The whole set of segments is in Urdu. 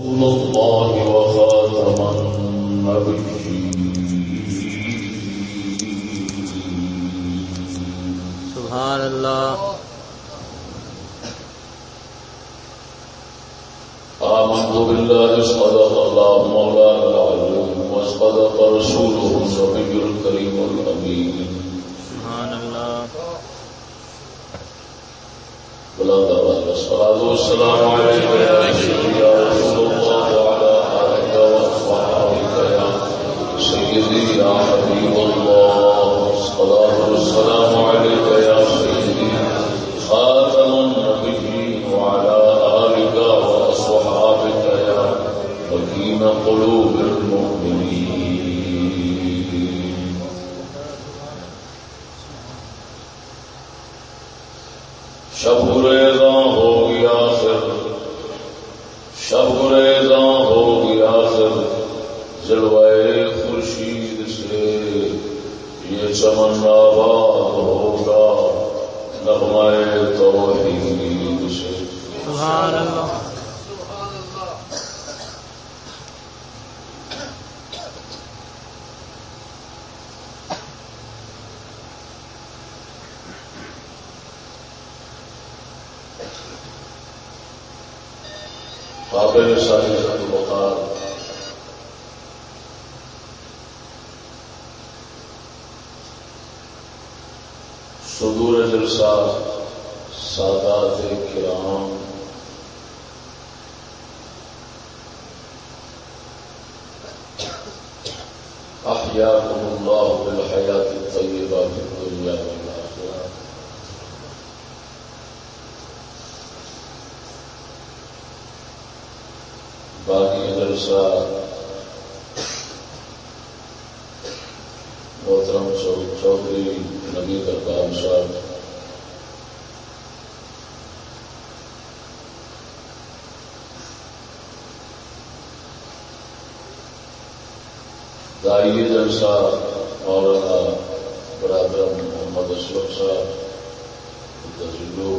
الله وخاتم النبيين. سبحان الله. آمنت بالله صدق الله مولانا العظيم وصدق رسوله النبي الكريم الأمين. سبحان الله. بلند آواز الصلاة والسلام عليك يا رسول الله سيدي يا حبيب الله الصلاة والسلام عليك يا سيدي خاتم النبيين وعلى آلك وأصحابك يا مكين قلوب المؤمنين شب گریزاں ہو گیا پھر شب گریزاں ہو گیا پھر جلوائے خورشید سے یہ چمن آباد ہوگا نغمائے توحید سے سبحان الله قابل ساری سب بخار صدور جلسہ سادات کرام أحياكم الله بالحياة الطيبة في الدنيا والآخرة باقی جلسہ محترم چودھری نبی کرتار صاحب دائیے جلسہ مولانا برادر محمد اشرف صاحب تجلو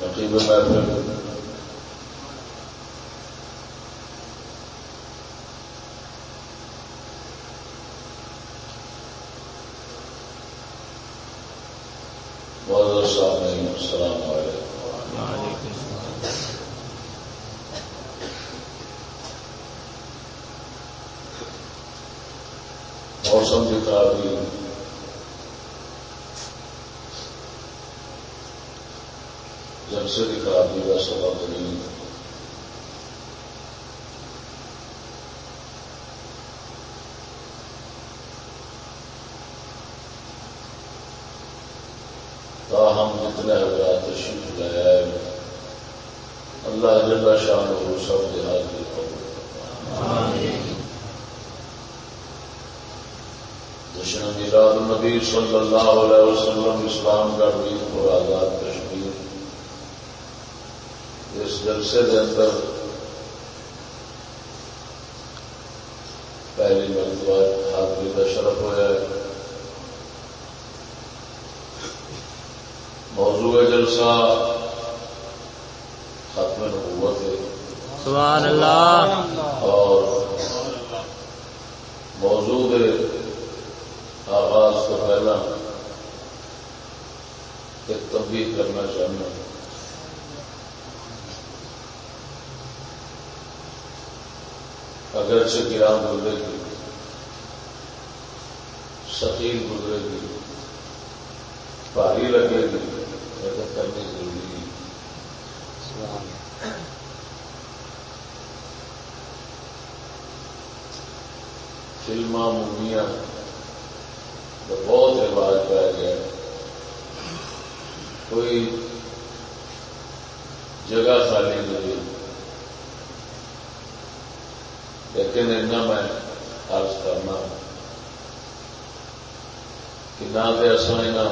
نقیب محفل معذر صاحب السلام علیکم وعليكم السلام موسم کی خرابی جلسے کی خرابی کا سبب نہیں تاہم جتنے حضرات تشریف لے آئے اللہ جل شان ہو سب جہاز کی جشن نبی صلی اللہ علیہ وسلم اسلام کا دین اور آزاد کشمیر اس جلسے کے اندر پہلی مرتبہ حاضری کا شرف ہوا ہے۔ موضوع جلسہ ختم نبوت ہے سبحان الله اور موضوع کے آغاز سے پہلا ایک تبدیل کرنا چاہنا گرام گزرے گی شکیل گزرے گی بھاری لگے گی لیکن کرنی ضروری فلما موویاں تو بہت رواج پہ گیا کوئی جگہ خالی نہیں لیکن اتنا میں عرض کرنا کہ نہ تو اصل یہاں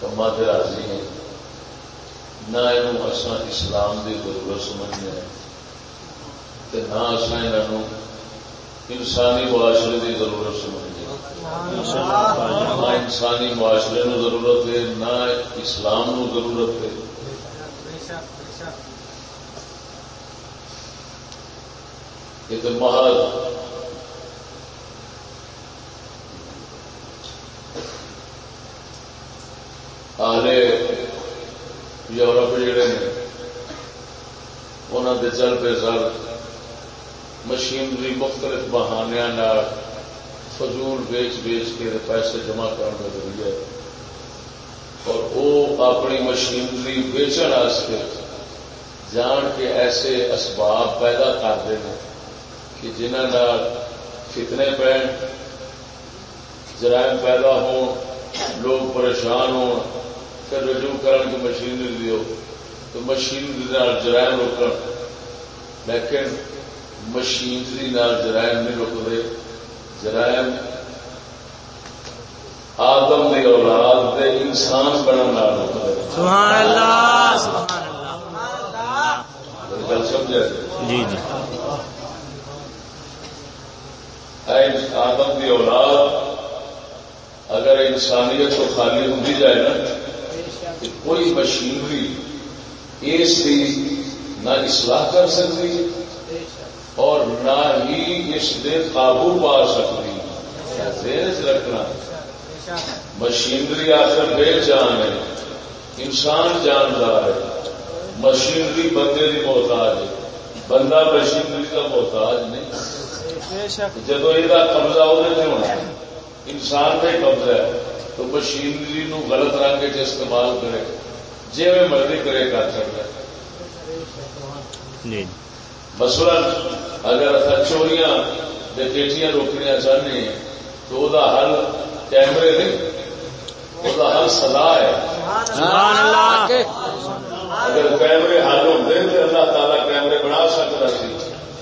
کما راضی ہیں نہ یہ اصل اسلام کی ضرورت سمجھنے نہ اصل یہاں انسانی معاشرے کی ضرورت سمجھنے نہ انسانی معاشرے ضرورت ہے نہ اسلام ضرورت ہے یہ تو محض آلے یورپ جڑے نے انہوں نے چل پہ سر مشینری مختلف بہانیا فضول بیچ بیچ کے پیسے جمع کرنے کے ذریعے اور وہ اپنی مشینری بیچن واسطے جان کے ایسے اسباب پیدا کرتے ہیں کہ جنہ فتنے پہ جرائم پیدا ہوں لوگ پریشان ہوں پھر رجوع کرن کی مشینری دیو۔ تو مشینری جرائم روکن لیکن مشینری جرائم نہیں روک دے جرائم آدم دی اولاد دے انسان بننے روک دے سبحان اللہ سبحان اللہ۔ گل سمجھا جی جی۔ آدم دی اولاد، اگر انسانیت تو خالی ہوں جائے نا کوئی مشینری اس کی نہ اصلاح کر سکتی، اور نہ ہی اس دے قابو پا سکتی۔ رکھنا۔ مشینری آخر بے جان ہے، انسان جاندار ہے۔ مشینری بندے کی محتاج ہے۔ بندہ مشینری کا محتاج نہیں۔ جب یہ قبضہ وہ ہونا انسان کا ہی قبضہ ہے تو مشینری نو غلط رنگ چ استعمال کرے جی میں مرضی کرے کر سکتا جی۔ مسئلہ اگر چوریاں ڈکیٹیاں روکنیا چاہنے تو وہ حل کیمرے نہیں وہ حل سدا ہے۔ اگر کیمرے حل ہوتے تو اللہ تعالیٰ کیمرے بنا سکتا سی۔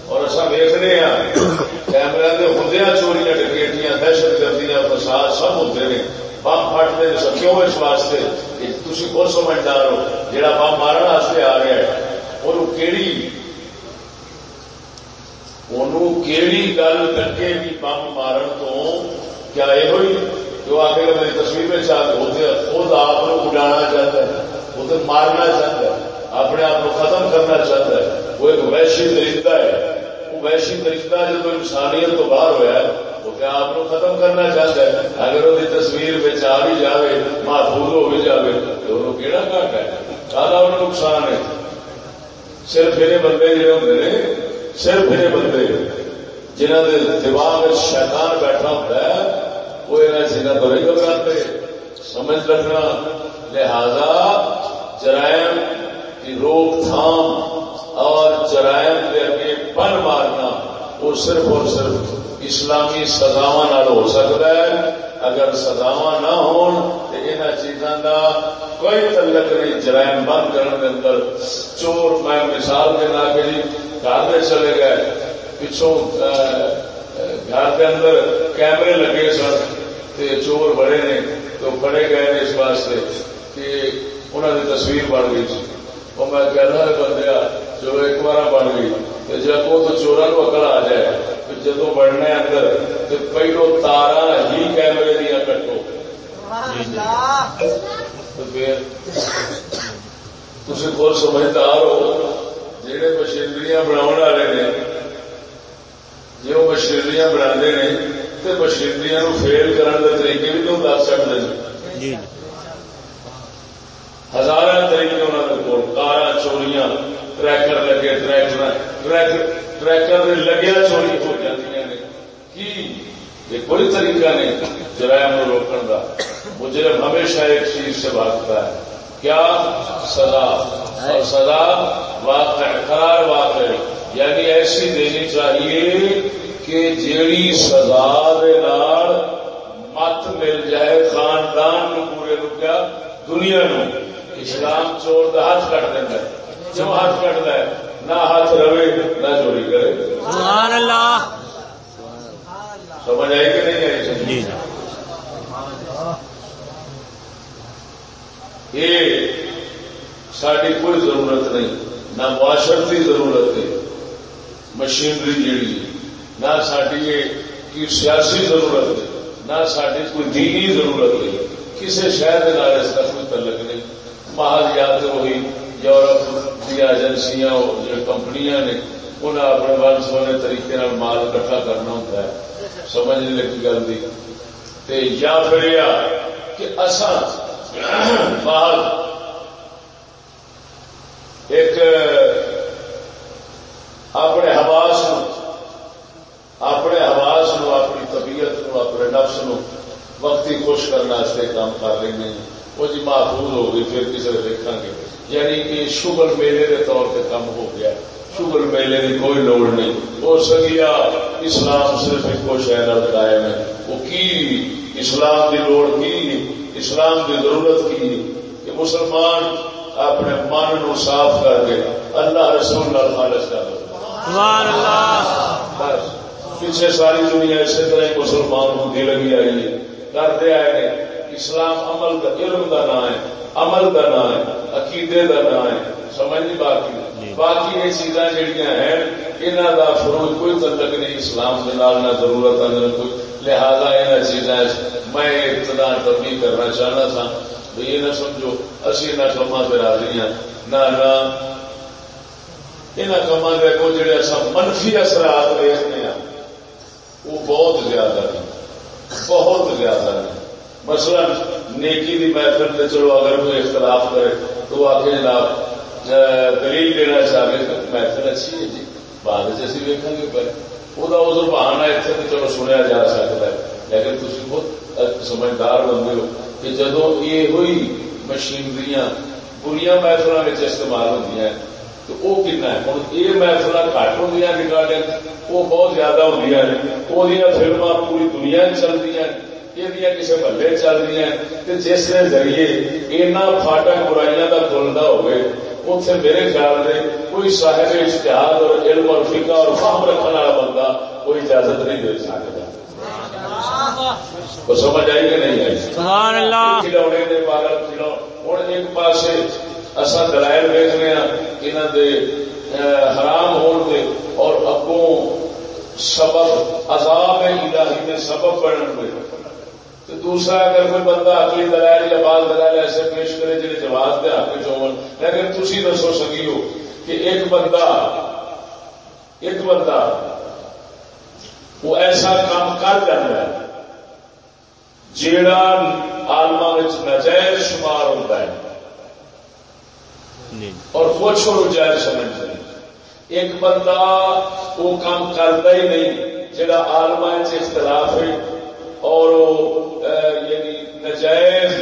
اور اصا ویخنے ہاں کیمرے کے ہوں چوریاں ڈکیٹیاں دہشت گردیاں، فساد سب ہوتے ہیں بم فٹتے کیوں اس واسطے؟ تھی خود سمجھدار ہو جہاں بم مارن واسطے آ رہا ہے وہ کیڑی کیڑی گل کر کے بھی بم مارن تو کیا یہ جو آ کے میری تصویر میں خود آپ اڈانا چاہتا ہے وہ تو مارنا چاہتا ہے۔ اپنے آپ کو ختم کرنا چاہتا ہے۔ وہ ایک ویشی طریقہ ہے۔ وہ ویشی طریقہ جب انسانیت تو باہر ہوا ہے وہ کیا آپ کو ختم کرنا چاہتا ہے؟ اگر وہ تصویر میں آ بھی جائے محفوظ ہو بھی جائے تو وہ کہڑا گھٹ ہے زیادہ ان نقصان ہے۔ صرف یہ بندے جڑے ہوں نے صرف یہ بندے جنہوں کے دماغ شیطان بیٹھا ہوتا ہے، وہ یہاں چیزوں کو نہیں گھبراتے۔ سمجھ رکھنا، لہذا جرائم کی روک تھام اور جرائم کے اگے پن مارنا وہ صرف اور صرف اسلامی سزاوا ہو سکتا ہے۔ اگر سزاوا نہ ہون تو ان چیزوں کا کوئی تعلق نہیں۔ جرائم بند کرنے کے اندر چور میں مثال دینا کہ جی گھر میں چلے گئے۔ پچھوں گھر کے اندر کیمرے لگے سن چور بڑے نے تو بڑے گئے اس واسطے کہ انہوں نے تصویر بن گئی۔ وہ میں کہہ رہا بندہ جو ایک بار بن گئی جب وہ تو چورا کو اکل آ جائے جدو بڑھنے اندر تو پہلو تارا ہی کیمرے دیا کٹو تھی خود سمجھدار ہو جہے مشینری بنا والے نے جی وہ مشینری بنا تو مشینری فیل کرنے کے طریقے بھی تو دس سکتے ہیں جی۔ ہزار طریقے انہوں نے چوریاں ٹریکر لگے ٹریکٹر ٹریکر لگیا چوری ہو جاتی نے۔ کی؟ یہ کوئی طریقہ نہیں جرائم کو روکنے کا مجرم ہمیشہ ایک چیز سے بھاگتا ہے۔ کیا؟ سزا۔ اور سزا واقع، قرار واقع یعنی ایسی دینی چاہیے کہ جیڑی سزا مت مل جائے، خاندان نو پورے رکیا، دنیا نو۔ اسلام چور کا ہاتھ کٹ دینا جو ہاتھ کٹتا ہے نہ ہاتھ رہے نہ چوری کرے۔ سبحان اللہ۔ سمجھ آئی کہ نہیں آئی؟ جی, جی۔ یہ ساری کوئی ضرورت نہیں نہ معاشرتی ضرورت ہے مشینری جیڑی نہ ساری سیاسی ضرورت ہے نہ ساری کوئی دینی ضرورت ہے۔ کسی شہر کے اس کا کوئی تعلق نہیں۔ محل یا تو وہی یورپ دیا ایجنسیاں، جو کمپنیاں نے انہیں اپنے ون سونے طریقے مال کٹھا کرنا ہوتا ہے۔ سمجھ نہیں لگی گل کی یا پھر یہ کہ اصا محل ایک اپنے حواس اپنے حواس نو اپنی طبیعت نو اپنے نفس نو وقتی خوش کرنے کام کر لیں وہ جی محفوظ ہو گئی پھر کسی نے دیکھا گے یعنی کہ شوگر میلے کے طور پہ کم ہو گیا۔ شوگر میلے کی کوئی لوڑ نہیں۔ وہ سگیا اسلام صرف ایک شہر قائم ہے۔ وہ کی؟ اسلام کی لوڑ کی؟ اسلام کی ضرورت کی؟ کہ مسلمان اپنے من نو صاف کر کے اللہ رسول اللہ خالص کر بس۔ پیچھے ساری دنیا اسی طرح مسلمان ہوتی لگی آئی ہے۔ کرتے آئے اسلام عمل کا علم کا نام ہے عمل کا نام ہے عقیدے کا نام ہے سمجھ نہیں باقی۔ جی۔ باقی یہ چیزاں جہیا ہیں انہوں کا فروغ کوئی تعلق نہیں اسلام کے نال نہ ضرورت ہے کوئی۔ لہذا یہاں چیزاں میں ابتدا تبدیل کرنا چاہنا تھا۔ بھائی یہ نہ سمجھو اسی انہیں کما پہ راضی ہیں۔ نہ یہاں کما کے کو جڑے اصل منفی اثرات دیکھتے ہیں وہ بہت زیادہ ہیں۔ بہت زیادہ ہیں۔ مثلا نیکی کی محفل میں چلو اگر کوئی اختلاف کرے تو آ کے جناب دلیل دینا چاہے محفل اچھی ہے جی۔ بعد اچھی ویکن گے پہ وہ ادھر بہانا اتنے تو چلو سنیا جا سکتا ہے۔ لیکن تھی بہت سمجھدار بنتے ہو کہ جدو یہ ہوئی مشینری بری محفل استعمال ہوتی تو وہ کنا ہے؟ ہوں یہ محفل گھٹ ہوں ریکارڈنگ وہ بہت زیادہ ہوں وہ فلما پوری دنیا چلتی ہیں۔ یہ کسی محلے چل رہی ہیں جس کے ذریعے یہاں فاٹک برائیاں کا کھلتا ہوئے اتنے میرے خیال میں کوئی صاحب اشتہار اور علم اور فکا اور فام رکھنے والا بندہ کوئی اجازت نہیں دے سکتا سمجھ آئی کہ نہیں آئی پاگل کھلو ہوں ایک پاس اصا دلائل دیکھنے یہاں کے حرام ہونے اور اگوں سبب عذاب الہی سبب بننے تو دوسرا اگر کوئی بندہ اگلی دلائل یا بعض دلائل ایسے پیش کرے جی جواب دے حق چون لیکن تھی دسو سکی ہو کہ ایک بندہ ایک بندہ وہ ایسا کام کر جاتا ہے جیڑا آلما نجائز شمار ہوتا ہے۔ اور کچھ اور جائز سمجھتے ہیں ایک بندہ وہ کام کرتا ہی نہیں جہاں آلما اختلاف ہے۔ اور یعنی نجائز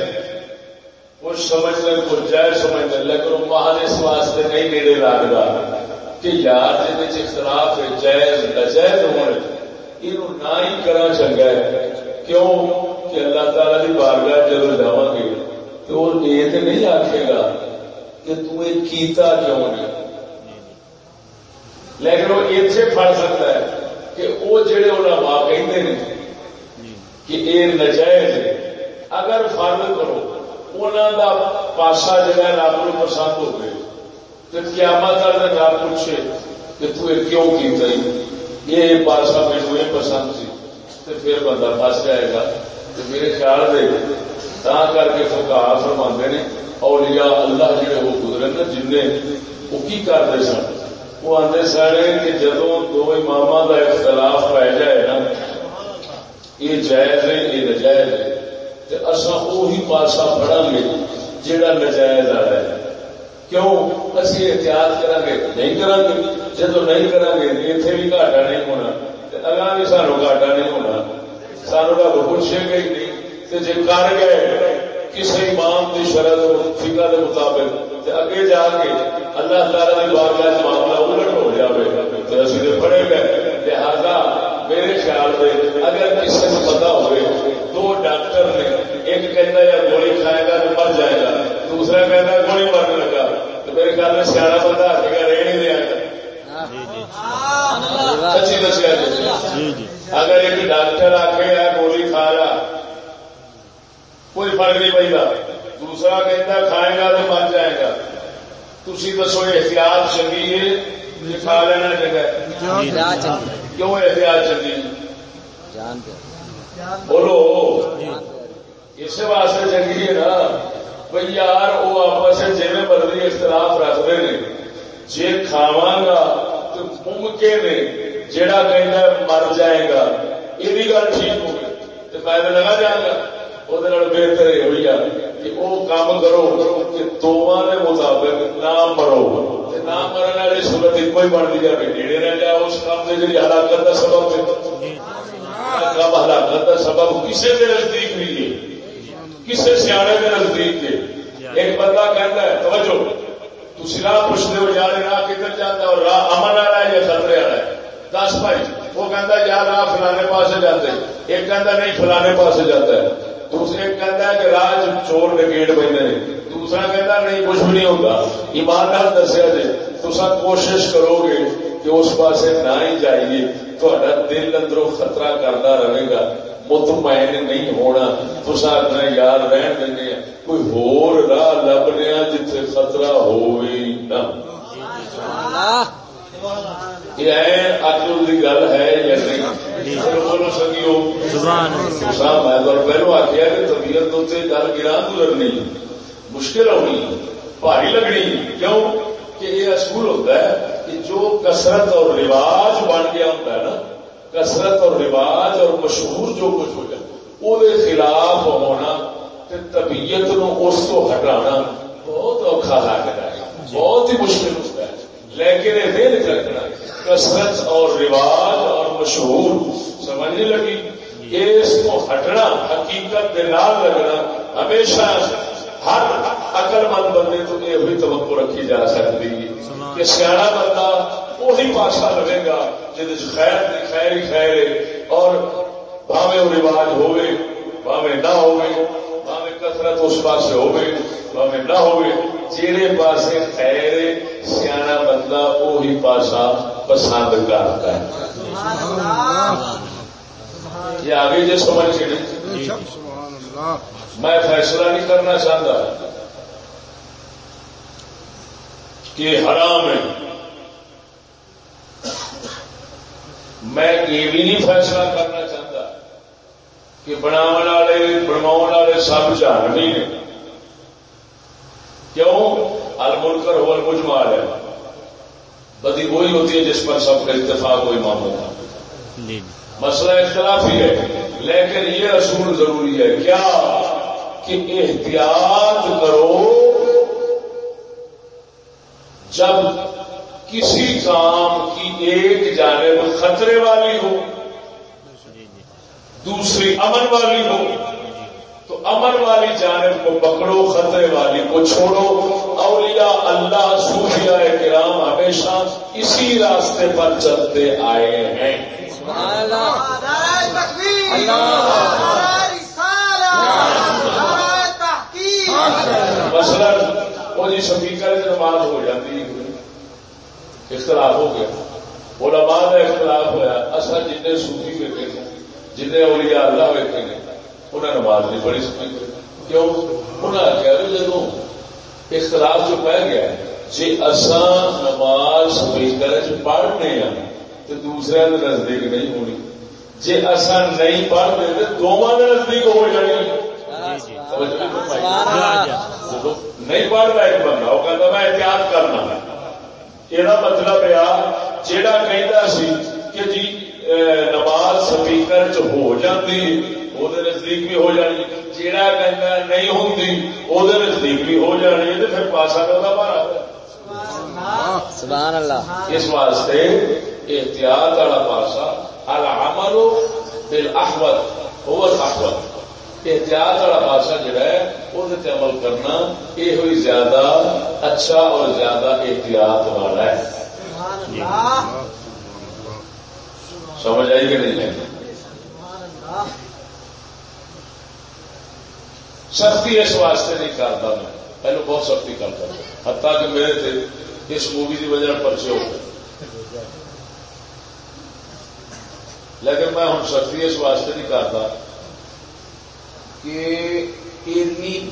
کچھ سمجھ لیں کچھ جائز سمجھ لیں لیکن وہ محل اس واسطے نہیں نیڑے لگتا کہ یار جی اختلاف ہے، جائز، نجائز ہونے یہ نہ ہی کرنا چنگا ہے کیوں؟ کہ اللہ تعالی کی بارگاہ جب جا گے، تو وہ یہ تو نہیں آخے گا کہ تمہیں کیتا کیوں نہیں لیکن وہ اتنے پڑ سکتا ہے کہ وہ جڑے علماء کہتے ہیں کہ یہ نجائز ہے۔ اگر فرد کرو انہوں کا پاسا جگہ رب کو پسند ہو گئے، تو قیامت والے رب پوچھے کہ تو یہ کیوں کی یہ پاسا میرے یہ پسند سی تو پھر بندہ پس جائے گا۔ تو میرے خیال دے تا کر کے فکار فرما نے، اولیاء اللہ جڑے وہ گزرے نا، جن وہ کی کرتے سن؟ وہ آدھے سارے کہ جدو دو امام کا اختلاف پی جائے نا یہ جائز ہے، یہ نجائز ہے۔ تو اصا وہی پاسا پڑا گے جہاں نجائز آ رہا ہے۔ کیوں؟ اسی احتیاط کرا گے نہیں کرا گے جدو نہیں کرا گے اتنے بھی گاٹا نہیں ہونا۔ اگاں بھی سانو گاٹا نہیں ہونا۔ سانو رب پوچھے گا ہی نہیں۔ تو جی کر گئے کسی امام کی شرط فکا کے مطابق اگے جا کے اللہ تعالی کی بارگاہ معاملہ الٹ ہو جائے تو اسی پڑے گئے، لہذا میرے خیال میں اگر کسی کو پتا ہوئے دو ڈاکٹر نے ایک کہتا ہے گولی کھائے گا تو مر جائے گا، دوسرا کہتا ہے گولی مرنے لگا، تو میرے خیال میں سیاح بندہ آ گا رہ نہیں دیا گا سچی دسیا اگر ایک ڈاکٹر آ کے گولی کھا رہا، کوئی فرق نہیں پہ دوسرا کہتا کھائے گا تو مر جائے گا۔ تھی دسو، احتیاط چنگی ہے کھا لینا جگہ۔ جی، کیوں احتیاط چنگی بولو۔ اس واسطے چنگی ہے نا۔ بھائی یار وہ آپس جی مرضی اختلاف رکھتے ہیں۔ جی کھاوا گا تو ممکن ہے جڑا کہ مر جائے گا۔ یہ گل ٹھیک ہوگی تو میں لگا جائے گا۔ وہ بہتر یہ ہوئی کہ وہ کام کرو کہ دونوں کے مطابق نہ مرو نہ مرنے والی سورت ایک ہی بنتی جائے نیڑے رہ جائے اس کام سے جی ہلاکت کا سبب کام ہلاکت کا سبب کسی کے نزدیک نہیں ہے کسی سیاح کے نزدیک ہے ایک بندہ کہتا ہے توجہ تھی راہ پوچھتے ہو یار راہ کدھر جاتا اور راہ امن والا ہے یا خطرے والا ہے دس بھائی وہ کہتا ہے یار راہ فلانے پاس جاتے ایک کہتا نہیں فلانے پاس جاتا ہے دوسرے کہتا ہے کہ راج چور نے گیٹ بہنے دوسرا کہتا نہیں، کچھ بھی نہیں ہوگا ایماندار دسیا جی تو کوشش کرو گے کہ اس پاس نہ ہی جائیے۔ تو دل اندروں خطرہ کرتا رہے گا۔ مطمئن نہیں ہونا۔ تو ساتھ یار رہن دیں کوئی ہور راہ لبنے جتھے خطرہ ہوئے نہ۔ یہ کی گل ہے یا نہیں؟ بولو سکیو پہلو آخیا کہ طبیعت گل گرا گزرنی۔ مشکل ہونی بھاری لگنی۔ کیوں؟ کہ یہ اصول ہوتا ہے کہ جو کسرت اور رواج بن گیا ہوتا ہے نا کسرت اور رواج اور مشہور جو کچھ ہو جائے وہ خلاف ہونا طبیعت نو اس کو ہٹانا بہت اوکھا لگتا ہے۔ بہت ہی مشکل ہوتا ہے۔ لیکن یہ دل رکھنا کسرت اور رواج اور مشہور، سمجھنے لگی اس کو ہٹنا، حقیقت کے نال لگنا ہمیشہ ہر اکل مند بندے تو یہ ہوئی توقع رکھی جا سکتی کہ سیاح بندہ وہی پاسا لگے گا جہد خیر خیر ہی خیر ہے اور بھاوے وہ رواج ہوئے بھاوے نہ ہوئے بھاوے کثرت اس پاس ہوئے بھاوے نہ ہوئے جہے پاس خیر سیاح بندہ وہی پاسا پسند کرتا ہے یہ آگے جو سمجھ کے میں فیصلہ نہیں کرنا چاہتا کہ حرام ہے میں یہ بھی نہیں فیصلہ کرنا چاہتا کہ بناو والے بناؤ والے سب جانوی نے کیوں؟ الملکر ہو المجمال ہے۔ بدی وہی ہوتی ہے جس پر سب کا اتفاق کوئی معاملہ تھا مسئلہ اختلاف ہی ہے لیکن یہ اصول ضروری ہے۔ کیا؟ کہ احتیاط کرو۔ جب کسی کام کی ایک جانب خطرے والی ہو دوسری امن والی ہو تو امن والی جانب کو پکڑو خطرے والی کو چھوڑو۔ اولیاء اللہ سوفیا کرام ہمیشہ اسی راستے پر چلتے آئے ہیں۔ مثلا وہ جی سپیکر نماز ہو جاتی اختلاف ہو گیا۔ علماء کا اختلاف ہوا اصل جن سوفی ویکے ہیں۔ جن اولیاء اللہ ویکے ہیں انہیں نماز نہیں پڑھی سکتی کیوں؟ انہیں آخیا جب اختلاف جو پہ گیا جی اصا نماز سپیکر پڑھنے ہیں، تو دوسرے کے نزدیک نہیں ہونی۔ جی اصا نہیں پڑھتے، تو دونوں کے نزدیک ہو جانی نہیں پڑھ رہا ایک بندہ، وہ کہتا میں احتیاط کرنا۔ یہ مطلب یہ جا کہ جی نماز سپیکر چ ہو جاتی وہ نزدیک بھی ہو جانی۔ جہاں کہنا نہیں ہوتی وہ نزدیک بھی ہو جانی ہے تو پھر پاسا کرتا بارا سبحان اللہ۔ اس واسطے احتیاط والا پاسا العمل بالاحوط هو الاحوط احتیاط والا پاسا جڑا ہے وہ عمل کرنا یہ ہوئی زیادہ اچھا اور زیادہ احتیاط والا ہے۔ سمجھ آئی کہ نہیں سختی اس واسطے نہیں کرتا میں۔ پہلے بہت سختی کرتا تھا حتیٰ کہ میرے تھے اس مووی کی وجہ پرچے ہو گئے۔ لیکن میں ہوں سختی اس واسطے نہیں کرتا کہ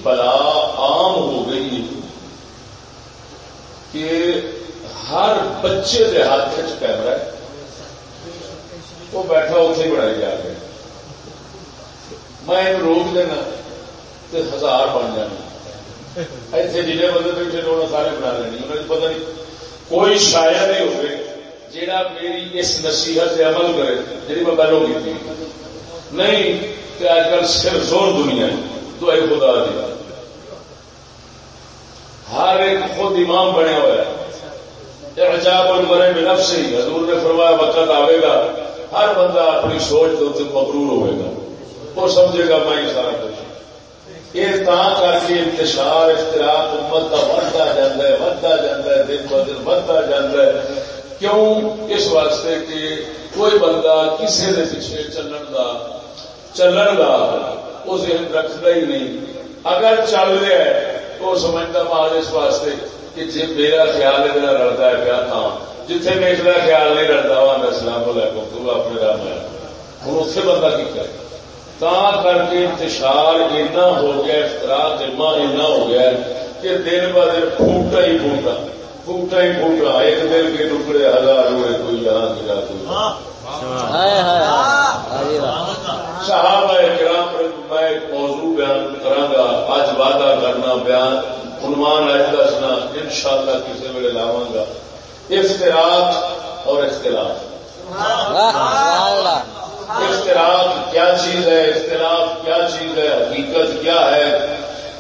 بلا عام ہو گئی کہ ہر بچے کے ہاتھ کیمرا ہے۔ وہ بیٹھا اتنے بنائی جا رہے میں روک دینا تو ہزار بن جانا۔ ایسے جن بندے بیٹھے انہوں سارے بنا لینی انہیں پتہ نہیں، کوئی شاید نہیں ہوگی جہاں میری اس نصیحت سے عمل کرے جی میں پہلو کی تھی۔ نہیں کہ آج کل صرف زور دنیا ہے۔ تو اے خدا دی۔ ہر ایک خود امام بنے ہوا ہے۔ اعجاب المرے میں نفس ہی۔ حضور نے فرمایا، وقت آئے گا ہر بندہ اپنی سوچ کے اتنے مغرور ہوئے گا۔ وہ سمجھے گا میں سارا کچھ یہ کر کے انتشار، اختلاف امت کا بڑھتا جاتا ہے، بڑھتا جاتا ہے، دن ب دن بڑھتا جاتا ہے۔ کیوں؟ اس واسطے کہ کوئی بندہ کسی کے پیچھے چلن کا چلن کا وہ ذہن رکھتا ہی نہیں۔ اگر چل رہا ہے تو سمجھتا بعد اس واسطے کہ جی میرا خیال میرا رلتا ہے پیا تھا جتنے میرا خیال نہیں رلتا وہ السلام علیکم تو اپنے رام ہے ہوں اتنے بندہ کی کرے تا کر کے انتشار اینا ہو گیا افطرا جمع اینا ہو گیا کہ دن ب دن پھوٹا ہی پھوٹا پھوٹا ہی پھوٹا ایک دن کے ٹکڑے ہزار ہوئے کوئی یہاں گرا کوئی۔ صحابہ کرام میں موضوع بیان کرا اج وعدہ کرنا بیان عنوان ہے دسنا ان شاء اللہ کسی ویلے لاوا گا۔ اختلاف اور اختلاف۔ اختلاف کیا چیز ہے؟ اختلاف کیا چیز ہے؟ حقیقت کیا ہے؟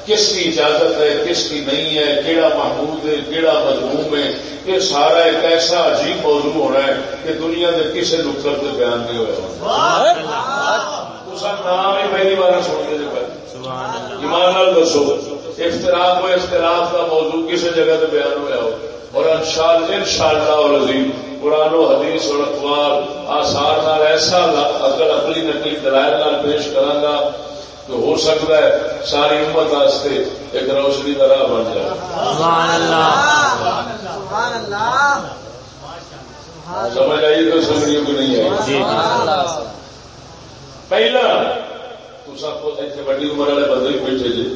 کس کی اجازت ہے؟ کس کی نہیں ہے؟ کیڑا محمود ہے؟ کیڑا مضموم ہے؟ یہ سارا ایک ایسا عجیب موضوع ہونا ہے کہ دنیا کے کسی نقطر سے بیان نہیں ہوا نام ہی پہلی بار سنتے ایمان دسو۔ اختلاف و اختلاف کا موضوع کسی جگہ سے بیان ہوا ہو۔ اور ان شاء اللہ اور عظیم قرآن و حدیث اور اخبار آسار ایسا اگر اقلی نقلی دلائل پیش کرا تو ہو سکتا ہے ساری امت واسطے ایک روشنی کا راہ بن جائے۔ سمجھ آئیے تو سمجھیے کو نہیں آئی؟ پہلا وڈی عمر والے بندے بیٹھے جی۔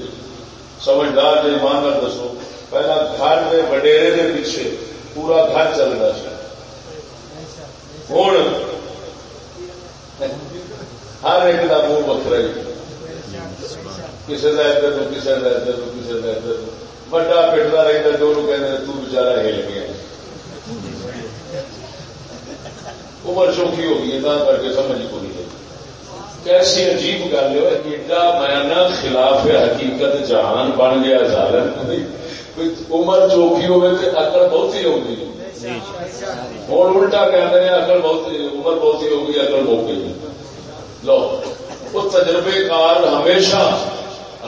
سمجھدار جی ایمان دسو، پہلا گھر میں وڈیرے کے پیچھے پورا گھر چل رہا ہے ہوں ہر ایک کا منہ وکرا ہی۔ کسی کا ادھر تو کسی کا ادھر تو کسی کا ادھر بڑا پٹتا رہتا جو کہتے تو بچارا ہل گیا۔ عمر چوکی ہو گئی ہے کر کے سمجھ کو نہیں۔ کیسی عجیب گل ہے ایڈا میاں خلاف حقیقت جہان بن گیا، ظالم عمر چوکی ہوگی تو اکڑ بہت ہی ہوگی ہوں الٹا کہتے ہیں اکڑ بہت عمر بہت ہی ہوگی اکڑ بہت گئی لو، وہ تجربے کار ہمیشہ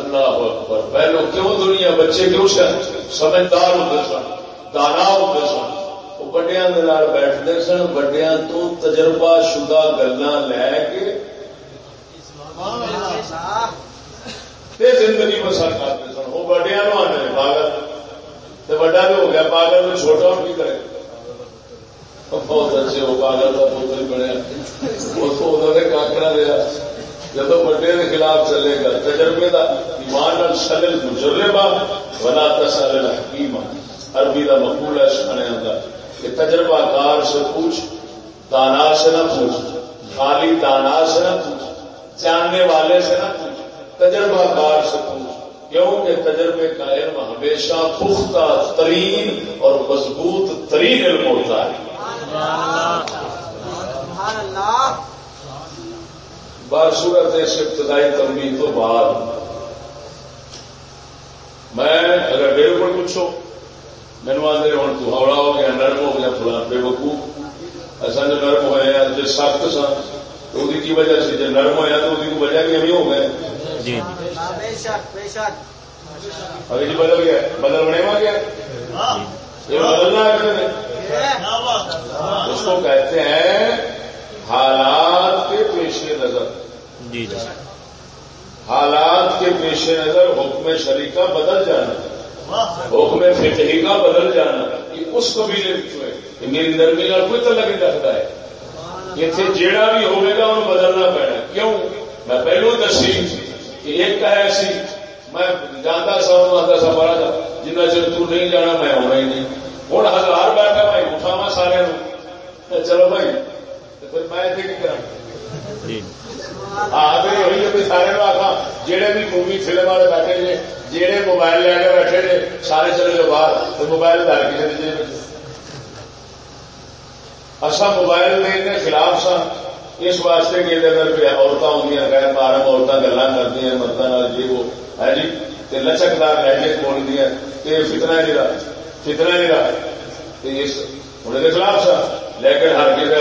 اللہ اکبر۔ پہلو کیوں دنیا، بچے کیوں سمجھدار ہوتے سن، دانا ہوتے سن۔ وہ بڑیا بیٹھتے سن بڑیا تو تجربہ شدہ گلا لے کے زندگی بسر کرتے سن وہ بڑیا نو آنے پاگل۔ بڑا بھی ہو گیا، پاگل میں چھوٹا کی کرے؟ بہت اچھے وہ پاگل کا پوتر بنیا اس کو انہوں نے کاکڑا دیا۔ جب بڑے کے خلاف چلے گا، تجربے کا ایمان سلل مجربہ بنا تسل حکیم عربی کا مقبول ہے سکھانے کا کہ تجربہ کار سے پوچھ، دانا سے نہ پوچھ، خالی دانا سے نہ پوچھ۔ جاننے والے سے نہ پوچھ تجربہ کار سے پوچھ۔ کیوں کہ تجربے کا علم ہمیشہ پختہ، ترین اور مضبوط ترین علم ہوتا ہے۔ بارصورت اس ابتدائی تنبیہ تو بعد۔ میں اگر میرے کو پوچھو مینو آدھے ہوں، تو ہوڑا ہو گیا، نرم ہو گیا، فلاں بے وقو اصل جو نرم ہوئے ہیں سخت سن تو کی وجہ سے جی نرم ہوا تو وہ وجہ بھی ابھی ہو گئے۔ جی۔ ابھی جی بدل گیا بدل بنے ہوا گیا یہ بدلنا ہے اس کو کہتے ہیں حالات کے پیش نظر۔ جی جی۔ حالات کے پیش نظر حکم شریقہ بدل جانا۔ حکم فکری کا بدل جانا۔ یہ اس کو بھی میری نرمی کا کوئی تعلق نہیں رکھتا ہے۔ اتنے جیڑا بھی ہوگا انہوں بدلنا پڑنا کیوں؟ میں پہلو دسی کہ ایک کا ایسی میں جانا سا آتا سا بڑا جنہ چر تو نہیں جانا، میں ہونا ہی نہیں۔ ہوں ہزار بیٹھا میں اٹھاوا سارے چلو بھائی پھر میں اتنے کی کرا ہاں تو یہی ہے سارے آخا جہے بھی مووی فلم والے بیٹھے نے جہے موبائل لے کے بیٹھے نے، سارے چلے جاؤ باہر موبائل لے کے اصا موبائل کے خلاف سا۔ اس واسطے کہ اندر عورتیں ہوں غیر محرم عورتیں گلا کرتی ہیں مردوں جی وہ ہے جی لچکدار لہجے بول دیا۔ فتنا نہیں رہا فتنا نہیں رہا ہوں کے خلاف سا۔ لیکن ہر جن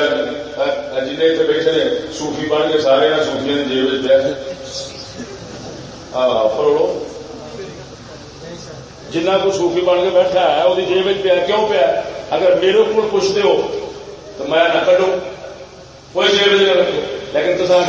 اتنے بیٹھے نے سوفی بن کے سارے سوفیا نے جیب پہ پڑھو۔ جنہ کو سوفی بن کے بیٹھا ہے وہ جیب پیا، کیوں پیا؟ اگر میرے کو پوچھتے ہو تو میں نہ کٹوں کوئی جیب نہیں رکھو لیکن تو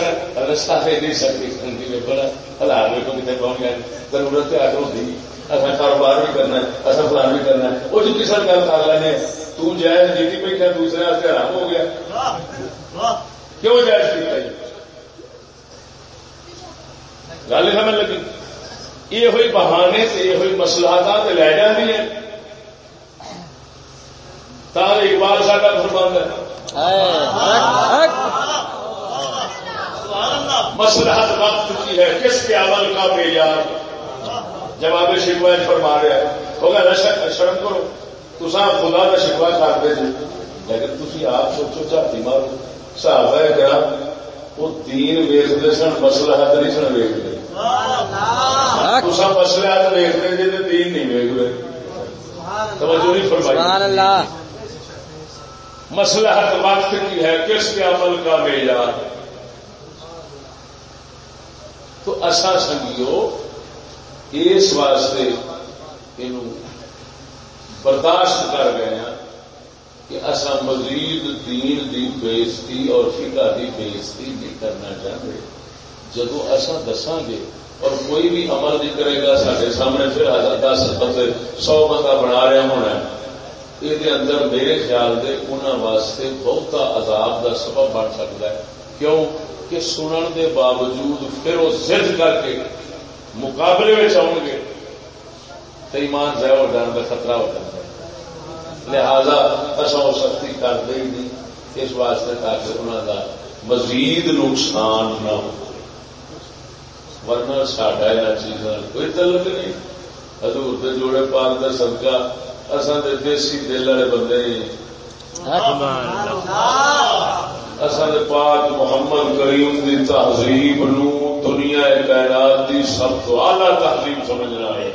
رستہ سے نہیں سکتی بڑا ہزار روپے کو کتنے پہنچ گیا ضرورت ہے آٹو دی، اصل کاروبار بھی کرنا ہے، اصل پلان بھی کرنا ہے۔ وہ جو کسی گل کر لینے تو جائز جیتی پہ کیا، دوسرے واسطے آرام ہو گیا؟ کیوں جائز کیا جی گل سمجھ لگی۔ یہ ہوئی بہانے سے، یہ ہوئی مسلحات لے جاتی ہے تاکہ اقبال ساڈا فرمان ہے۔ مسلحت وقت کی ہے، کس کے عمل کا معیار؟ جواب شکوا فرما رہا ہے وہ شرم کرو۔ تو خدا کا شکوا کرتے جی لیکن تھی آپ سوچو جاتی مارو۔ صاحب ہے کیا؟ وہ تین ویستے سن مسلحت نہیں سن ویکتے تصا مسلحت ویکتے جی تو تین نہیں ویک رہے توجہ نہیں فرمائی۔ مسلحت وقت کی ہے، کس کے عمل کا معیار؟ تو اصا سنگیو اس واسطے یہ برداشت کر گئے ہیں کہ اصا مزید دین دی بےزتی اور فکا دی بےزتی نہیں کرنا چاہتے۔ جدو اصا دساں گے اور کوئی بھی عمل نہیں کرے گا سارے سامنے پھر دس بندے، سو بندہ بنا رہا ہونا یہ اندر میرے خیال دے انہوں واسطے بہتا عذاب دا سبب بن سکتا ہے۔ کیوں؟ کہ سنن دے باوجود پھر وہ ضد کر کے مقابلے میں آؤ گے تو ایمان ضائع ہو جانے کا خطرہ ہو جاتا ہے۔ لہذا اصا سختی کرتے ہی نہیں۔ اس واسطے تاکہ انہوں کا مزید نقصان نہ ہو۔ ورنہ ساڈا یہاں چیزوں کوئی تعلق نہیں۔ حضور کے جوڑے پال کا سدکا اصل دیسی دل والے بندے اصل پاک محمد کریم کی تہذیب نو دنیا کائنات کی سب تو آلہ تہذیب سمجھنا ہے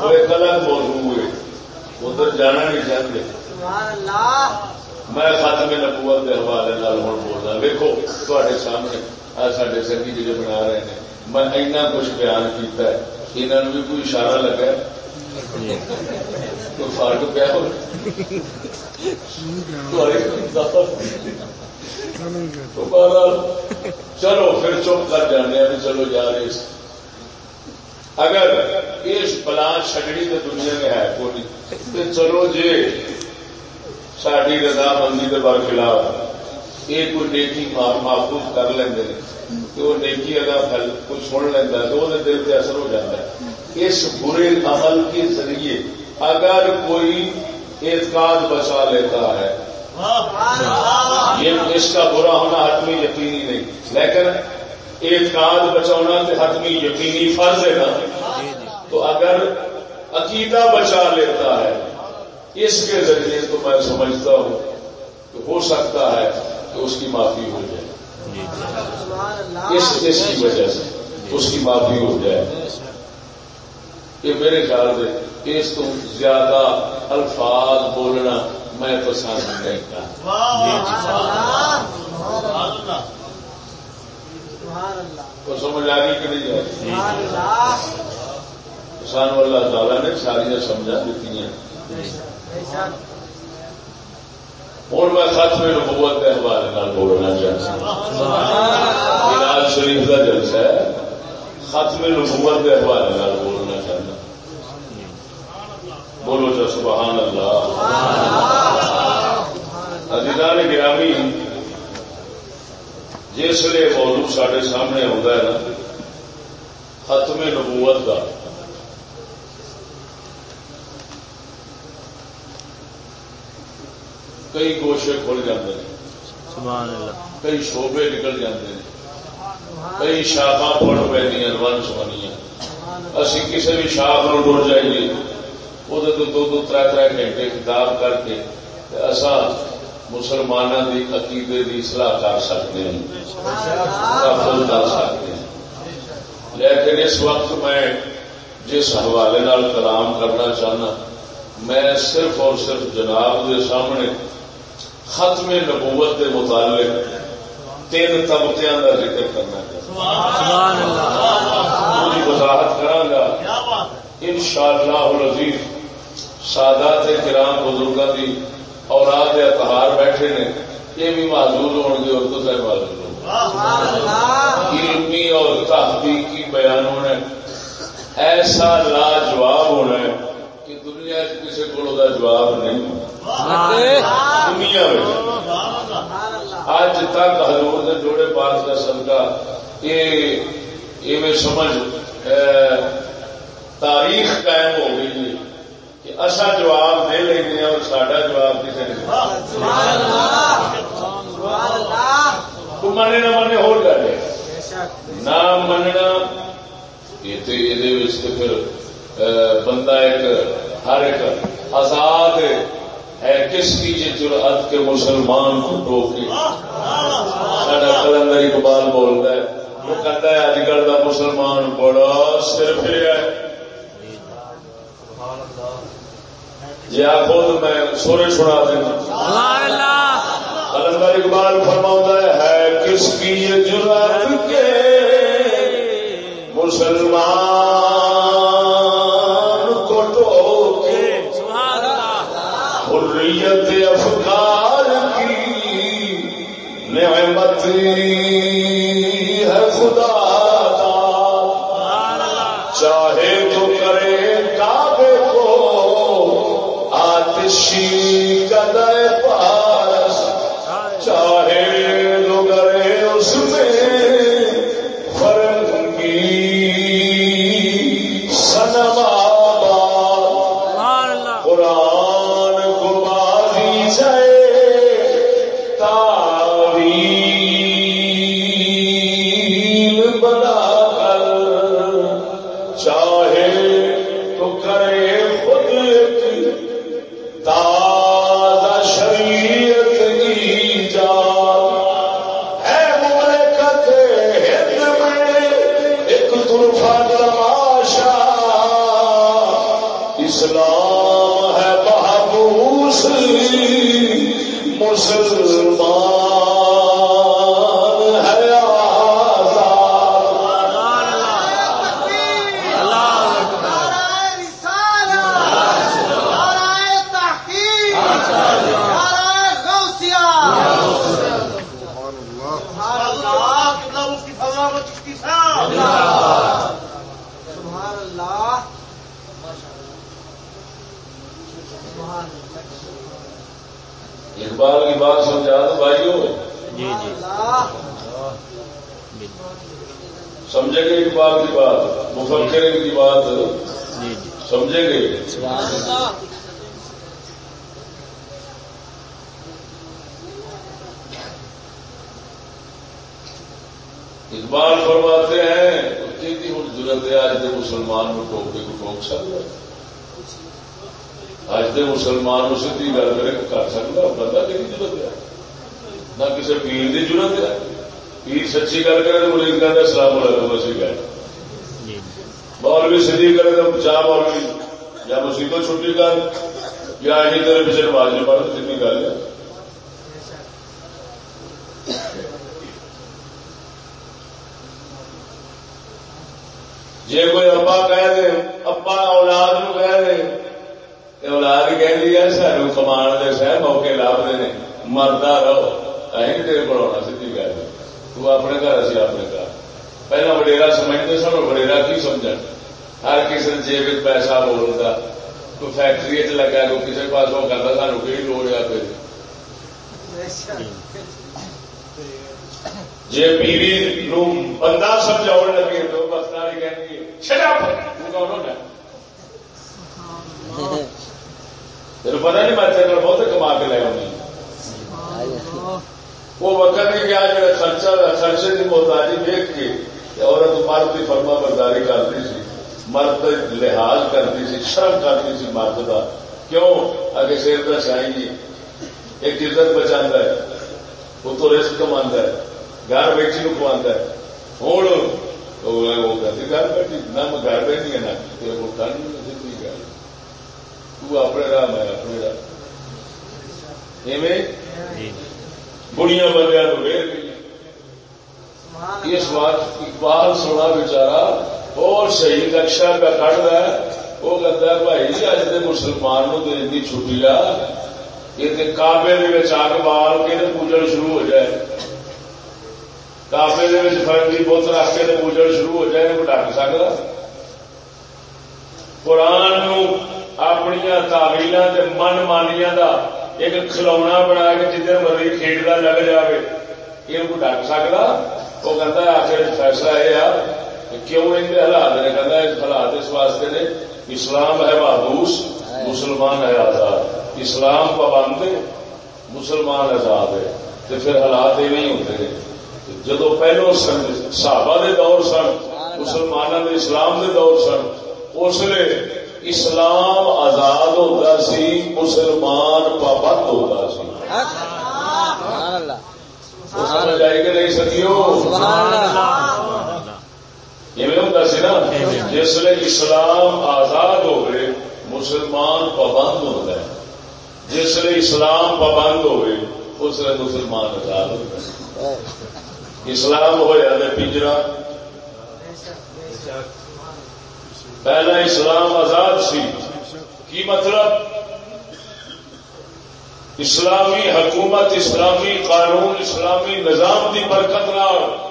وہ ایک الگ موضوع ہے۔ ادھر جانا نہیں چاہتے۔ میں ختم نبوت کے حوالے ہوں بولنا۔ دیکھو تے سامنے سارے سنگی جی بنا رہے ہیں۔ میں اینا کچھ بیان کیتا ہے۔ انہوں نے بھی کوئی اشارہ لگا فرق چلو پھر چپ کر جانے چلو جا رہے اگر اس بلا چڈڑی تو دنیا میں ہے کوئی تو چلو جی ساری رضابندی کے بار خلاف۔ یہ کوئی نیکی محفوظ کر لیں تو وہ نیکی اگر کچھ سن لینا تو وہ دل پہ اثر ہو جاتا ہے اس برے عمل کے ذریعے اگر کوئی اعتقاد بچا لیتا ہے یہ اس کا برا ہونا حتمی یقینی نہیں لیکن اعتقاد بچاؤنا تو حتمی یقینی فرض ہے نا تو اگر عقیدہ بچا لیتا ہے اس کے ذریعے تو میں سمجھتا ہوں کہ ہو سکتا ہے کہ اس کی معافی ہو جائے۔ اس اس کی وجہ سے اس کی معافی ہو جائے۔ یہ میرے خیال سے اس تو زیادہ الفاظ بولنا میں پسند نہیں کرتا۔ تو سمجھ آ گئی کہ نہیں کسان اللہ تعالیٰ نے ساری سمجھا دیتی ہیں۔ ہوں میں سچ میں نبوت کے حوالے بولنا چاہتا ہوں۔ شریف کا جلسہ ہے۔ ختم نبوت کے حوالے بولنا چاہتا بولو جو سبحان اللہ۔ ہاں جی، عزیزان گرامی جس لیے موضوع سارے سامنے آتا ہے نا ختم نبوت کا کئی گوشے کھل جاتے ہیں کئی شعبے نکل جاتے ہیں کئی شاخا پڑ پہ ون سمنیا اسی کسی بھی شاخ نو ٹر جائیے وہ دو دو تر تر گھنٹے کتاب کر کے اصا مسلمانوں کی عقیدے کی سلاح کر سکتے ہیں۔ کر سکتے ہیں۔ لیکن اس وقت میں جس حوالے کلام کرنا چاہنا میں صرف اور صرف جناب کے سامنے ختم نبوت کے متعلق تین طبقے کا ذکر کرنا وضاحت کرا ان شاء اللہ سادات کرام بزرگوں کی اولاد اتہار بیٹھے نے یہ بھی معذور ہو گے اور تو معذور ہو علمی اور تحقیقی بیان ہونا ایسا لاجواب ہونا ہے دنیا کسی کو جواب نہیں دنیا اج تک ہزور نے جوڑے پاس کا سدکا یہ سمجھ تاریخ قائم ہو گئی کہ اصا جواب دے لیں اور سڈا جواب کسی نے مننے نہ مننے ہو گل نہ مننا یہ پھر بندہ ایک ہر ایک آزاد ہے کس کی یہ جرأت کے مسلمان کو ٹوکے؟ سارا کلندر اقبال بولتا ہے وہ کہتا ہے اج کل کا مسلمان بڑا صرف ہے۔ جی آپ خود میں سورے سنا دینا۔ کلندر اقبال فرما ہے کس کی یہ جرأت کے مسلمان ہے خدا چاہے تو کرے کعبے کو آتشی کدے اسلامی حکومت، اسلامی قانون، اسلامی نظام کی برکت نال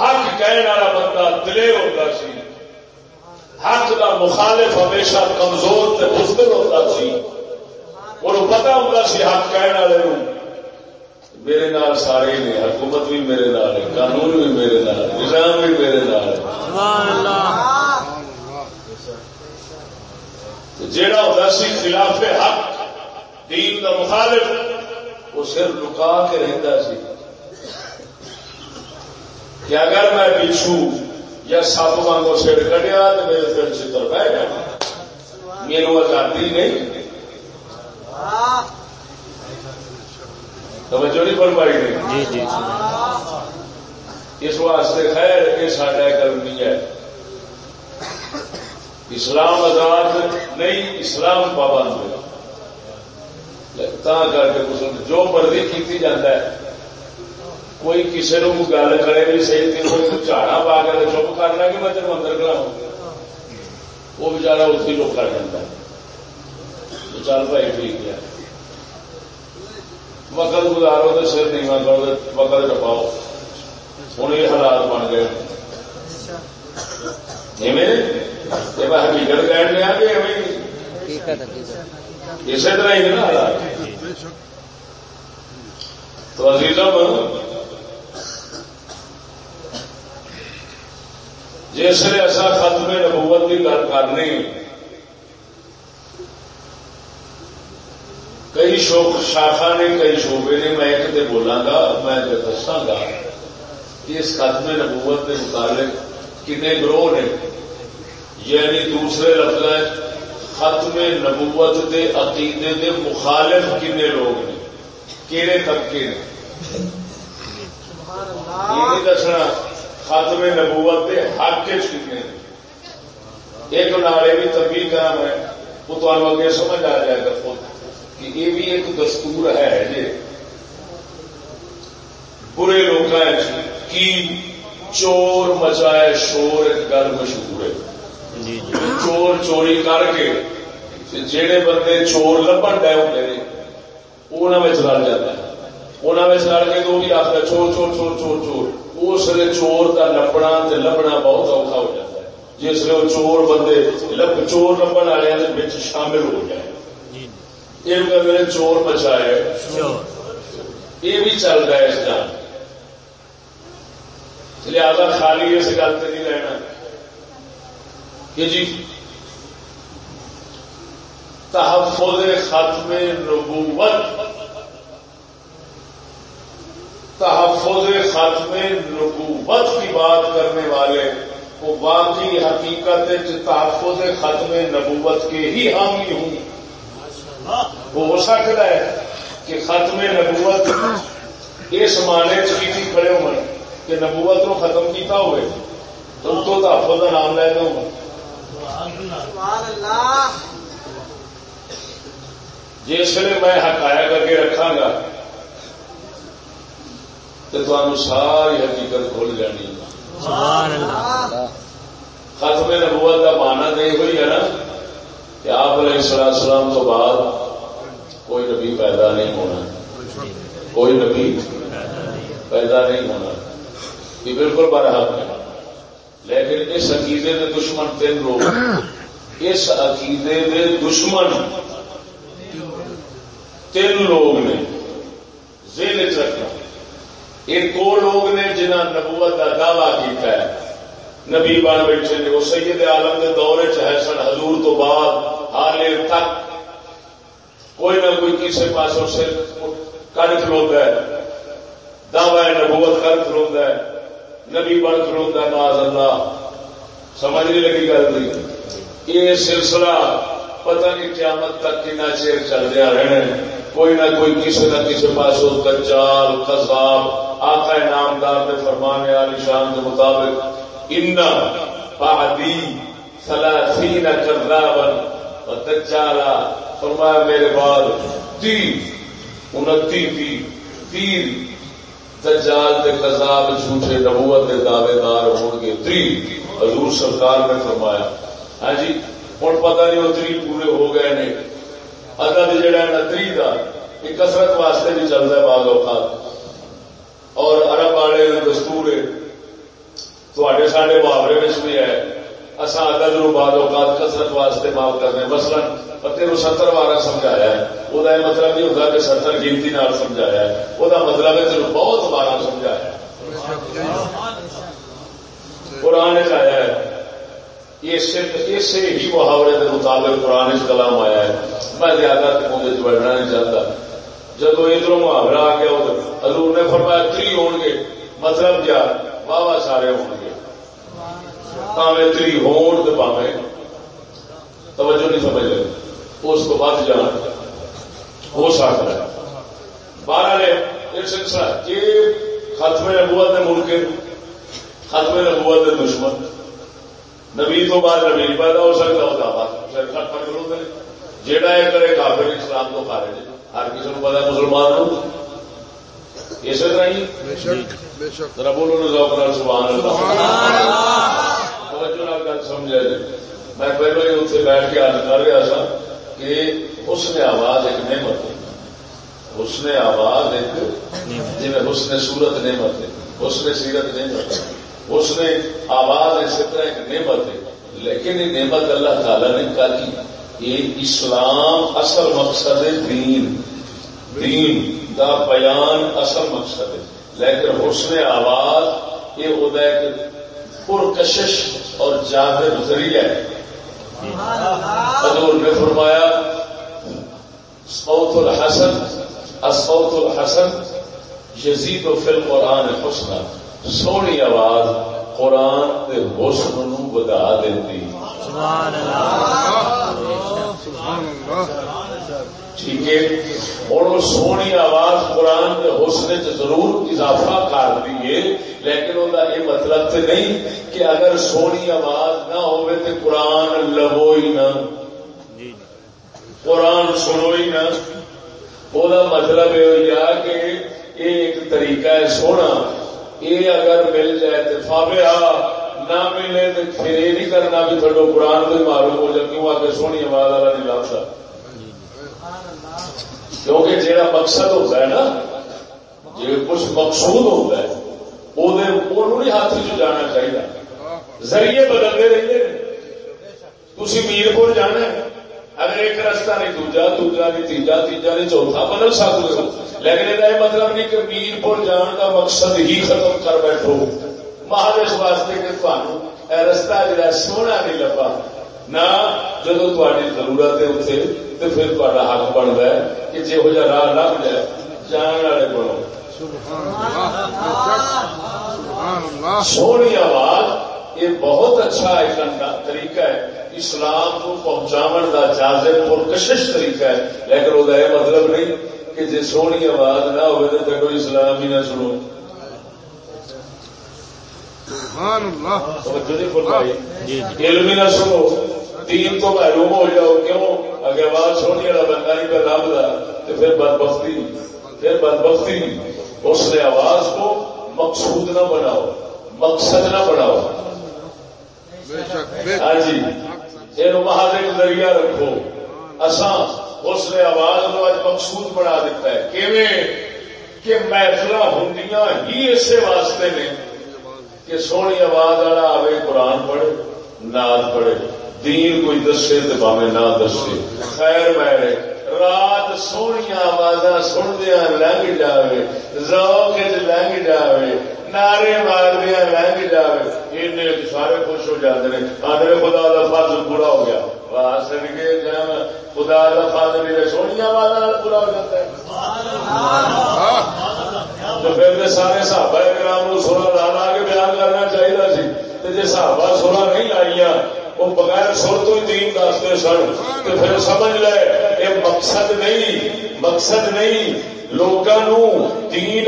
حق کہنے والا بندہ دلے ہوتا سی، حق کا مخالف ہمیشہ کمزور سے بزدل ہوتا سی۔ اور پتا ہوتا سی حق کہنے والے میرے نال سارے نے، حکومت بھی میرے نال ہے، قانون بھی میرے نال نظام بھی میرے نال ہے۔ جیڑا ہوتا سی خلاف حق دین کا مخالف وہ صرف لکا کے رہتا سی۔ کہ اگر میں بچھو یا سپ وانگو سیڑ کٹیا تو میرے دل چتر بہ گیا میرے آزادی نہیں۔ توجہ نہیں فرمائی نے جی جی اس واسطے خیر یہ ساڈا کرنی ہے۔ اسلام آزاد نہیں اسلام پابند کر کے جو مرضی کی جاتا ہے کوئی کسی نے گل کرے بھی صحیح تھی کوئی جھاڑا پا کے چپ کرنا کہ میں تین اندر کراؤں وہ بچارا اس کی لوگ کر جاتا ہے چل بھائی ٹھیک ہے۔ وقت گزارو تو سر نہیں کرو وقت ٹپاؤ ہوں یہ حالات بن گئے۔ حقیقت کہہ لیا اسی طرح ہی نا تو عزیزم جس نے ایسا ختم نبوت کی گل کرنی کئی شوق شاخا نے کئی شعبے نے میں ایک بولاں گا میں دساگا اس ختم نبوت کے متعلق کنے گروہ نے یعنی دوسرے لفظ ختم نبوت کے عقیدے کے مخالف کنے لوگ نے کہڑے طبقے نے یہ دسنا ختم نبوت کے حق کنے ایک نالے بھی تبھی کام ہے وہ تمہیں اگے سمجھ آ جائے گا خود کہ یہ بھی ایک دستور ہے جی۔ برے لوگ کی چور مچائے شور ایک گل مشہور ہے۔ چور چوری کر کے جہے بندے چور لبن ڈے ہوتے ہیں انہوں میں لڑ جاتا ہے۔ انہوں میں لڑ کے تو بھی آخر چور چور چور چور چور۔ اس لیے چور کا لبنا لبنا بہت اوکھا ہو جاتا ہے۔ جس لیے چور بندے چور لبن والے شامل ہو جائے۔ یہ میرے چور بچائے یہ بھی چل رہا ہے اس لہذا خالی اس گل سے نہیں رہنا۔ کہ جی تحفظ ختم نبوت، تحفظ ختم نبوت کی بات کرنے والے وہ واقعی حقیقت تحفظ ختم نبوت کے ہی حامی ہوں۔ وہ ہو سکتا ہے کہ ختم نبوت اس معنی چیز کھڑے ہوئے کہ نبوت کو ختم کیتا ہوئے، تو تحفظ کا نام لے دوں جس میں میں حقائق کر کے رکھا گا تو تمہیں ساری حقیقت کھول جانی ختم نبوت کا مانا نہیں ہوئی ہے نا کہ آپ علیہ السلام تو بعد کوئی نبی پیدا نہیں ہونا۔ کوئی نبی پیدا نہیں ہونا۔ یہ بالکل برحق ہے۔ لیکن اس عقیدے کے دشمن تین لوگ اس عقیدے کے دشمن تین لوگ نے۔ ذہن رکھنا۔ یہ دو لوگ نے جنہ نبوت کا دعوی کیتا ہے۔ نبی بن بیٹھے نے، وہ سید عالم کے دورے چ سن، حضور تو بعد حال تک کوئی نہ کوئی کسی پاس سے کر کھلوتا ہے۔ دعوی نبوت کر کھلوتا ہے۔ نبی بن کھلوتا ہے معاذ اللہ۔ سمجھ نہیں لگی گل نہیں یہ سلسلہ پتہ نہیں قیامت تک کنا چیر چل رہا رہنا کوئی نہ کوئی کسی نہ کسی پاس کچال قذاب، آقا نامدار نے فرمانے والی شان کے مطابق۔ ان بعدی ثلاثین کذابا ودجالا فرمایا میرے بعد تین انتی تین تین دجال دے قذاب جھوٹے نبوت دے دعوے دار ہون گے۔ تری، حضور سرکار نے فرمایا۔ ہاں جی ہوں پتہ نہیں وہ تری پورے ہو گئے نے۔ عدد جڑا ہے نا تری کا یہ کسرت واسطے بھی چلتا ہے بعض اوقات۔ اور عرب والے دستور ہے۔ تھوڑے سارے محاورے میں بھی ہے۔ اصا عدد نو بعض اوقات کسرت واسطے معاف کرنے مثلا پتے ستر بارہ سمجھایا ہے۔ وہ مطلب نہیں ہوتا کہ ستر گنتی نال سمجھایا ہے۔ وہ مطلب ہے چلو بہت بارہ سمجھایا قرآن آیا ہے۔ یہ صرف اسے ہی محاورے کے مطابق قرآن کلام آیا ہے۔ میں زیادہ مجھے بڑھنا نہیں چاہتا۔ جب ادھر محاورہ آ گیا، حضور نے فرمایا، تری ہو گے مطلب کیا؟ واہ واہ، سارے ہو گے پاوے تری ہون تو پاوے۔ توجہ نہیں سمجھ لے اس کو بعد جانا ہو سکتا ہے۔ بارہ نے ایک سلسلہ یہ ختم نبوت نے ملک ختم نبوت کے دشمن۔ نبی تو بعد نبی پیدا ہو سکتا ہوتا بات جیڑا یہ کرے کافر، اسلام تو کھا رہے ہر کسی کو پتا مسلمان ہو اسی طرح ہی ذرا بولو نا ذوق سبحان اللہ۔ گل سمجھا جی میں پہلو ہی اتنے بیٹھ کے حل کر رہا سا کہ اس نے آواز ایک نعمت اس نے آواز ایک جی اس نے سورت نعمت ہے۔ اس نے سیرت نعمت اس نے آواز اسی طرح ایک نعمت ہے۔ لیکن یہ نعمت اللہ تعالی نے کہا کہ یہ اسلام اصل مقصد ہے دین۔ دین۔ دا بیان اصل مقصد ہے۔ لیکن حسن آواز یہ ہوتا ہے کہ پرکشش اور جاگر ذریعہ حضور نے فرمایا سعود الحسن اسعود الحسن یزید و فل قرآن حسن سونی آواز قرآن کے حسن نو بدا دیتی۔ ٹھیک ہے؟ اور سونی آواز قرآن کے حسن ضرور اضافہ کر دیے لیکن وہ یہ مطلب تو نہیں کہ اگر سونی آواز نہ ہو تو قرآن لو ہی نہ۔ قرآن سنو ہی نہ۔ وہ مطلب یہ کہ یہ ایک طریقہ ہے سونا۔ یہ اگر مل جائے تو فابیا نہ ملے تو پھر یہ نہیں کرنا بھی تھوڑا قرآن کو معلوم ہو جائے کیوں آ کے سونی آواز والا نہیں لگتا کیونکہ جہاں مقصد ہوتا ہے نا جی کچھ مقصود ہوتا ہے وہ ہاتھ جانا چاہیے ذریعے بدلتے رہتے تھی میر پور جانا اگر ایک رستہ نہیں، دوجا دوجا نہیں تیجا تیجا نہیں چوتھا بدل سکتے ہو لیکن یہ مطلب نہیں کہ میر پور جان کا مقصد ہی ختم کر بیٹھو۔ محل واسطے کہ تمہیں رستہ جا سونا نہیں لبا نہ تاری ضرورت ہے اتنے تو پھر تا حق بنتا ہے کہ جہو جہ راہ لگ جائے جان والے بنو سونی آواز یہ بہت اچھا ایک طریقہ ہے اسلام کو پہنچاو کا جازب پرکشش طریقہ ہے لیکن وہ مطلب نہیں کہ جی سونی آواز نہ ہو تو اسلام ہی نہ سنو۔ علم نہ سنو دین تو محروم ہو جاؤ کیوں؟ اگر آواز سونی والا بندہ نہیں پہ لبدا تو پھر بد بختی پھر بد بختی اس نے آواز کو مقصود نہ بناؤ مقصد نہ بناؤ۔ ہاں جی یہ محاذ ذریعہ رکھو۔ اساں اس نے آواز کو اج مقصود بنا دیتا ہے۔ کہ محفل ہوں ہی اسے واسطے نے۔ کہ سونی آواز والا آئے قرآن پڑھے ناد پڑھے، دین کوئی دسے تو باوے نہ دسے۔ خیر میرے رات سونی آواز سندیا لنگ جائے روک لنگ جائے نعرے ماردیا لنگ جائے سارے خوش ہو جاتے ہیں آدھے خدا کا فرض پورا ہو گیا۔ سر کے جان خدا کا فرض میرے سونی آواز پورا ہو جاتا ہے۔ تو پھر سارے صحابہ کرام سولہ لا لا کے بیان کرنا چاہیے جی صحابہ سولہ نہیں لائیا وہ بغیر سر تو ہی دین دستے سن۔ تو پھر سمجھ لے، یہ مقصد نہیں مقصد نہیں۔ لوگوں دین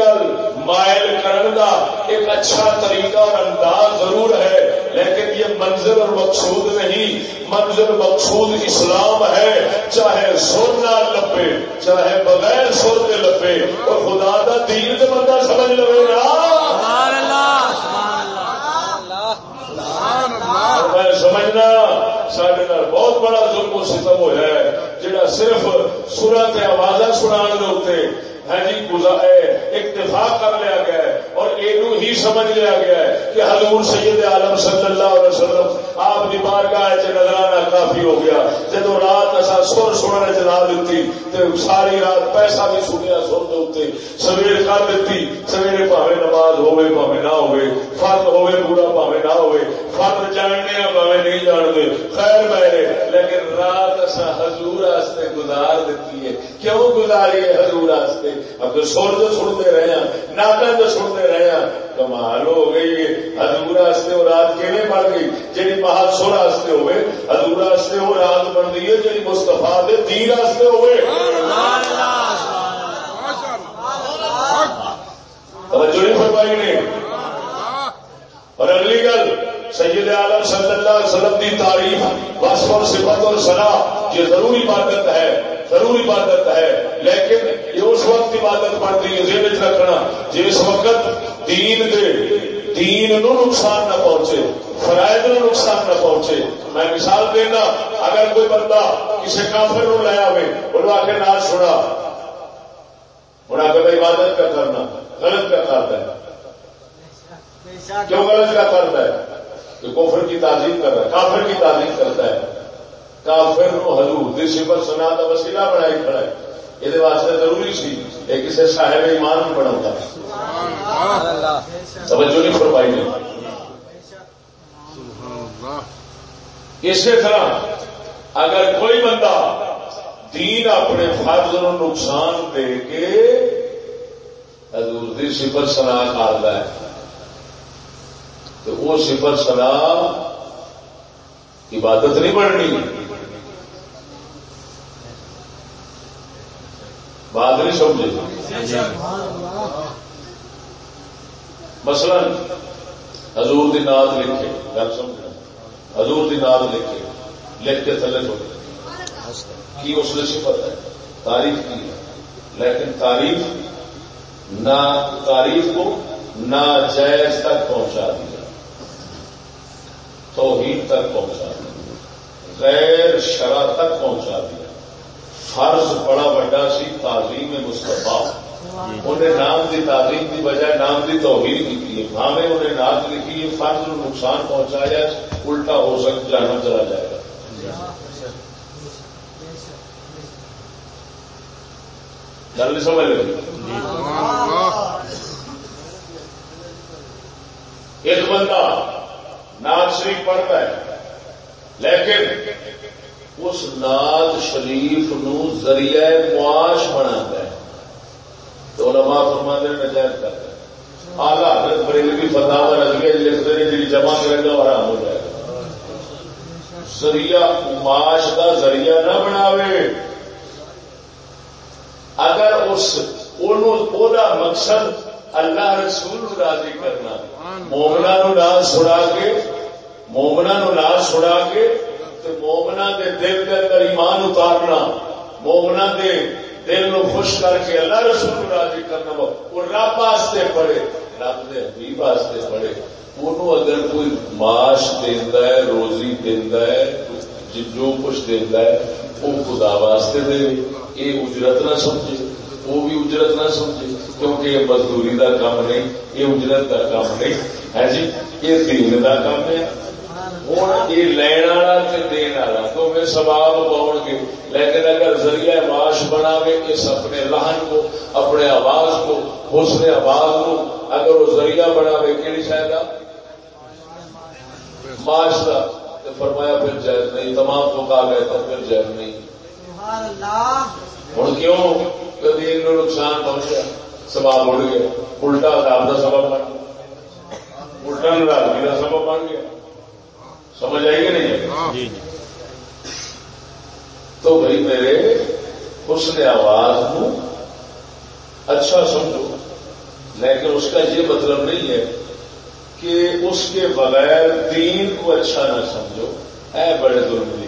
مائل کرنے کا ایک اچھا طریقہ اور انداز ضرور ہے لیکن یہ منظر اور مقصود نہیں۔ منظر مقصود اسلام ہے چاہے سر نہ لپے چاہے بغیر سر کے لپے اور خدا کا دین تو بندہ سمجھ لو گا میں سمجھنا سارے بہت بڑا ظلم و ستم ہوا ہے جہاں صرف سورت آواز سنا ہاں جی اتفاق کر لیا گیا ہے اور یہ ہی سمجھ لیا گیا ہے کہ حضور سید عالم صلی اللہ علیہ وسلم، آپ کی بارگاہ نظرانہ کافی ہو گیا۔ جدو رات اصا سر سننے چلا دیتی تو ساری رات پیسہ بھی سنیا سر دے سویر کر دیتی سویرے پاوے نماز ہوے پاوے نہ ہوے فرد ہوے پورا پاوے نہ ہوے فرد جاننے پاوے نہیں جانتے۔ خیر میرے لیکن رات اصا حضور گزار دیتی ہے۔ کیوں گزاری ہے حضور آستے اب سر جو سنتے رہے ہیں ناٹا جو سنتے رہے ہیں، کمال ہو گئی۔ ہزور اور رات کیویں بن گئی؟ جی محل سر واسطے ہوئے۔ ہزور واسطے وہ رات بن گئی ہے جی مستفا دے تیر واسطے ہوئے۔ توجہ نہیں فرمائی نے؟ اور اگلی گل، سید عالم صلی اللہ علیہ وسلم کی تعریف، وصف اور صفت اور سنا یہ ضروری عبادت ہے۔ ضروری عبادت ہے۔ لیکن یہ اس وقت عبادت بنتی ہے، ذہن رکھنا۔ جس وقت دین دے، دین نو نقصان نہ پہنچے فرائد نو نقصان نہ پہنچے۔ میں مثال دینا، اگر کوئی بندہ کسی کافر نو لے آئے انہوں آ کے نہ سنا۔ انہیں آ کے عبادت کا کرنا، غلط کا کرتا ہے۔ کیوں غلط کا کرتا ہے؟ کہ کفر کی تعظیم کر رہا ہے، کافر کی تعظیم کرتا ہے۔ کافر نو حضور دی سفر سنا کا وسیلہ بنائی کھڑا ہے۔ یہ واسطے ضروری سی یہ کسی صاحب ایمان بھی بنا توجہ نہیں فرمائی نے۔ اسی طرح اگر کوئی بندہ دین اپنے فرض نو نقصان دے کے حضور دی سفر سنا کرتا ہے، تو وہ صفت سلام عبادت نہیں بڑھنی بات نہیں سمجھے مثلا، حضور دی ناد لکھے۔ گل سمجھنا حضور دی ناد لکھے۔ لکھ کے تھلے ہو کی اس نے صفت ہے؟ تعریف کی ہے۔ لیکن تعریف نہ تعریف کو نہ جائز تک پہنچا دیا توحید تک پہنچا دیا غیر شرح تک پہنچا دیا۔ فرض بڑا بڑا سی تعلیم مستفا انہیں نام دی تعلیم کی بجائے نام دی توحید کی ہاں انہیں نام لکھی ہے فرض نقصان پہنچایا الٹا ہو سکتا جانا چلا جائے گا۔ جلدی سمجھ لے ایک بندہ ناد شریف پڑھتا ہے۔ لیکن اس ناد شریف نو ذریعہ معاش بنا تو علماء فرما دے نجائز کرتا ہے آلہ حضرت بریلوی فتح نظریہ لکھتے ہیں جی جمع کرے گا اور آرام ہو جائے گا۔ ذریعہ معاش کا ذریعہ نہ بناوے۔ اگر اس مقصد اللہ رسول راضی کرنا۔ مومنا نو نہ سڑا کے مومنا نو نہ سڑا کے مومنا دے دل کے اندر ایمان اتارنا۔ مومنا دے دل نو خوش کر کے اللہ رسول راضی کرنا۔ وہ رب واسطے پڑے رب دے حبیب واسطے پڑے وہ اگر کوئی معاش دینا ہے، روزی دینا ہے، جو کچھ دینا ہے، وہ خدا واسطے دے۔ یہ اجرت نہ سمجھے۔ وہ بھی اجرت نہ سمجھے کیونکہ یہ مزدوری کا کام نہیں یہ اجرت کا کام نہیں۔ ہے جی؟ یہ دین کا کام ہے۔ ہوں یہ لین والا دین والا تو میں سواب پاؤ گے۔ لیکن اگر ذریعہ معاش بنا اس اپنے لہن کو اپنے آواز کو حسن آواز کو اگر وہ ذریعہ بنا کہ شاید معاش کا فرمایا پھر جائز نہیں تمام کو کہا گئے تو پھر جائز نہیں۔ ہوں کیوں؟ کبھی ان نقصان پہنچا سباب اڑ گیا۔ الٹا آپ کا سبب بن گیا۔ الٹا ناراضگی کا سبب بن گیا۔ سمجھ آئی کہ نہیں؟ جی، جی۔ تو بھائی میرے اس نے آواز کو اچھا سمجھو۔ لیکن اس کا یہ مطلب نہیں ہے کہ اس کے بغیر دین کو اچھا نہ سمجھو۔ اے بڑے کرنے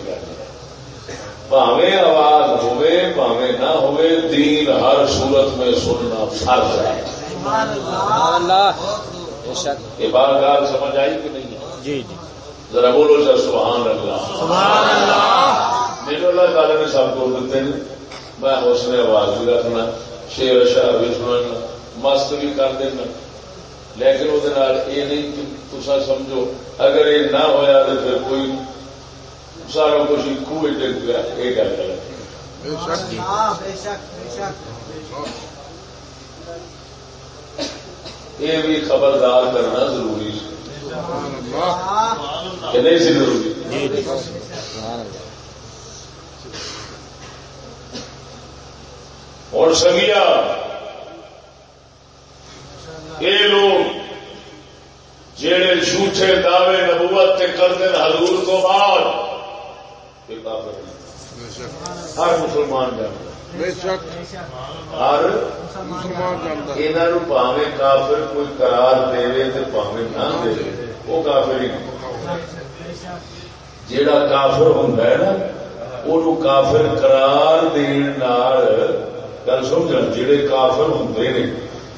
پاوے آواز ہوئے پاوے نہ ہوئے دین ہر صورت میں سننا فرض ہے یہ بار گال سمجھ آئی کہ نہیں جی جی ذرا بولو سر سبحان اللہ سبحان اللہ میرے اللہ تعالی نے سب کو دیتے ہیں میں حوصلے آواز بھی رکھنا شیر اشار بھی سننا مست بھی کر دینا لیکن وہ یہ نہیں کہ تصا سمجھو اگر یہ نہ ہوا تو پھر کوئی سارا کچھ خوہ ڈگ گیا یہ گل غلط یہ بھی خبردار کرنا ضروری کہ نہیں سی ضروری اور سگیا یہ لوگ جہے جھوٹے دعوے نبوت کرتے حضور تو بعد ہر مسلمان جانتا ہر مسلمان پاوے کافر کوئی قرار دے تو پاوے نہ دے وہ کافر ہی جیڑا کافر ہوں نا وہ کافر قرار دین گل سمجھ جڑے کافر ہوں نے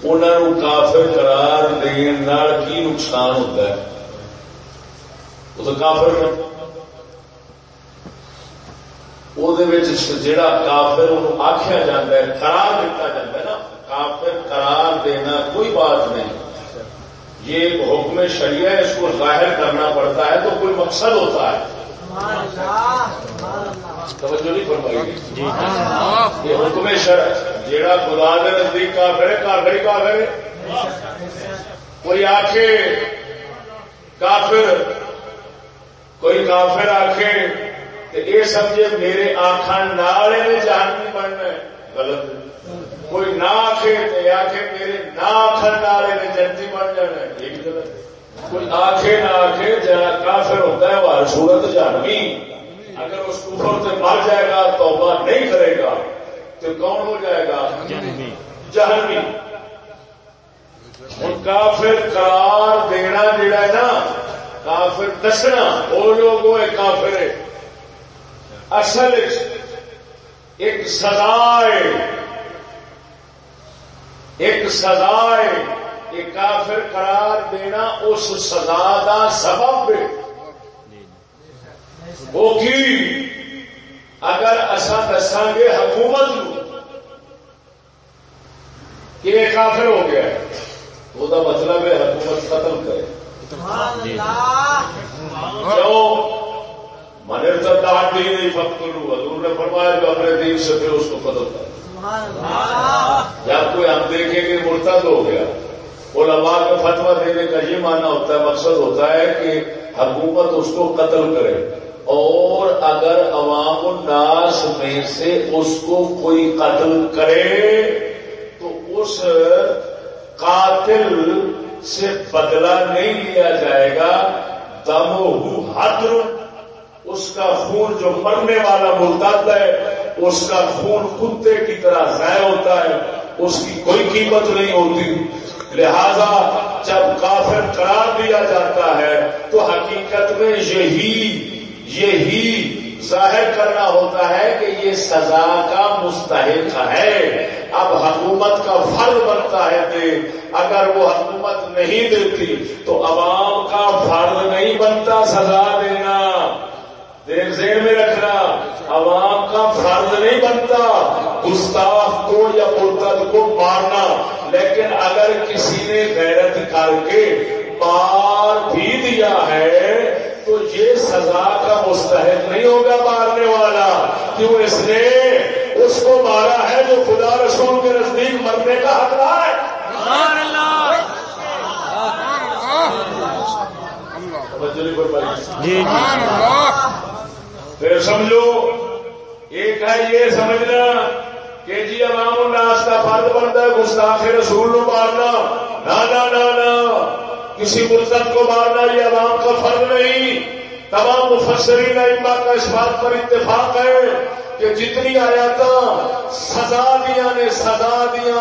انہوں کافر قرار دین کی نقصان ہوتا ہے؟ وہ تو کافر جڑا کافر آخیا جا ہے قرار دیتا جاتا ہے نا کافر قرار دینا کوئی بات نہیں یہ حکم شریعہ اس کو ظاہر کرنا پڑتا ہے تو کوئی مقصد ہوتا ہے توجہ نہیں فرمائی۔ یہ حکم شر جیڑا خدا کے نزدیک کافر ہے کافر ہی کافر ہے کوئی آخے کافر کوئی کافر آخے یہ سمجھے میرے آخر جہنمی بننا غلط کوئی نہ آخے تو آخے میرے نہ آخر میں جنتی بن جانا یہ بھی غلط کوئی آخے نہ آخے جہاں کافر ہوتا ہے وہ ہر صورت جہنمی اگر اس کفر سے مر جائے گا توبہ نہیں کرے گا تو کون ہو جائے گا جہنمی ہوں کافر قرار دینا جڑا ہے نا کافر دسنا وہ لوگ کافر ہے اصل ایک سزا ایک سزا ایک کافر قرار دینا اس سزا کا سبب وہ کی؟ اگر اصا دساں گے حکومت کہ یہ کافر ہو گیا وہ مطلب ہے حکومت ختم کرے۔ جو من ارتداد بھی نہیں فخر حضور نے فرمایا جو اپنے دین سے پھر اس کو ختم کر۔ جب کوئی ہم دیکھیں گے مرتد ہو گیا۔ علماء کا فتوا دینے کا یہ ماننا ہوتا ہے مقصد ہوتا ہے کہ حکومت اس کو قتل کرے۔ اور اگر عوام الناس میں سے اس کو کوئی قتل کرے تو اس قاتل سے بدلہ نہیں لیا جائے گا۔ دمو حدر اس کا خون جو مرنے والا مرتد ہے، اس کا خون کتے کی طرح ضائع ہوتا ہے، اس کی کوئی قیمت نہیں ہوتی۔ لہذا جب کافر قرار دیا جاتا ہے، تو حقیقت میں یہی یہی ظاہر کرنا ہوتا ہے کہ یہ سزا کا مستحق ہے۔ اب حکومت کا فرض بنتا ہے کہ اگر وہ حکومت نہیں دیتی، تو عوام کا فرض نہیں بنتا سزا دینا۔ دیکھ ذہن میں رکھنا۔ عوام کا فرض نہیں بنتا۔ گستاخ کو یا مرتد کو مارنا۔ لیکن اگر کسی نے غیرت کر کے مار بھی دیا ہے تو یہ سزا کا مستحق نہیں ہوگا مارنے والا۔ کیوں اس نے اس کو مارا ہے جو خدا رسول کے نزدیک مرنے کا حقدار ہے؟ جی پھر سمجھو، ایک ہے یہ سمجھنا کہ جی عوام الناس کا فرد بنتا ہے گستاخ رسول کو مارنا نہ نہ نہ کسی مرتب کو مارنا یہ عوام کا فرد نہیں۔ تمام مفسرین اما کا اس بات پر اتفاق ہے کہ جتنی آیات سزا دیا نے سزا دیا،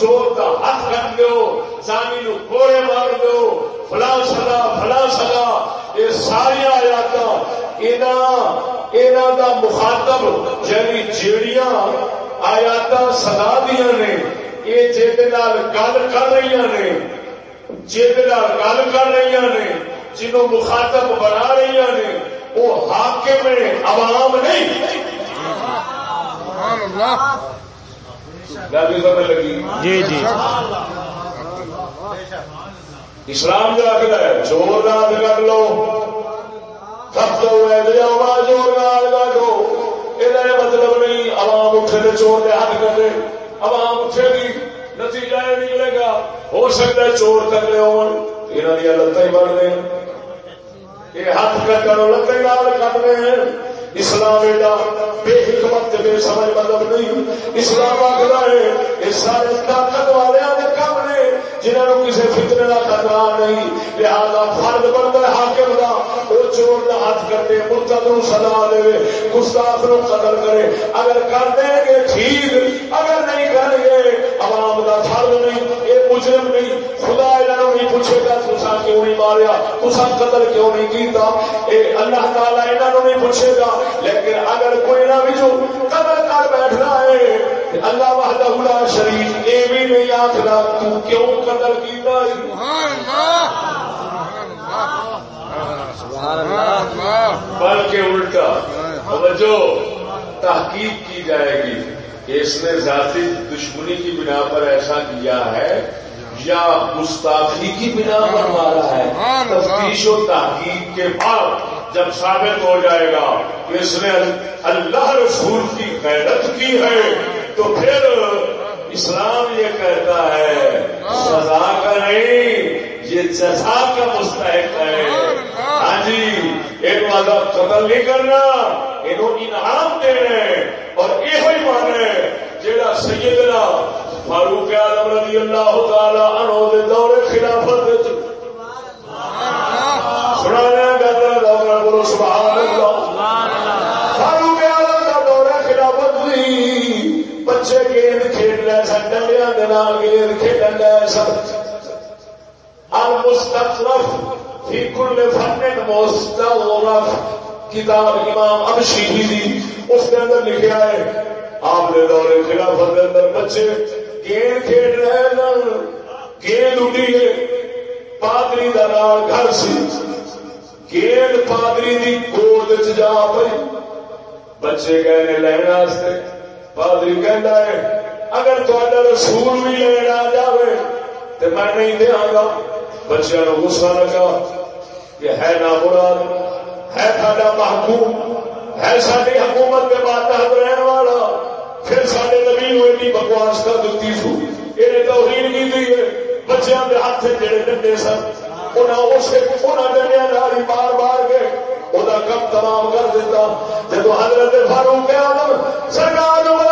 چور کا ہاتھ رکھ دو زانی نو کوڑے مار دو، فلاں سزا فلاں سزا، یہ ساری آیات دا مخاطب یعنی جیڑیاں آیات سزا دیا نے، یہ جل گل کر رہی نے جل گل کر رہی نے جنہوں مخاطب بنا رہی نے وہ حاکم عوام نہیں۔ جی جی۔ اسلام جو آخر ہے چور رات کر لو۔ سب تو چور رات کر لو یہ مطلب نہیں عوام اٹھے تو چور کے ہاتھ کر دے۔ عوام اٹھے گی نتیجہ نکلے گا۔ ہو سکتا ہے چور کر یہاں دیا لتیں بن گئے یہ ہاتھ کر کرو لتیں لال کرتے ہیں اسلام ایڈا بے حکمت بے سمجھ مطلب نہیں اسلام آخر ہے یہ سارے طاقت والے کم نے جنہوں کسی فتنے کا خطرہ نہیں لہذا فرد بنتا ہے حاکم کا چور کا ہاتھ کرتے مرتد نو سزا دے گستاخ نو قتل کرے۔ اگر کر دیں گے ٹھیک اگر نہیں کر گے عوام کا فرد نہیں یہ مجرم نہیں۔ خدا انہوں نہیں پوچھے گا تسا کیوں نہیں ماریا؟ تسا قتل کیوں نہیں کیتا؟ اے اللہ تعالیٰ انہوں نہیں پوچھے گا۔ لیکن اگر کوئی نہ بھی جو قتل کر بیٹھنا ہے اللہ وحدہ لا شریف یہ بھی نہیں آخلا تو کیوں قتل کیتا بلکہ الٹا. توجہ. تحقیق کی جائے گی کہ اس نے ذاتی دشمنی کی بنا پر ایسا کیا ہے یا گستاخی کی بنا پر مارا ہے. تفتیش و تحقیق کے بعد جب ثابت ہو جائے گا کہ اس نے اللہ رسول کی غیرت کی ہے تو پھر اسلام یہ کہتا ہے سزا کا نہیں یہ جزا کا مستحق ہے۔ ہاں جی ایک والا قتل نہیں کرنا انہوں انعام دینے اور یہ مانے جہاں سیدنا فاروق آدم رضی اللہ تعالی عنہ دے دور خلافت دور بولو سبحان اللہ۔ ڈنڈیاں دے نال کھیلن رہے سن المستطرف فی کل فن مستغرف کتاب امام ابشی دی۔ اس کے اندر لکھا ہے آپ نے دور خلافت کے اندر بچے۔ گیند کھیل رہے سن گیند اڈی ہے۔ پادری کا نام گھر سی۔ گیند پادری کی گود جا پی بچے گئے نے لینا پادری کہنا ہے اگر تا رسول بھی لینا جائے تو میں نہیں دیا گا بچوں کو غصہ لگا کہ ہے نا مراد، ہے سا محکوم، ہے ساری حکومت کے بات رہن والا۔ پھر سارے نبی نو ایڈی بکواس کر دیتی سو یہ توہین کی دی ہے۔ بچوں کے ہاتھ جڑے ڈنڈے سن ڈنڈیا بار بار کے وہ کم تمام کر دیتا۔ جب حضرت فاروق آدم سرکار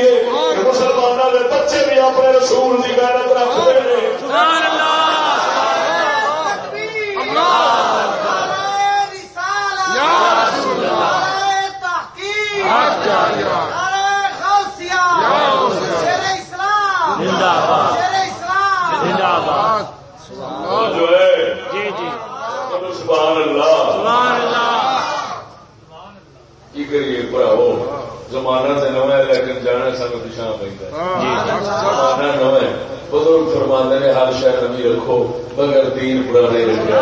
ہے مسلمانوں کے بچے بھی اپنے رسول کی غیرت رکھتے ہیں۔ سبحان اللہ۔ زندہ باد زندہ باد جو ہے جی جی سبحان اللہ۔ سبحان اللہ۔ کی کریے بھراو؟ زمانہ جانا سب پچھا پہ بزرگ فرمانے نے ہر شہر نمی رکھو مگر دین پرانے اللہ۔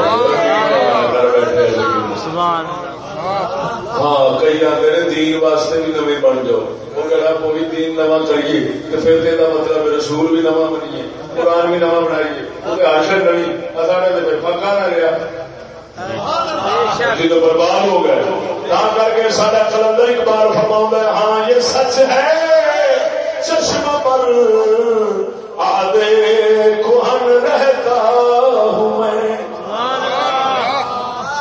ہاں کئی آتے ہیں دین واسطے بھی نویں بن جاؤ۔ وہ کہنا کوئی دین نواں کریے تو پھر تو یہ مطلب رسول بھی نواں بنیے۔ قرآن بھی نواں بنائیے۔ وہ آشر نوی اصل پکا نہ رہا۔ جی تو برباد ہو گئے۔ کر کے سارا کلندر اقبال فرما ہے ہاں یہ سچ ہے۔ چشمہ پر آدھے کوہن رہتا ہوں میں۔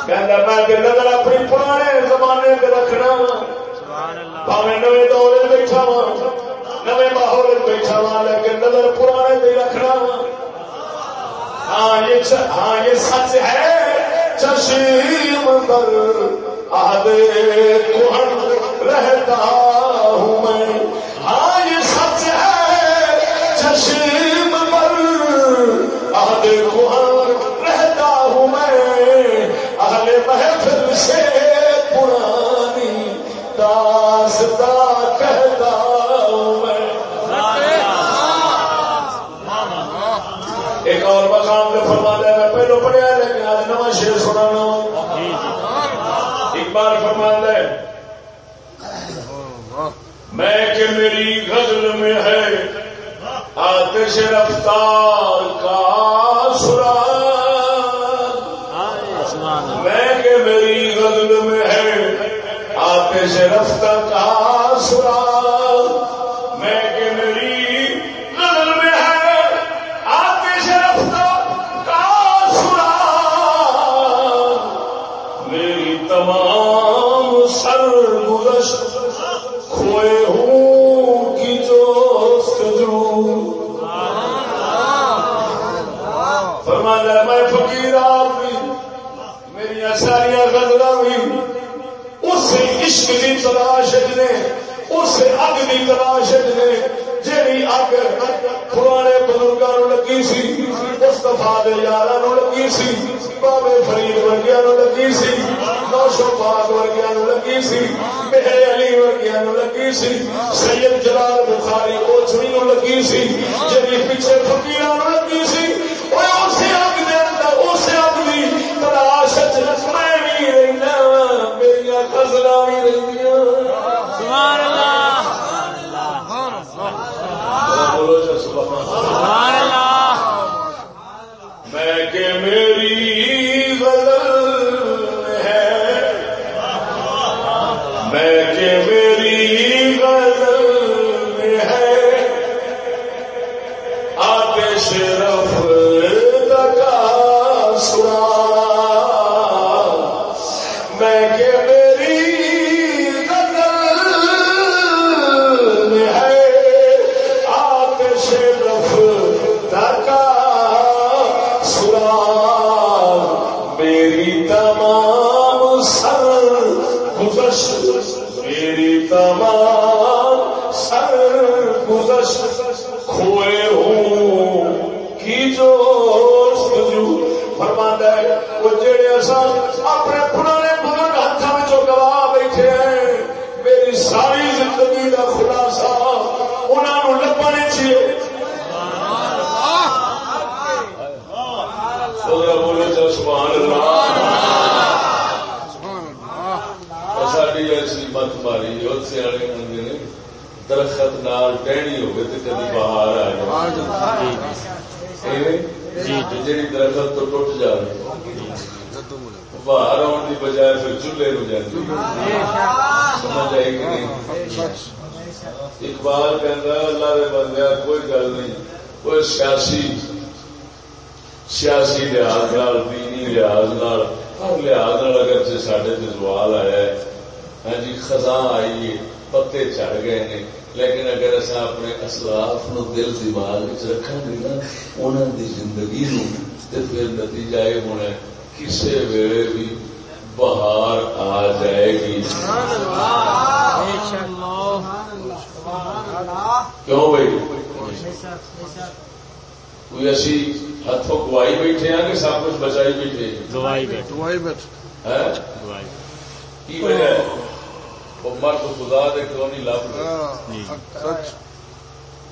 کہنا میں کہ نظر اپنی پرانے زمانے کے رکھنا۔ پاوے نوے دور بیٹھا وا نوے ماحول بیٹھا وا لیکن نظر پرانے پہ رکھنا۔ وا ہاں یہ ہاں یہ سچ ہے۔ چشیم پر رہتا ہوں میں۔ ہاں یہ سچ ہے چشیم پر آدھے میں ہے آتش رفتار کا سراغ اللہ میں کہ میری غزل میں ہے آتش رفتار کا تلاش نے اس اگ کی تلاش نے جیڑی اگ پرانے بزرگوں لگی سی مستفا یار لگی سی، بابے فرید ورگیا لگی سی نوشو پاک ورگیا لگی سی میرے علی ورگیا لگی سی، سید جلال بخاری اوچھوی لگی سی جی پیچھے فکیر لگی سی اسی اگ دے اندر اسی اگ کی تلاش میں میری غزل بھی رہی سبحان اللہ. سبحان اللہ ساری ایسی مت ماری اور سیاڑے بندے نے درخت نال ٹہنی ہوگی تو کبھی باہر آ جائے جی درخت تو ٹوٹ جائے باہر آن کی بجائے پھر چولہے ہو جاتی سمجھ آئے گی نہیں اقبال کہہ اللہ دے بندے کوئی گل نہیں کوئی سیاسی سیاسی لحاظ دینی لحاظ لحاظ اگر سڈے سوال آیا ہے ہاں جی خزاں آئی ہے پتے چڑھ گئے ہیں۔ لیکن اگر اصا اپنے اسلاف نو دل دماغ رکھا گے نا انہوں دی زندگی نو تے پھر نتیجہ یہ ہونا کسی ویلے بھی بہار آ جائے گی۔ کیوں بھائی؟ کوئی اسی ہاتھوں گوائی بیٹھے ہیں کہ سب کچھ بچائی بیٹھے کی وجہ ہے؟ وہ مرد خدا دے کیوں نہیں لب جی۔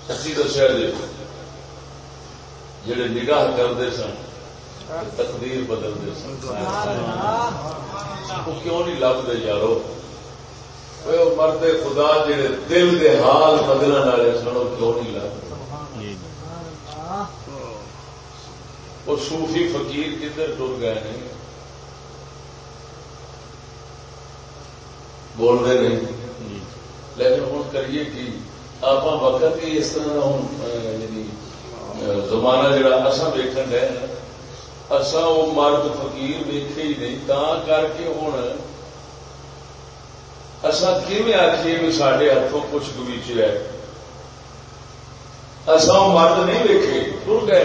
سچی دسیا جی جڑے نگاہ کرتے سن تقدیر بدلتے سن۔ وہ کیوں نہیں لبتے یارو؟ مرد خدا جڑے دل دے حال بدلنے والے سن وہ کیوں نہیں لبتے؟ جی۔ وہ صوفی فقیر کدھر ٹر گئے نہیں بول رہے نہیں۔ جی۔ لیکن ہوں کریے کہ آپ وقت ہی اس طرح ہوں یعنی زمانہ جڑا اصا ویکن ڈے اصا وہ مرد فقیر ویکے ہی نہیں تا کر کے ہوں اصا کیون آخیے بھی سڈے ہاتھوں کچھ گویچ ہے اصا وہ مرد نہیں ویکے ٹر گئے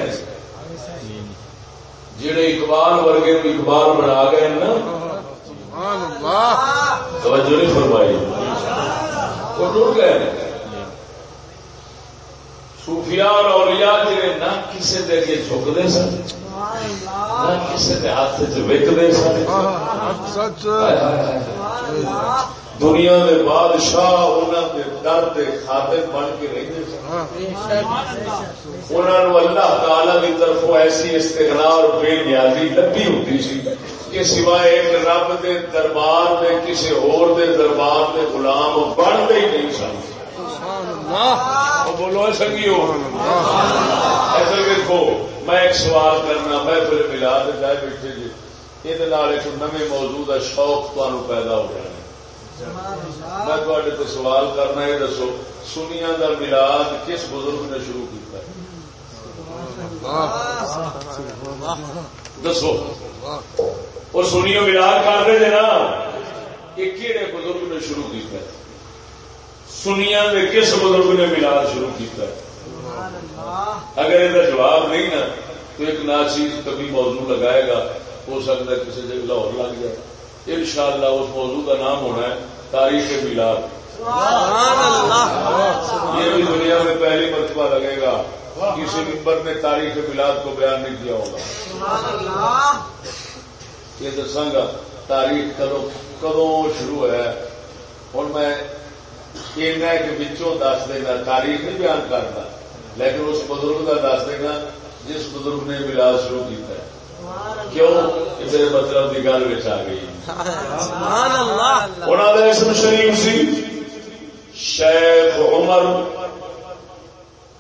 جڑے اقبال ورگے اقبال بنا گئے نا توجہ نہیں فرمائی۔ وہ ٹر گئے۔ صوفیاء اور اولیاء جڑے نہ کسی دے کے جھکتے سن نہ کسی دے ہاتھ چ وکتے سن۔ دنیا دے بادشاہ انہوں دے در دے خاطر بن کے رہتے سن۔ انہوں اللہ تعالی کی طرف ایسی استغنا اور بے نیازی لبھی ہوتی سی کہ سوائے ایک رب دے دربار دے کسی اور دے دربار دے غلام بنتے ہی نہیں سن۔ بولو سنگیو ایسا دیکھو میں ایک سوال کرنا میں پھر ملا دے جائے بیٹھے جی۔ یہ نئے موضوع کا شوق تمہیں پیدا ہو جانا میں تھوڑے تو سوال کرنا یہ دسو سنیا کا ملاد کس بزرگ نے شروع کیا دسو۔ وہ سنیا ملاد کر رہے نا یہ کہڑے بزرگ نے شروع کیا سنیا کے کس بزرگ نے ملاد شروع کیا اگر یہ جواب نہیں نا، تو ایک ناچیز کبھی موضوع لگائے گا، ہو سکتا ہے کسی جگہ لاہور لگ جائے۔ ان شاء اللہ اس موضوع کا نام ہونا ہے تاریخ میلاد۔ یہ بھی دنیا میں پہلی مرتبہ لگے گا کسی ممبر نے تاریخ میلاد کو بیان نہیں کیا ہوگا۔ یہ دساگا تاریخ کدو کدو شروع ہے۔ ہوں میں دس دینا تاریخ نہیں بیان کرتا لیکن اس بزرگ کا دس دینا جس بزرگ نے ملاد شروع کیا ہے۔ کیوں؟ میرے مطلب کی گل آ گئی۔ انہوں اسم شریف سی شیخ عمر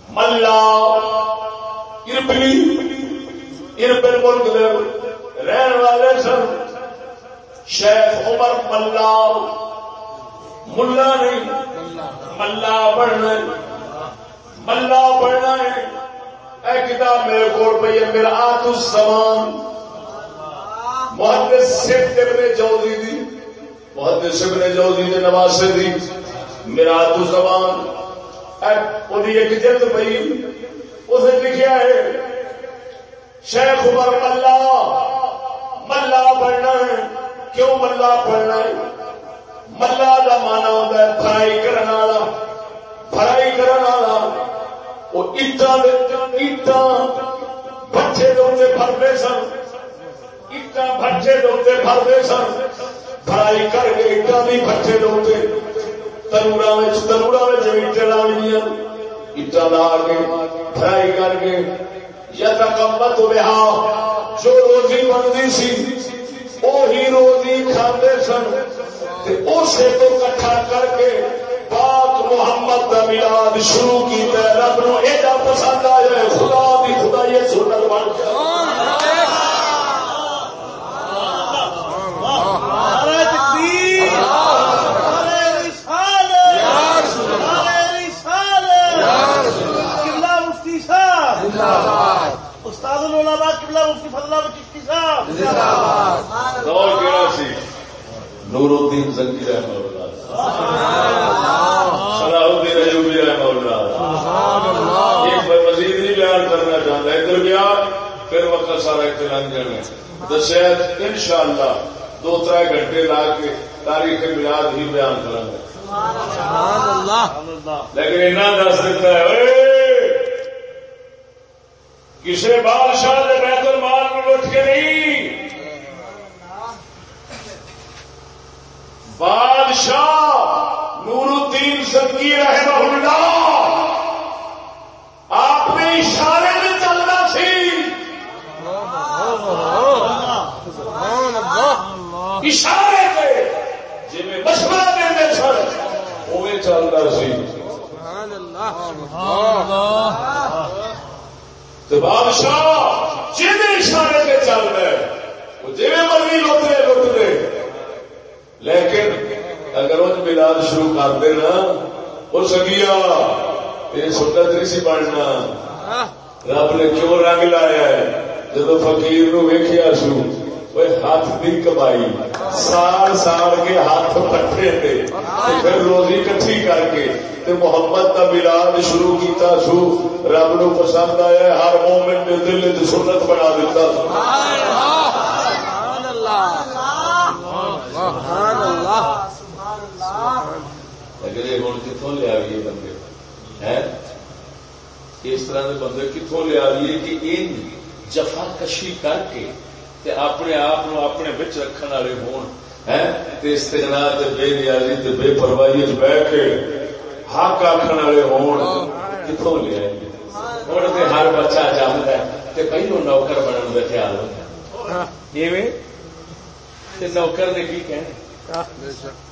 ملا اربلی اربل ملک رہن والے سن۔ شیخ عمر ملا ملا نہیں۔ ملا بڑھنا ملا بڑھنا ہے۔ اے کتاب میرے کو پی ہے، میرا آت الزمان محدث سب ابن جوزی دی۔ محدث ابن جوزی دے نواسے دی۔ میرا آت الزمان اے ایک جلد پئی۔ اس نے لکھیا ہے، شیخ عمر ملا۔ ملا پڑھنا ہے۔ کیوں ملا پڑھنا ہے؟ ملا کا مانا ہوتا ہے فرائی کرنے والا۔ فرائی کرنے والا۔ وہ بچے دے بھرتے سن اٹا بچے بھرتے سن کر کے اٹا بھی بچے لانیا اٹا لا کے کر کے یا تکمت بہا جو روزی بنتی سی وہی روزی کھانے سن اسے تو کٹھا کر کے پاک محمد کا ملاد شروع کیا رب نو ایڈا پسند آیا خدا بھی خدا یہ سنت بن گیا۔ استاد العلماء قبلہ مفتی فضلہ چشتی صاحب۔ دور کیڑا سی؟ نور الدین زنگی رحمہ اللہ ایک مزید نہیں بیان کرنا چاہتا ادھر گیا پھر وقت سارا دسیا ان شاء اللہ دو تر گھنٹے لا کے تاریخ میلاد ہی بیان کریں گے لیکن اینا دس دیتا ہے کسی بادشاہ نے بیت المال میں لٹ کے نہیں؟ بادشاہ نور الدین سدگی رحمہ اللہ آپ نے اشارے میں چلنا سی اشارے پہ جی میں مشورہ دیں سر وہ چلتا سی۔ بادشاہ جی جن اشارے پہ چل رہے، وہ جی مرضی لٹ رہے لٹ رہے لیکن اگر وہ ملاد شروع کر دینا، وہ سگیا یہ سنت نہیں سی بننا۔ رب نے کیوں رنگ لایا ہے؟ جب فقیر نو ویخیا سو، وہ ہاتھ کی کمائی۔ سال سال کے ہاتھ پٹھے تھے پھر روزی کٹھی کر کے تے محمد کا ملاد شروع کیتا سو۔ رب نو پسند آیا ہر مومن نے دل سنت بنا دیتا اگر یہ ہوں کتوں لیا گئی بندے؟ اس طرح کے بندے کتوں لیا گئی کہ ان جفا کشی کر کے تے اپنے آپ اپنے بچ رکھنے والے ہون استغنا بے نیازی تے بے پرواہی بہ کے حق آخر والے ہون۔ کتوں لیا ہوں ہر بچہ جمتا ہے تے پہلو نوکر بننے کا خیال ہوتا نوکر نے کی کہنا؟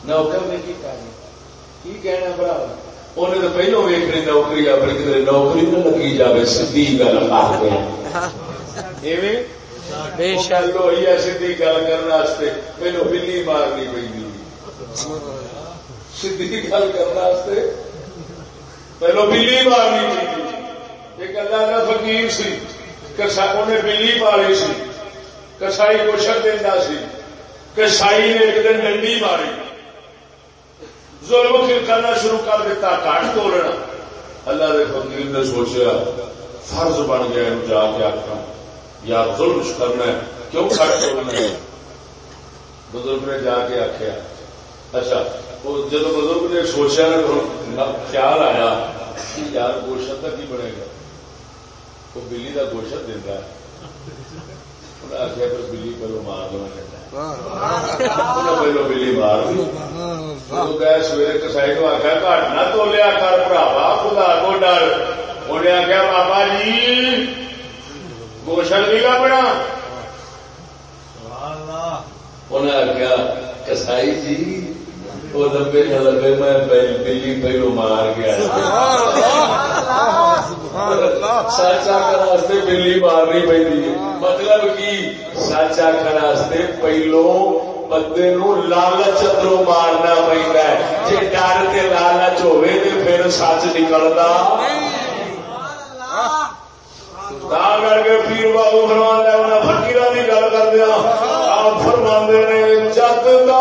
نوکر نے کی کہنا؟ کی کہنا برا انہیں تو پہلو ویک رہی نوکری اپنی کتنے نوکری نہ لگی جائے سی گل سی گل کرنے پہلو بلی مارنی پی سی گل کرنے پہلو بلی مارنی پی ایک اللہ کا فقیر سی انہیں بلی ماری سی کسائی کوشش دینا سی۔ کسائی نے ایک دن ڈنڈی ماری۔ ظلم کرنا شروع کر دیتا کاٹ توڑنا۔ اللہ کے فقیر نے سوچا فرض بن گیا جا کے آخر یا ظلم کرنا ہے، کیوں کاٹ توڑنا ہے؟ بزرگ نے جا کے آخیا اچھا جب بزرگ نے سوچا نا خیال آیا کہ یار گوشت کا کی بنے گا؟ وہ بلی کا گوشت دینا ہے۔ آخیا پھر بلی پہلو مار دو پہلو بلی مار گئے سویرے کسائی کو آخیا گھٹ نہ تولیا کر بڑھاوا خدا کو ڈر انہیں آخیا بابا جی گوشت بھی لبنا انہیں آخیا کسائی جی؟ وہ میں پہلو مار گیا سچ آخر بلی مارنی مطلب کی؟ سچ آخر پہلو بندے نو لالچ ادرو مارنا پہنتا ہے۔ جی ڈر کے لالچ ہوئے تو پھر سچ نکلتا کر کے پیر بابو فرما فکیر کی گل کر دیا آپ فرما نے جگ کا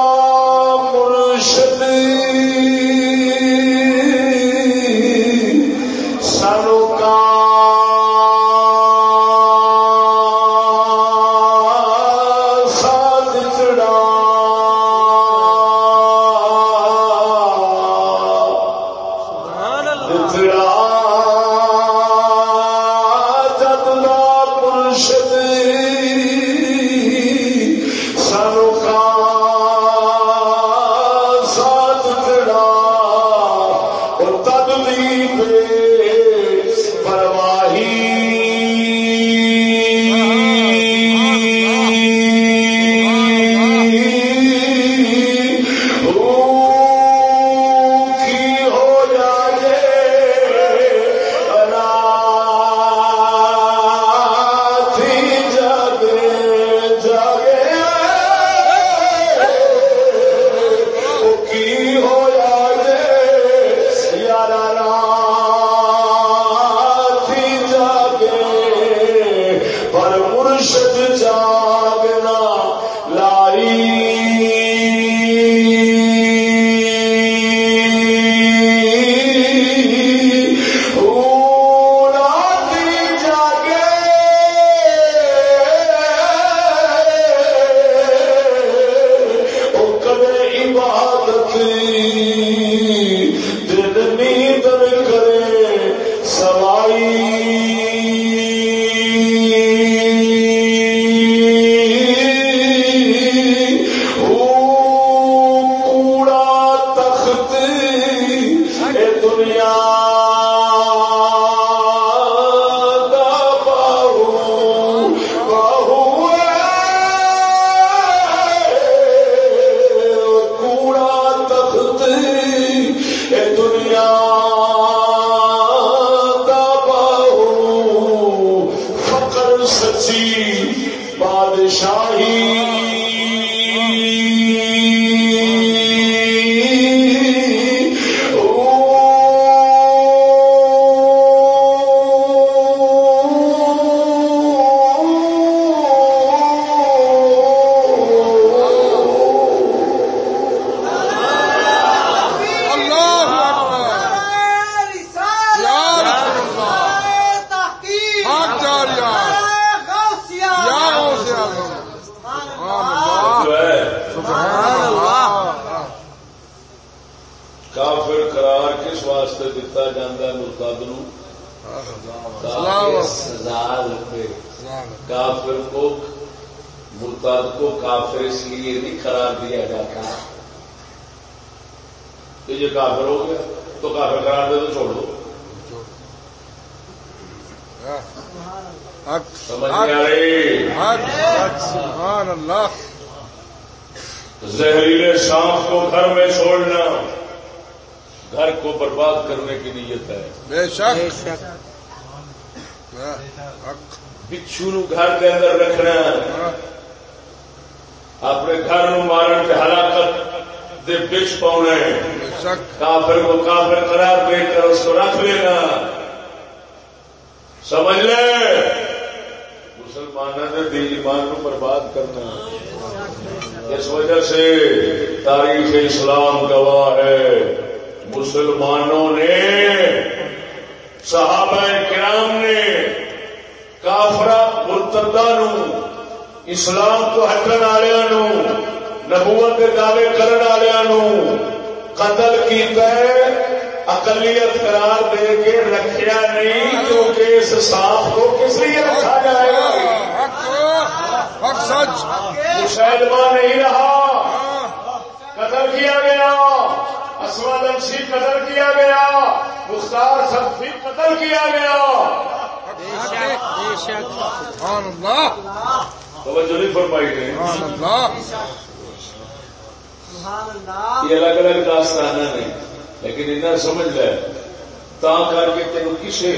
تا کر کے تین کسی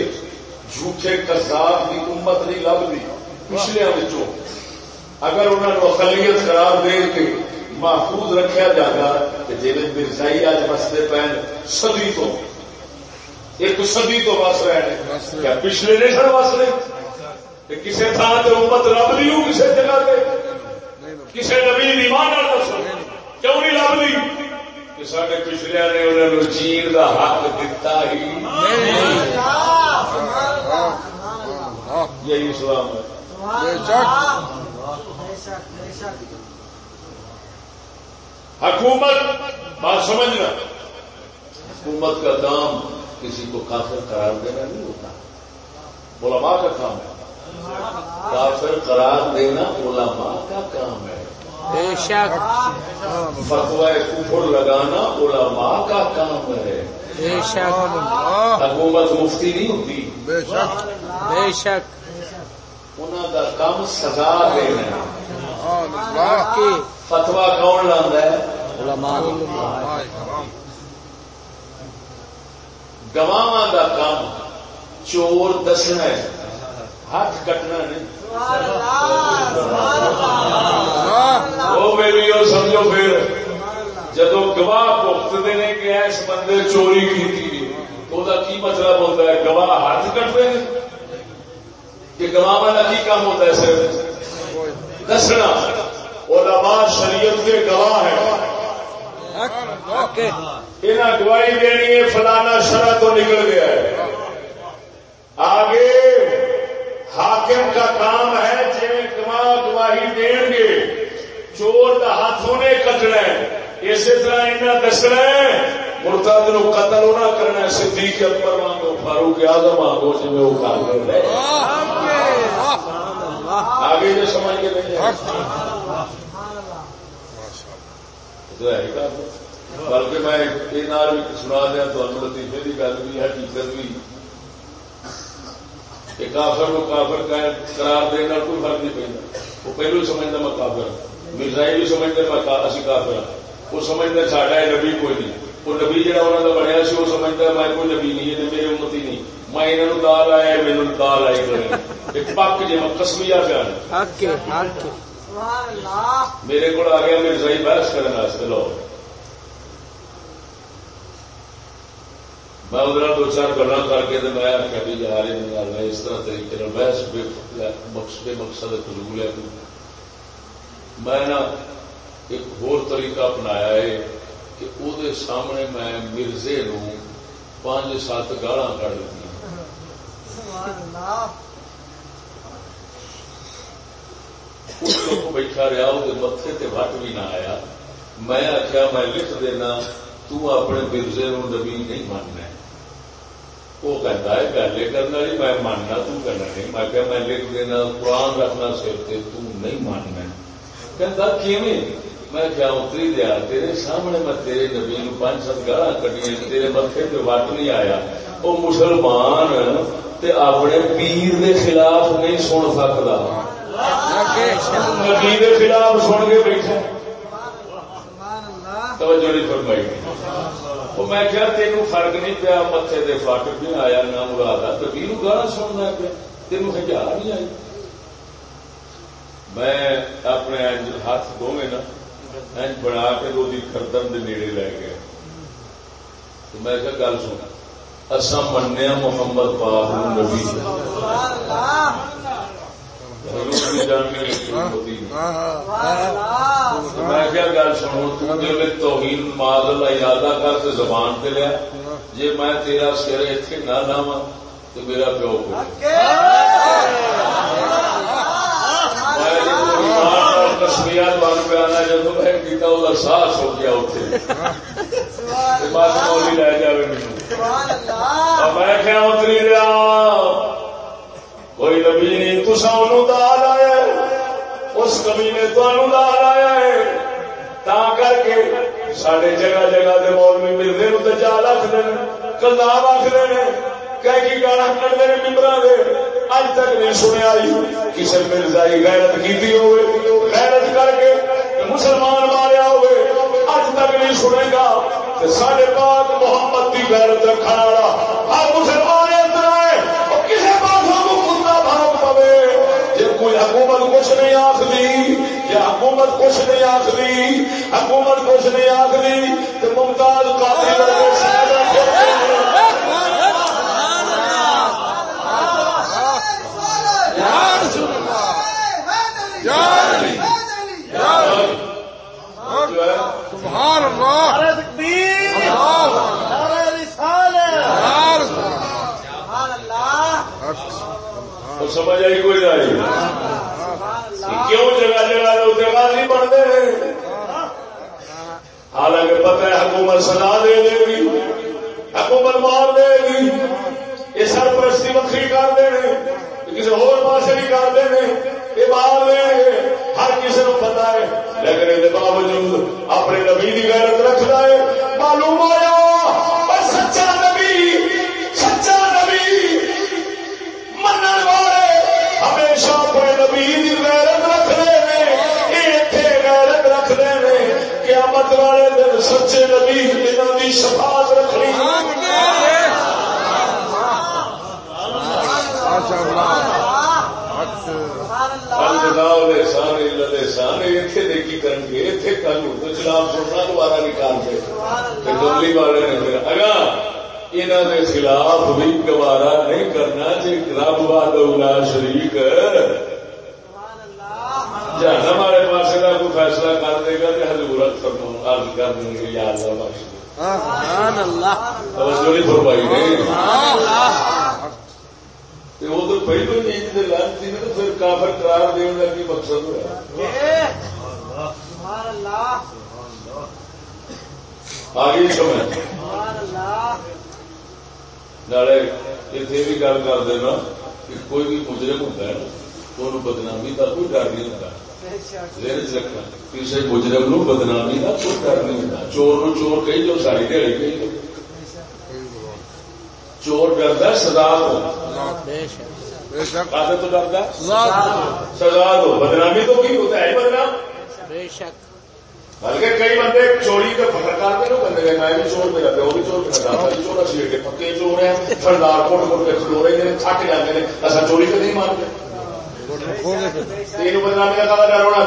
جھوٹے کساب کی امت نہیں لبھی پچھلے اگر انہوں نے اقلیت قرار دے کے محفوظ رکھا جاتا کہ جی مرزائی اج بستے پہن سدی تو، ایک سدی تو بس رہے ہیں۔ کیا پچھلے نہیں سر بس رہے؟ کسی تھان سے امت لب لی ہوں کسی جگہ پہ کسی نبی ایمان دسو کیوں نہیں لب لی سارے پچھلے نے انہوں نے چین کا حق دتا ہی یہی اسلام ہے حکومت بات سمجھنا حکومت کا کام کسی کو کافر قرار دینا نہیں ہوتا علماء کا کام ہے کافر قرار دینا علماء کا کام ہے بے شک. فتوا کفر لگانا علماء کا کام ہے۔ بے شک. حکومت مفتی نہیں ہوتی۔ بے شک. بے شک. انہوں کا کام سزا دینا ہے۔ سبحان اللہ کی فتوا کون لانا ہے؟ علماء. گواہ کا کام چور دسنا ہے۔ ہاتھ کٹنا نہیں۔ وہ میری اور سمجھو پھر جدو گواہ پختتے نے کہ اس بندے چوری کی تھی تو دا کی مطلب ہوتا ہے؟ گواہ ہاتھ کٹتے ہیں؟ کہ گواہ والا کی کام ہوتا ہے صرف؟ دسنا علماء شریعت کے گواہ ہے انہیں گواہی دینی ہے فلانا شرح تو نکل گیا ہے۔ آگے حاکم کا کام ہے جی گواہ گواہی دیں گے چور کا ہاتھوں نے کٹنا ہے۔ اسی طرح انہیں دسنا ہے مرتاد نو قتل ہونا کرنا ہے۔ صدیق اکبر مانگو فاروق اعظم مانگو جی میں وہ کام کر رہے آگے جو سمجھ کے نہیں بلکہ میں یہ نال بھی سنا دیا، تو لطیفے کی گل بھی حقیقت بھی۔ کہ کافر کو کافر کا قرار دینے نال کوئی فرق نہیں پہنتا وہ پہلو سمجھتا میں کافر مرزائی بھی سمجھتے میں اسی کافر ہوں۔ وہ سمجھتے ساڈا ہے نبی کوئی نہیں۔ وہ نبی جہاں انہوں کا بنیا سی وہ سمجھتا میں کوئی نبی نہیں ہے میرے امتی نہیں۔ میں انہوں دال آیا میرے دال آئی کرے ایک پک جی میں کسمیا پیا میرے کو آ گیا مرزائی بحث کرنے واسطے لو۔ میں ادھر دو چار گلا کر کے میں آخیا بھی یار ہے اس طرح طریقے بحث بے مقصد فضول ہے میں نا ایک ہور طریقہ اپنایا ہے کہ وہ سامنے میں مرزے نو پانچ سات گالا کر دیتی کو بیٹھا رہا وہ متے تے وٹ بھی نہ آیا۔ میں آخیا میں لکھ دینا تو اپنے مرزے نو نبی نہیں ماننا۔ وہ کہتا ہے گل یہ کرنا جی میں ماننا تو کرنا نہیں۔ میں کہ میں لکھ دینا قرآن رکھنا سر تے تو نہیں ماننا۔ کہتا کیویں؟ میں کیا اتری دیا تیرے سامنے میں تیرے نبی نو پانچ سات گالا کٹی تیرے متے پہ وٹ نہیں آیا۔ وہ مسلمان تے اپنے پیر دے خلاف نہیں سن سکتا نبی دے خلاف سن کے بیٹھا۔ توجہ نہیں فرمائی۔ وہ میں کیا تینوں فرق نہیں پیا متے دے فٹ بھی آیا، نہ مراد نبی نو گالا سننا پیا؟ تینوں ہزار نہیں آئی۔ میں اپنے ہاتھ دونوں نا بنا کے وہ کردن کے نیڑے لے گیا۔ تو میں کیا گل سنا اصا منیا محمد پاک نبی۔ میں کیا گل سنو توہین مادل ارادہ کر کے زبان پہ لیا جی میں تیرا سر اتنے نہ لاوا تو میرا پیو کو تصویر بن پہ آنا جب میں کیا وہ ساس ہو گیا اتنے بس مولی لے جائے مجھے میں کیا اتری لیا کوئی نبی نہیں تسا دال آیا اس کمی نے تمہوں دال آیا ہے۔ تا کر کے سڈے جگہ جگہ دے مولوی ملتے ہیں تو جال آخر کلاب آخر کئی کرتے ہیں ممبر دے۔ اج تک نہیں سنیا کسی مرزائی غیرت کی ہوئے، غیرت کر کے مسلمان ماریا ہوئے۔ اج تک نہیں سنے گا سارے پاک محمد کی غیرت رکھنے والا ہر مسلمان حکومت کچھ نہیں آخری یا حکومت کچھ نہیں آخری حکومت کچھ نہیں آخری تو ممتاز سبحان اللہ سبحان اللہ۔ سمجھ آئی کوئی نہیں کیوں جگہ جگہ لوگ جگہ نہیں بڑھتے ہیں حالانکہ پتہ ہے حکومت سنا دے دے گی، حکومت مار دے گی، یہ سرپرستی وکری کر دے کسی اور پاس بھی کر دے یہ مار دے ہر کسی کو پتا ہے۔ لیکن یہ باوجود اپنے نبی کی غیرت رکھتا ہے، معلوم ہوا سچا نبی کی شفاعت رکھنی ماشاء اللہ۔ خلاف بھی گوارا نہیں کرنا جی رب والا شریک۔ جہنم والے پاس کا کوئی فیصلہ کر دے گا تو حضورت عرض کر دیں گے یا اللہ بخش سبحان اللہ. توجہ نہیں فرمائی نے. وہ تو پہلو نیند سے لانتی نے تو پھر کافر قرار دینے کا کی مقصد ہوا. سبحان اللہ. آگے سمجھ. سبحان اللہ. نالے اتنے بھی گل کر دینا کہ کوئی بھی مجرم ہوتا ہے تو بدنامی کا کوئی ڈر نہیں ہوتا رکھنا کسی مجرم نو بدنامی کا کوئی ڈر نہیں ہوتا چور نو چور کہی جو ساری دیہی کہی جو چور ڈردا سزا دو کافی تو سزا دو بدنامی تو کی ہوتا ہے بدنام بے شک بلکہ کئی بندے چوری کے فخر کرتے ہیں بندے میں بھی چور میرا پیو بھی چور بھی چور اسی کے پکے چور ہیں سردار کوٹ کوٹ کے کھلو رہے ہیں تھک جاتے ہیں اصا چوری تو نہیں مانتے بدنامی کا کہا ڈر ہونا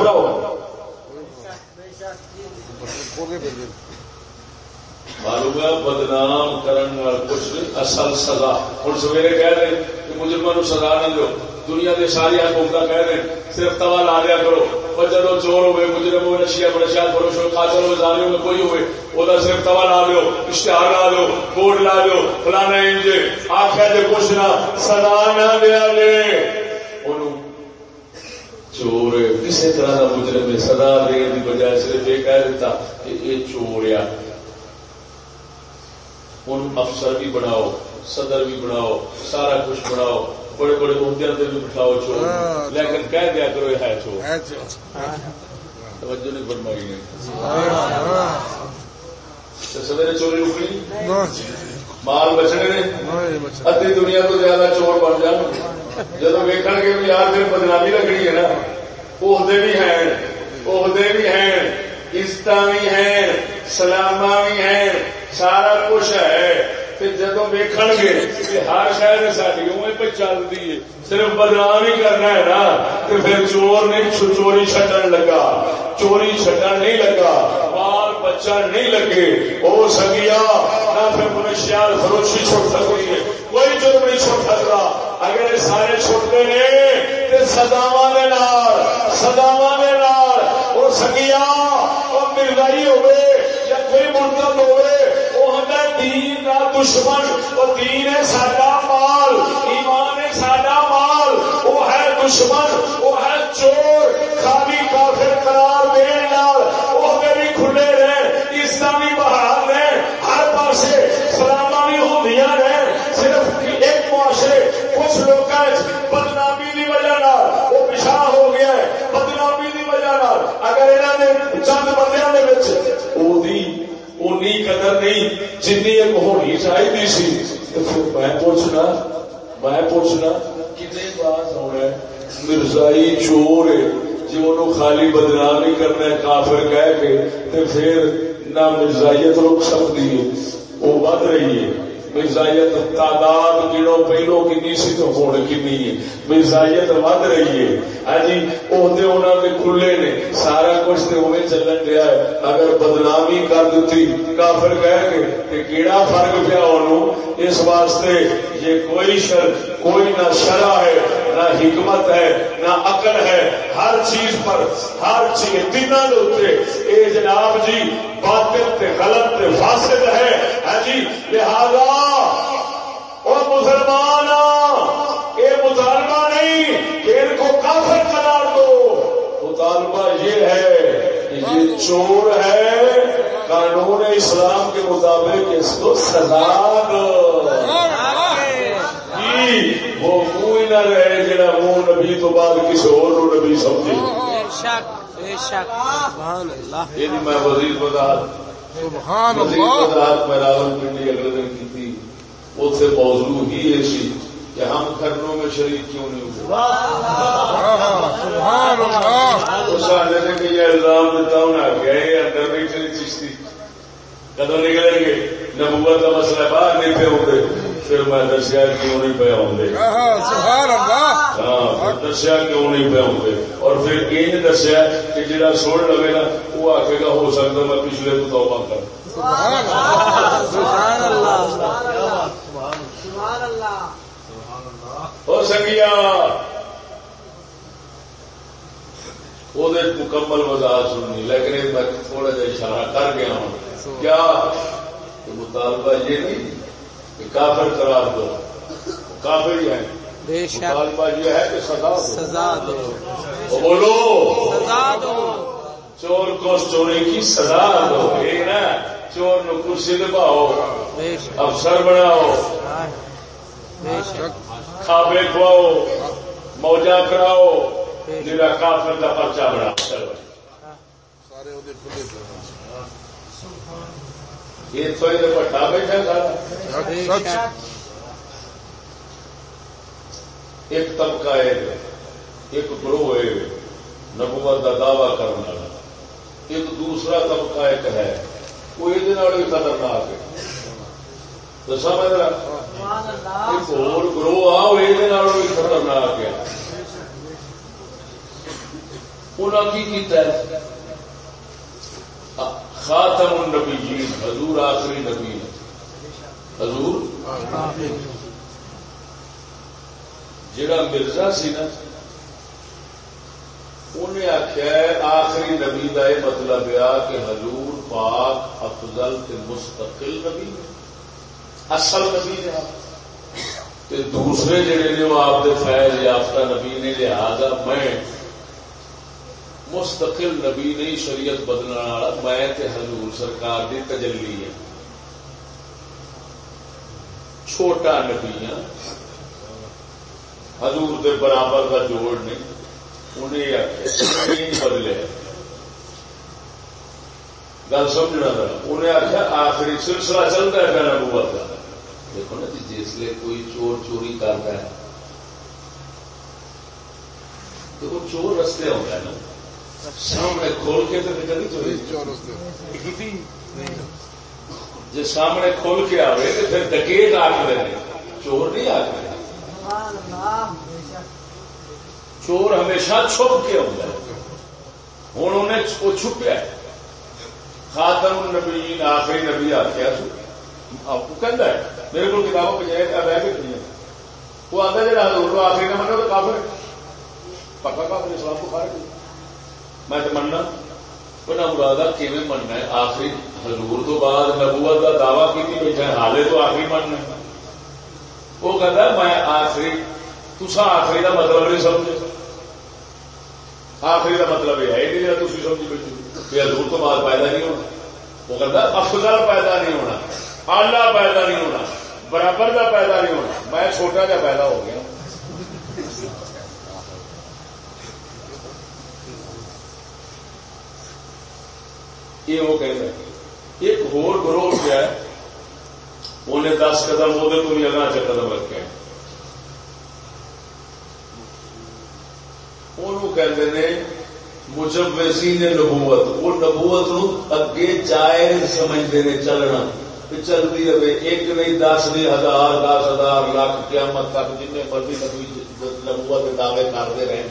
معلوم ہے بدنام کرن کچھ اصل سزا۔ ہوں سویرے کہہ دیں کہ مجرمان نو سزا نہ دو دنیا کے ساری حکومت کہہ دیں صرف توا لا دیا کرو۔ اور جب چور ہوئے، مجرم ہوئے نشیا نشیا فروش ہوئے، قاتل ہوئے، ظالم ہوئے، کوئی ہوئے وہ صرف توا لا دو اشتہار لا دو بورڈ لا دو فلانا انج آخر کچھ نہ، سزا نہ دیا جے چور کسی طرح کا مجرم سزا دین کی بجائے صرف یہ کہہ دیتا کہ یہ چور آ ان افسر بھی بناؤ صدر بھی بناؤ سارا کچھ بناؤ بڑے بڑے عہدے سے بھی بٹھاؤ چور۔ ہاں۔ لیکن کہہ دیا کرو یہ ہے چور۔ توجہ نہیں فرمائی نے ہاں۔ سویرے چوری اکڑی مال بچنے ادھی دنیا تو زیادہ چور بن جان جب ویک گے بھی یار پھر بدنامی لگنی ہے نا عہدے بھی ہیں عہدے بھی ہیں عزت بھی ہیں سلامہ بھی ہیں سارا کچھ ہے جدو ویک گے کہ ہر شہر ساری اوے پہ چلتی ہے، صرف بدنام ہی کرنا ہے نا تو پھر چور نہیں چوری چڈن لگا۔ چوری چڈن نہیں لگا مال بچن نہیں لگے۔ وہ سگیا، نہ پھر منشیال فروشی چھوڑ سکتی ہے۔ کوئی جرم نہیں چھوڑ سکتا۔ اگر یہ سارے چھوٹتے نے تو سداوا سداوا وہ سگیا وہ مردائی ہوئے، یا کوئی مرتب ہوئے دشمن، وہ دین ہے ساڈا مال، ایمان ہے ساڈا مال، وہ ہے دشمن، وہ ہے چور، خالی کافر قرار دین وہ بھی کھلے رہے اس کا بھی بحال رہے ہر پاسے سلامہ بھی ہوندیاں رہے صرف ایک معاشرے، کچھ لوگ بدنامی کی وجہ نال وہ پچھا ہو گیا ہے، بدنامی کی وجہ نال، اگر انہوں نے چند بندے اونی قدر نہیں جن ایک ہونی چاہیے سی، تو پھر میں پوچھنا میں پوچھنا، کتنے بات ہونا ہے مرزائی چور ہے جی وہ خالی بدنام ہی کرنا ہے، کافر کہہ کے، تو پھر نہ مرزائیت رک سکتی ہے، وہ بد رہی ہے۔ مرزائیت تعداد گنو پہلو کنی سی تو ہوں کنی ہے۔ مرزائیت ود رہی ہے۔ ہاں جی عہدے انہوں نے کھلے نے۔ سارا کچھ تو اوے چلن دیا ہے۔ اگر بدنامی کر دیتی کافر کہہ کے کہ کیڑا فرق پیا انہوں اس واسطے یہ کوئی شر، کوئی نہ شرع ہے، نہ حکمت ہے، نہ عقل ہے۔ ہر چیز پر، ہر چیز تینوں کے اے جناب جی باطل تے غلط تے فاسد ہے۔ ہاں جی لہذا اور مسلمان یہ مطالبہ نہیں کہ ان کو کافر قرار دو۔ مطالبہ یہ ہے کہ یہ چور ہے قانون اسلام کے مطابق اس کو سزا دو۔ جی، وہ نہ رہے جڑا منہ نبی تو بعد کسی اور نبی سمجھے۔ ہاں، میں وزیر وضاحت سبحان وزیر اللہ۔ وضاحت میں راول پنڈی اگلے دن کی تھی۔ اسے موضوع ہی یہ سی کہ ہم کرنوں میں شریک کیوں نہیں اس نے کہ یہ الزام دیتا ہوں نہ کہ یہ اندر بیٹھے چیز تھی کدو نکلیں گے؟ نبوت کا مسئلہ باہر نہیں پہ ہوتے پھر میں دسیا کیوں نہیں پہ آؤں سبحان اللہ۔ ہاں دسیا کیوں نہیں پہ آؤں اور پھر یہ دسیا کہ جہاں سن لگے نا وہ آخے گا ہو سکتا میں پچھلے تو توبہ کر سبحان اللہ ہو سکیا وہ مکمل وضاحت سننی لیکن میں تھوڑا جا اشارہ کر گیا ہوں کیا مطالبہ یہ نہیں کہ کافر قرار دو کافر ہی ہے مطالبہ یہ ہے کہ سزا دو سزا دو بولو سزا دو چور کو چوری کی سزا دو نا چور نو کرسی دباؤ افسر بناؤ کھابے کھواؤ موجہ کراؤ جا کافر کا پرچا بنا یہ پٹا بیٹھا سارا۔ شک ایک طبقہ ہے ایک گروہ ہے نبوت کا دعوی کرنے والا۔ ایک دوسرا طبقہ ایک ہے۔ وہ یہ بھی خطرناک ہے۔ تو سمجھ رہا ایک اور گروہ آ وہ یہ بھی خطرناک ہے۔ انہوں کی کیتا ہے خاتم النبیین، حضور آخری نبی ہے۔ حضور؟ جڑا مرزا سی نا، انہیں آخیا آخری نبی کا یہ مطلب آ کہ حضور پاک افضل تے مستقل نبی نے اصل نبی نے تے دوسرے جڑے نے وہ آپ دے فیض یافتہ نبی نے لہذا میں مستقل نبی نہیں، شریعت بدلنے والا، میں تے حضور سرکار دی تجلی ہے۔ چھوٹا نبی ہاں حضور دے برابر کا جوڑ نہیں۔ انہیں بدلے۔ گل سمجھنا تھا انہیں آخیا آخری سلسلہ چلتا ہے میرا نبوت کا۔ دیکھو نا جی جس لیے کوئی چور چوری کرتا ہے۔ تو وہ چور رستے ہوتا ہے نا۔ سامنے کھول کے تو نکل جی سامنے کھول کے آئے تو پھر ڈکیت آخر چور نہیں آخر چور ہمیشہ چھپ کے آتا ہے ہوں انہیں وہ چھپیا ہے خاتم النبیین آخری نبی آخیا آپ کو کہہ ہے میرے کو کتابوں پہ جائے رہ کے نہیں ہے وہ آتا جا حضور آخری کا منو تو کافر پکا کافر اسلام کو فارغ میں تو مننا وہ مرادہ کیون مننا ہے؟ آخری حضور تو بعد نبوت کا دعوی کی بیٹھا حالے تو آخری مننا وہ کہتا ہے، میں آخری تسا آخری کا مطلب نہیں سمجھے۔ آخری کا مطلب یہ ہے نہیں تھی سمجھی بیٹھے۔ کہ حضور تو بعد پیدا نہیں ہونا۔ وہ کہتا افضل پیدا نہیں ہونا آلہ پیدا نہیں ہونا، برابر کا پیدا نہیں ہونا۔ میں چھوٹا جا پیدا ہو گیا یہ وہ کہتے ہیں۔ ایک ہور گروہ کیا ہے؟ انہیں دس قدم وہ تو بھی اگاں چ قدم رکھے انہوں کہتے ہیں مجوزی نے نبوت، وہ نبوت نو اگے جائز سمجھتے ہیں، چلنا۔ چلتی رہے، ایک نہیں، دس نہیں، ہزار، دس ہزار، لاکھ، قیامت تک جن مرضی نبوت دعوے کرتے رہے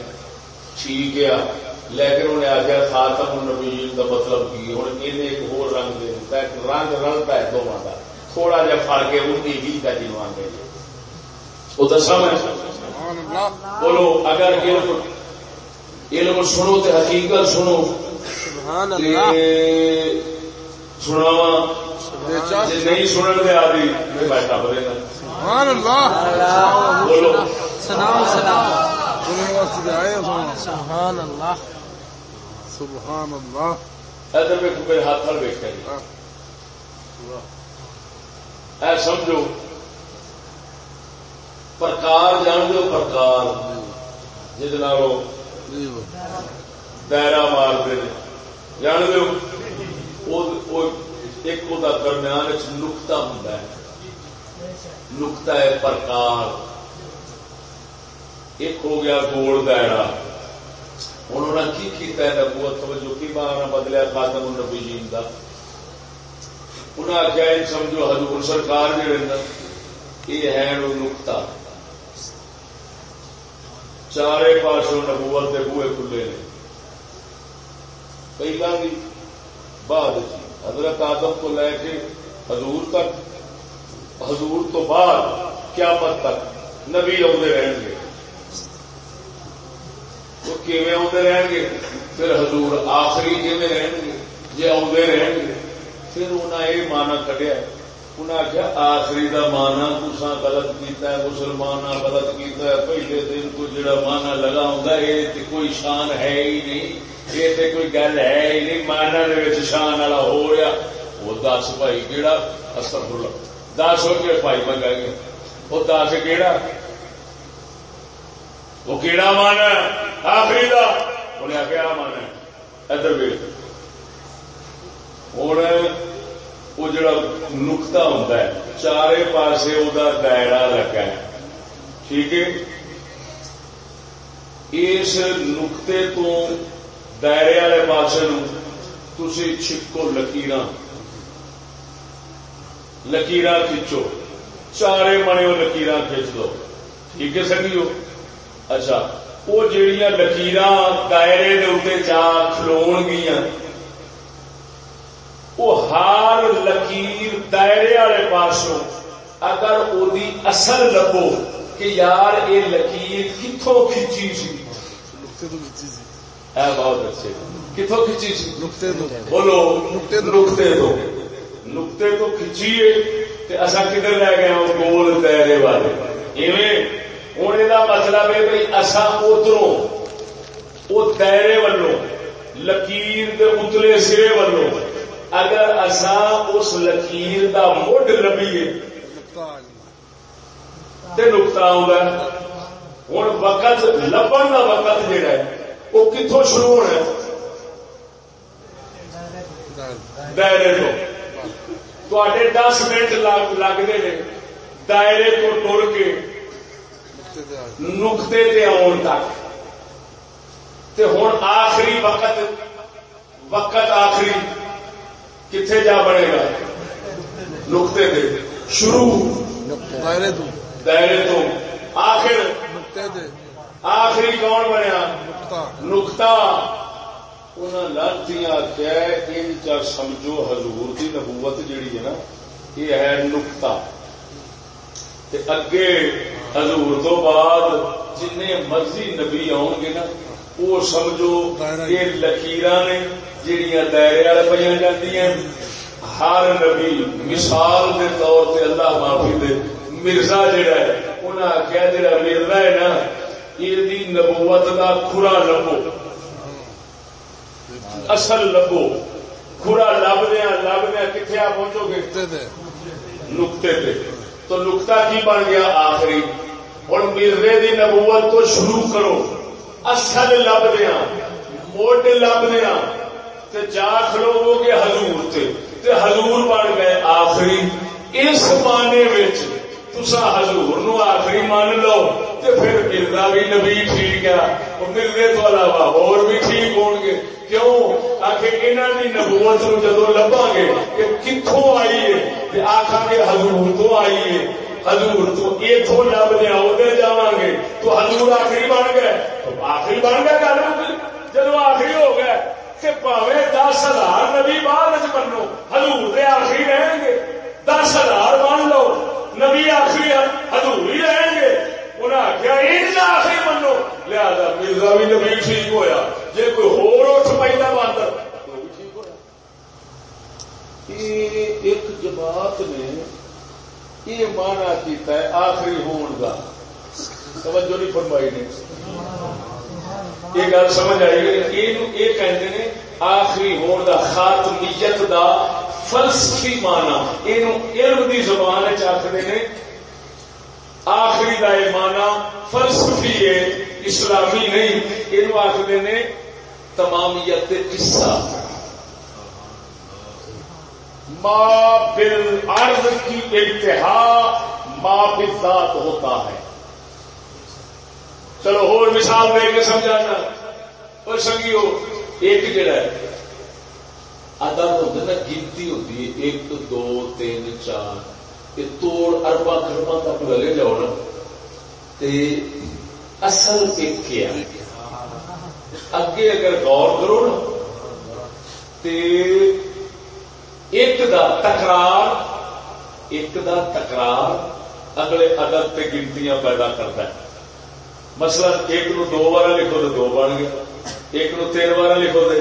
ٹھیک ہے۔ لیکن انہیں آخیا خاتم النبیین کا مطلب کی؟ ہوں انہیں ایک ہو رنگ دے دیتا ہے رنگ رلتا ہے دونوں کا تھوڑا جا فرق ہے ان کی ہی کا جیوان دے وہ دسا میں بولو اگر علم علم سنو تو حقیقت سنو۔ سناوا جی نہیں سنن دے آدھی بیٹھا بولے گا۔ سبحان اللہ۔ بولو۔ ہیں سونا سبحان اللہ۔ سبحان اللہ۔ ادھر میں میرے ہاتھ پر بیٹھا جی اے سمجھو۔ پرکار جان دو پرکار۔ جہد جی۔ دائرہ مارتے ہیں۔ جان دو ایک درمیان نکتا ہوں نکتا ہے۔ پرکار۔ ایک ہو گیا گول دائرہ انہوں نے کی کیتا ہے نبوت؟ توجہ کی مانا بدلیا خاتم النبیین دا؟ انہیں آخیا یہ سمجھو حضور سرکار جڑے نا یہ ہے نکتا چارے پاسوں نبوت کے بوئے کھلے نے۔ پہلا بھی بعد جی حضرت آدم کو لے کے حضور تک، حضور تو بعد کیا پت تک نبی آدھے رہن گے۔ وہ کیویں آدھے رہن گے؟ پھر حضور آخری کیویں رہن گے؟ جی آدھے رہن گے؟ پھر انہیں یہ مانا کٹیا انہیں آخیا آخری کا مانا تسا غلط کیتا ہے؟ مسلمان غلط کیتا ہے؟ پہلے دن کو جڑا مانا لگا ہوں یہ کوئی شان ہے ہی نہیں۔ یہ تو کوئی گل ہے ہی نہیں۔ مانا شان والا ہو رہا وہ دس بھائی کہڑا اصل دس ہو کے بھائی منگا گیا وہ دس کہڑا وہ کہڑا من ہے؟ آخری کا انہیں آخیا من ہے۔ ادھر بھی ہوں وہ جڑا نکتا ہوں چارے پاسے وہ دائرہ لگا ہے۔ ٹھیک ہے؟ اس نقطے تو دائرے والے پاس تھی چھکو لکیر لکیر کھچو۔ چارے منے وہ لکیر کھچ دو۔ ٹھیک ہے سکیو اچھا وہ جہیا لکیر دائرے دے اتنے جا کھلو گیا وہ ہار لکیر دائرے والے پاسوں اگر وہ اصل لبو کہ یار یہ لکیر کتوں کھچی سی بہت اچھے کتوں کھچی سی نقطے بولو نقطے تو- نقطے تو نقطے تو کھچیے اصا کدھر لے گئے گول دائرے والے ایویں ہوں یہ مطلب ہے بھائی اصا ادھروں وہ دائرے والوں لکیر اتلے سرے والوں اگر اصا اس لکیر دا مڈ لبیے نقطہ آ نقطہ آؤں ہوں وقت لبن کا وقت جہا ہے وہ کتوں شروع ہونا ہے دائرے تو تے دس منٹ لگتے ہیں دائرے کو ٹر کے نقطے تے آن تک۔ تے ہوں آخری وقت وقت آخری کتنے جا بنے گا؟ نقطے تے۔ شروع۔ دائرے تو۔ دائرے تو۔ آخر۔ نقطے دے آخری کون بنیا؟ نقطہ۔ نقطہ۔ انہوں لانتی آخیا ان چا سمجھو حضور کی نبوت جیڑی ہے نا یہ ہے نقطہ۔ تے اگے حضور تو بعد جن مرضی نبی آؤ گے نا وہ سمجھو یہ لکیر نے جہیا دائرے والے پہ جاتی ہر نبی مثال کے طور سے اللہ معافی دے۔ مرزا جڑا ہے انہیں آخیا مرزا ہے نا یہ نبوت کا خورا لبو۔ اصل لبو۔ خورا لب دیا لب دیا کتنے پہنچو گے؟ نقطے پہ تو نقطہ کی بن گیا آخری۔ ہوں مرے دی نبوت تو شروع کرو۔ اصل لب دیا موڈ لب دیا تے جا کھلو گے حضور تے۔ تے حضور بن گئے آخری۔ اس معنی تسا حضور نو آخری مان لو۔ تے پھر مرزا بھی نبی ٹھیک ہے مرزے تو علاوہ اور بھی ٹھیک ہون گے۔ کیوں؟ آخر انہوں کی نبوت نو جدو لبا گے کہ کتوں آئی ہے آخا گے حضور تو آئی ہے۔ حضور تو اتوں لب لیا ادھر جا گے۔ تو حضور آخری بن گئے آخری بن گیا گل۔ جدو آخری ہو گئے کہ پاوے دس ہزار نبی بعد منو حضور دے آخری رہیں گے۔ دس ہزار بن لو، نبی آخری حضور ہی رہیں گے۔ انہیں آخیا یہ آخری منو لہذا مرزا بھی نبی ٹھیک ہویا جی کوئی ہور اٹھ پہلا باندر تو بھی ٹھیک ہوا ایک جماعت نے یہ مانا کیتا ہے آخری ہون کا توجہ نہیں فرمائی نے یہ گل سمجھ آئی یہ کہتے ہیں آخری ہون دا خاتمیت دا فلسفی مانا یہ علم دی زبان آخر نے آخری دا یہ مانا فلسفی ہے، اسلامی نہیں۔ یہ آخر نے تمامیت قصہ۔ ما بل عرض کی انتہا ما بالذات ہوتا ہے۔ چلو اور مثال دے کے سمجھانا۔ اور سنگیو، ایک جڑا ہے۔ عدد ہوتا نا، گنتی ہوتی ہے۔ ایک دو، تین، چار۔ یہ توڑ اربا کربا تک لگے جاؤ نا تے اصل ایک کیا اگے اگر غور کرو نا تے ایک دا تکرار ایک دا تکرار اگلے عدد تے گنتیاں پیدا کرتا ہے۔ مثلا ایک نو دو بار لکھو تو دو بن گیا ایک نو تین بار لکھو دے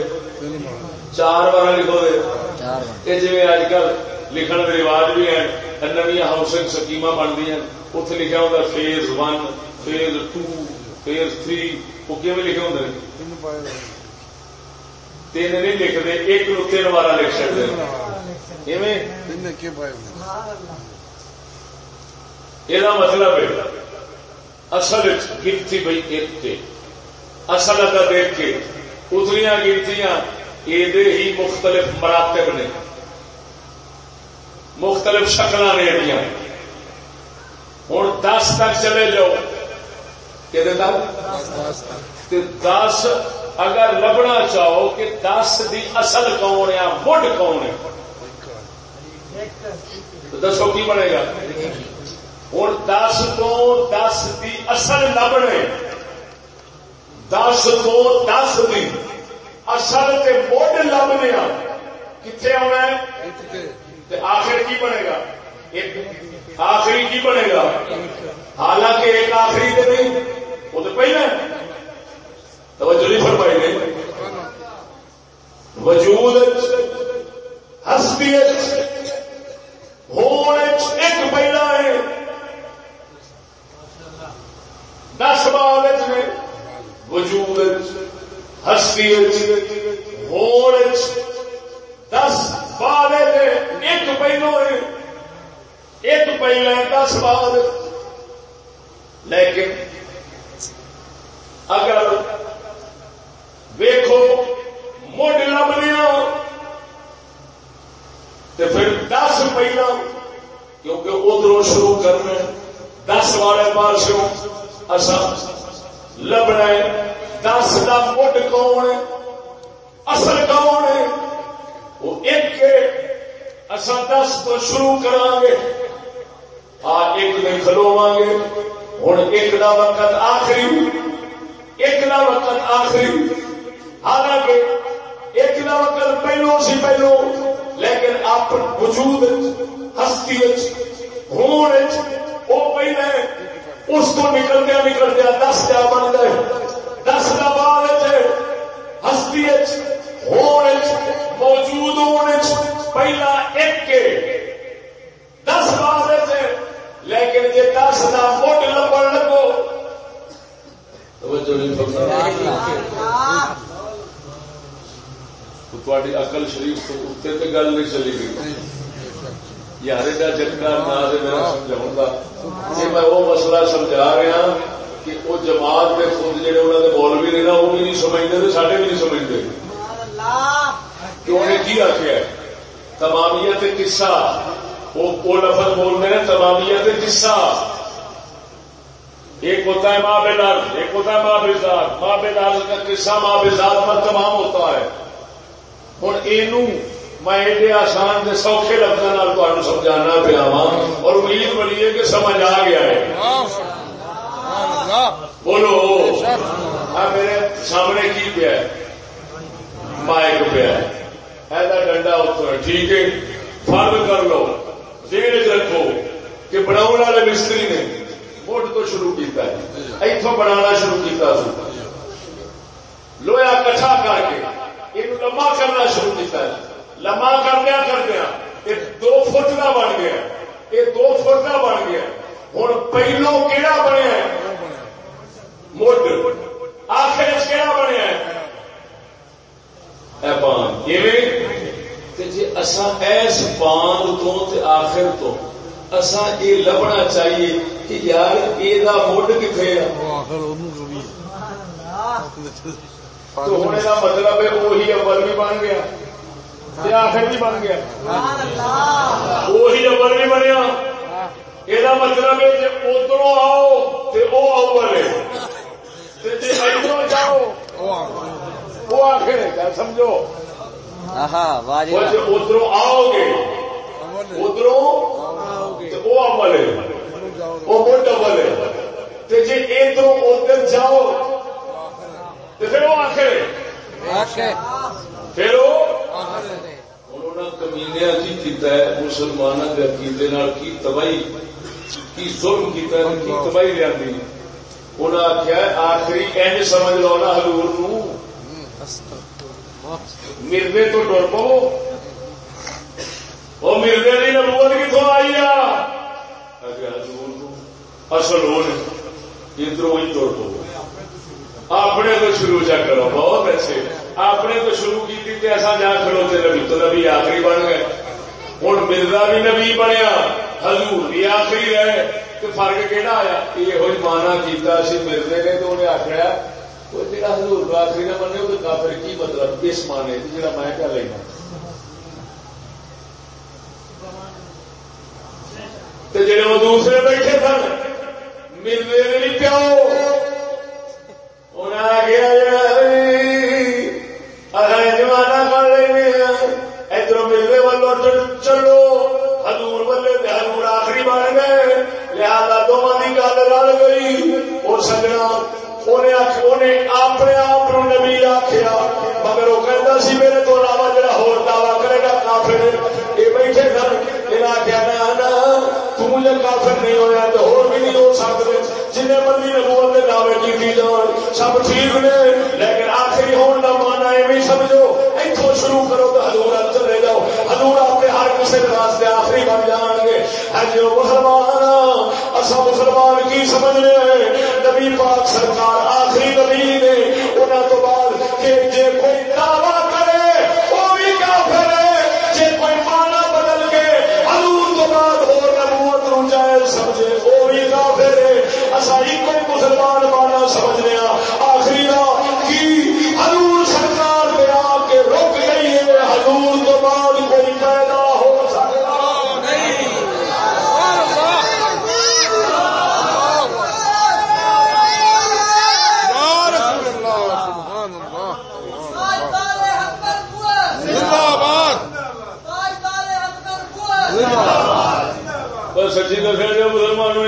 چار بار لکھو دے جی اج کل لکھن کے رواج بھی ہیں نوی ہاؤسنگ سکیم بنتی ہیں اتنے لکھا ہوتا phase one phase two phase three وہ کیون لکھے ہوں تین نہیں لکھتے ایک نو تین بار لکھ سکتے یہ مطلب ہے اصل گنتی بھائی ایک تے اصل اگر دیکھ کے اتنی گنتیاں یہ ہی مختلف مراتب نے مختلف شکل نے ہوں دس تک چلے جاؤ۔ کہ دس اگر لبنا چاہو کہ دس دی اصل کون ہے، مڈ کون ہے؟ دسو کی بنے گا؟ ہوں دس تو دس دی اصل لبنے۔ دس تو دس دی اصل تے مڈ لبنے کتنے آنا ہے آخر کی بنے گا؟ آخری کی بنے گا؟ حالانکہ ایک آخری تو نہیں، وہ تو پہلے توجہ نہیں فرمائی نہیں وجود ہستی ہونے ایک پہلا ہے۔ دس بال وجود ہستی دس لیکن میرے تو علاوہ جڑا ہور کرے گا، کافر یہ بیٹھے سن یہاں آخیا نہ تجھے کافر نہیں ہویا تو ہور بھی نہیں ہو سکتے جن مرضی نبوت کے دعوے کی جان، سب ٹھیک نے۔ لیکن آخری ہون کا مانا ایویں سمجھو اتوں شروع کرو تو ہزور چلے جاؤ۔ ہزور آپ ہر کسی واسطے آخری بن جان گے۔ ہاں جی، اجے مسلمان ہاں، اصا مسلمان کی سمجھ رہے ہیں نبی پاک سرکار آخری نبی نے انہوں تو بعد کہ جے کوئی دعوی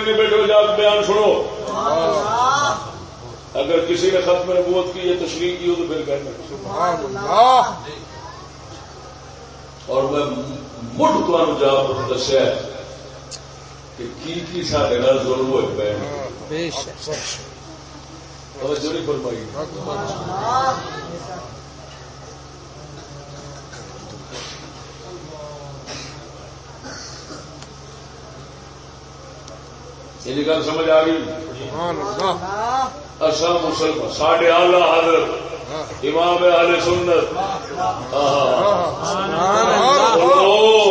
مسلمانوں نے بیٹھو جا بیان سنو۔ اگر کسی نے ختم نبوت کی یہ تشریح کی ہو تو پھر کہنا۔ سبحان اللہ۔ اور میں مٹ تمہیں جا دسیا کہ کی کی سارے نال ظلم ہوئے پے۔ فرمائی۔ یہ گل سمجھ آ گئی؟ اصا مسلمان ساڈے آلہ حضرت امام اہل سنت۔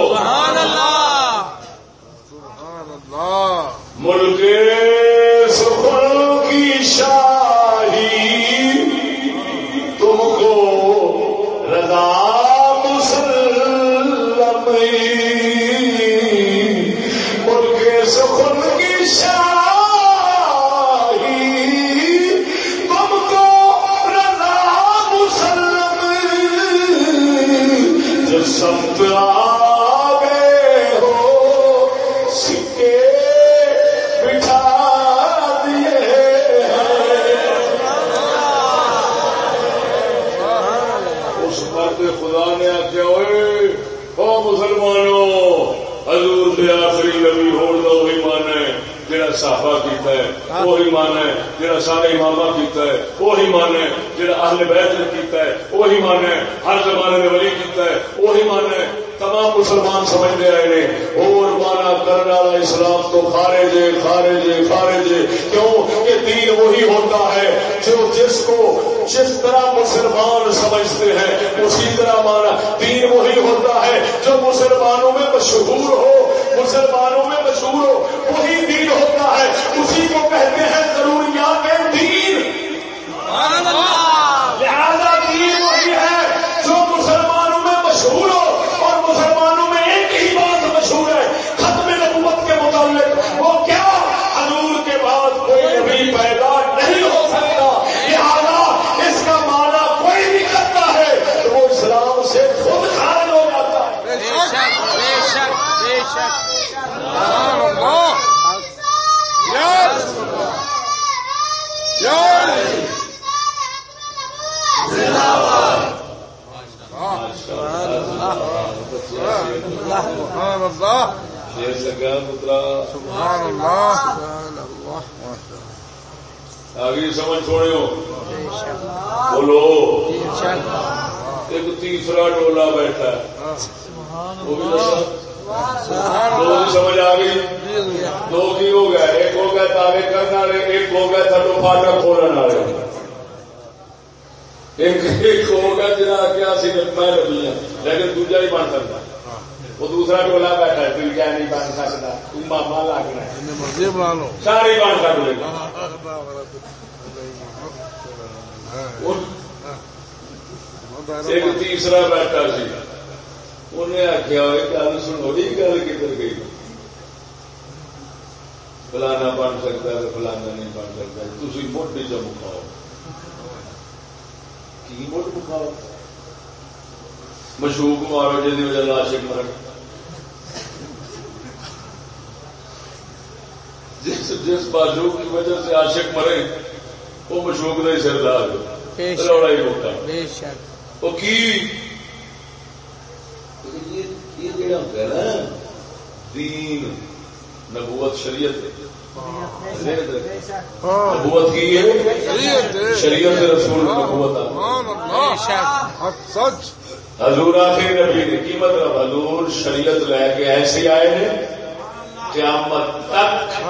سبحان اللہ. بولو shall جڑا صحابہ کیتا ہے، وہی مان ہے، جڑا سارے امامہ کیتا ہے، وہی مان ہے، جڑا اہل بیت نے کیتا ہے، وہی مان ہے، ہر زمانے نے ولی کیتا ہے، وہی مان ہے تمام مسلمان سمجھتے آئے نے اور مانا کرنے والا اسلام تو خارج ہے خارج ہے خارج ہے۔ کیوں؟ کہ دین وہی ہوتا ہے جو جس کو جس طرح مسلمان سمجھتے ہیں، اسی طرح مانا دین وہی ہوتا ہے جو مسلمانوں میں مشہور ہو، مسلمانوں میں مشہور ہو، وہی دین ہوتا ہے۔ اسی کو کہتے ہیں ضروریات دین سبحان اللہ لہذا دین وہی ہے جو مسلمانوں میں مشہور ہو اور مسلمانوں میں ایک ہی بات مشہور ہے ختم نبوت کے متعلق وہ کیا حضور کے بعد کوئی نبی پیدا نہیں ہو سکتا لہذا اس کا معنی کوئی بھی کرتا ہے تو وہ اسلام سے خود خارج ہو جاتا ہے بے شک بے شک بے شک سبحان اللہ یس یس سبحان اللہ. شیر لگا پترا. سبحان اللہ. سبحان اللہ آگے سمجھ چھوڑے ہو. بے شک بولو. بے شک ایک تیسرا ٹولا بیٹھا ہے. وہ دو سمجھ آ گئی. دو کی ہو گئے؟ ایک ہو گیا تارے کرنے والے ایک ہو گیا تھڈو فاٹک کھولنے والے ایک ایک ہو گیا جنا سی میں ربی ہوں لیکن دوجا ہی بن سکتا وہ دوسرا ٹولا بیٹھا پھر کیا نہیں بن سکتا تم ماما لگنا سارے بن سکتے۔ ایک تیسرا بیٹھا سی انہیں آخیا گل سنو یہ گل کدھر گئی فلانا بن سکتا ہے فلانا نہیں بن سکتا تھی موٹی چ مکاؤ کی موٹ مکاؤ مشوق مارو جی وجہ لاشک مر جس جس بازو کی وجہ سے عاشق مرے وہ مشوق نہیں سردار۔ روڑا ہی شک۔ وہ کی؟ یہ جڑا ہوتا ہے؟ نا دین نبوت شریعت۔ ہاں نبوت کی ہے؟ شریعت رسول نبوت آ سبحان بے اللہ شک۔ حق سچ۔ حضور آخری نبی نے کی مطلب؟ حضور شریعت لے کے ایسے آئے ہیں۔ قیامت تک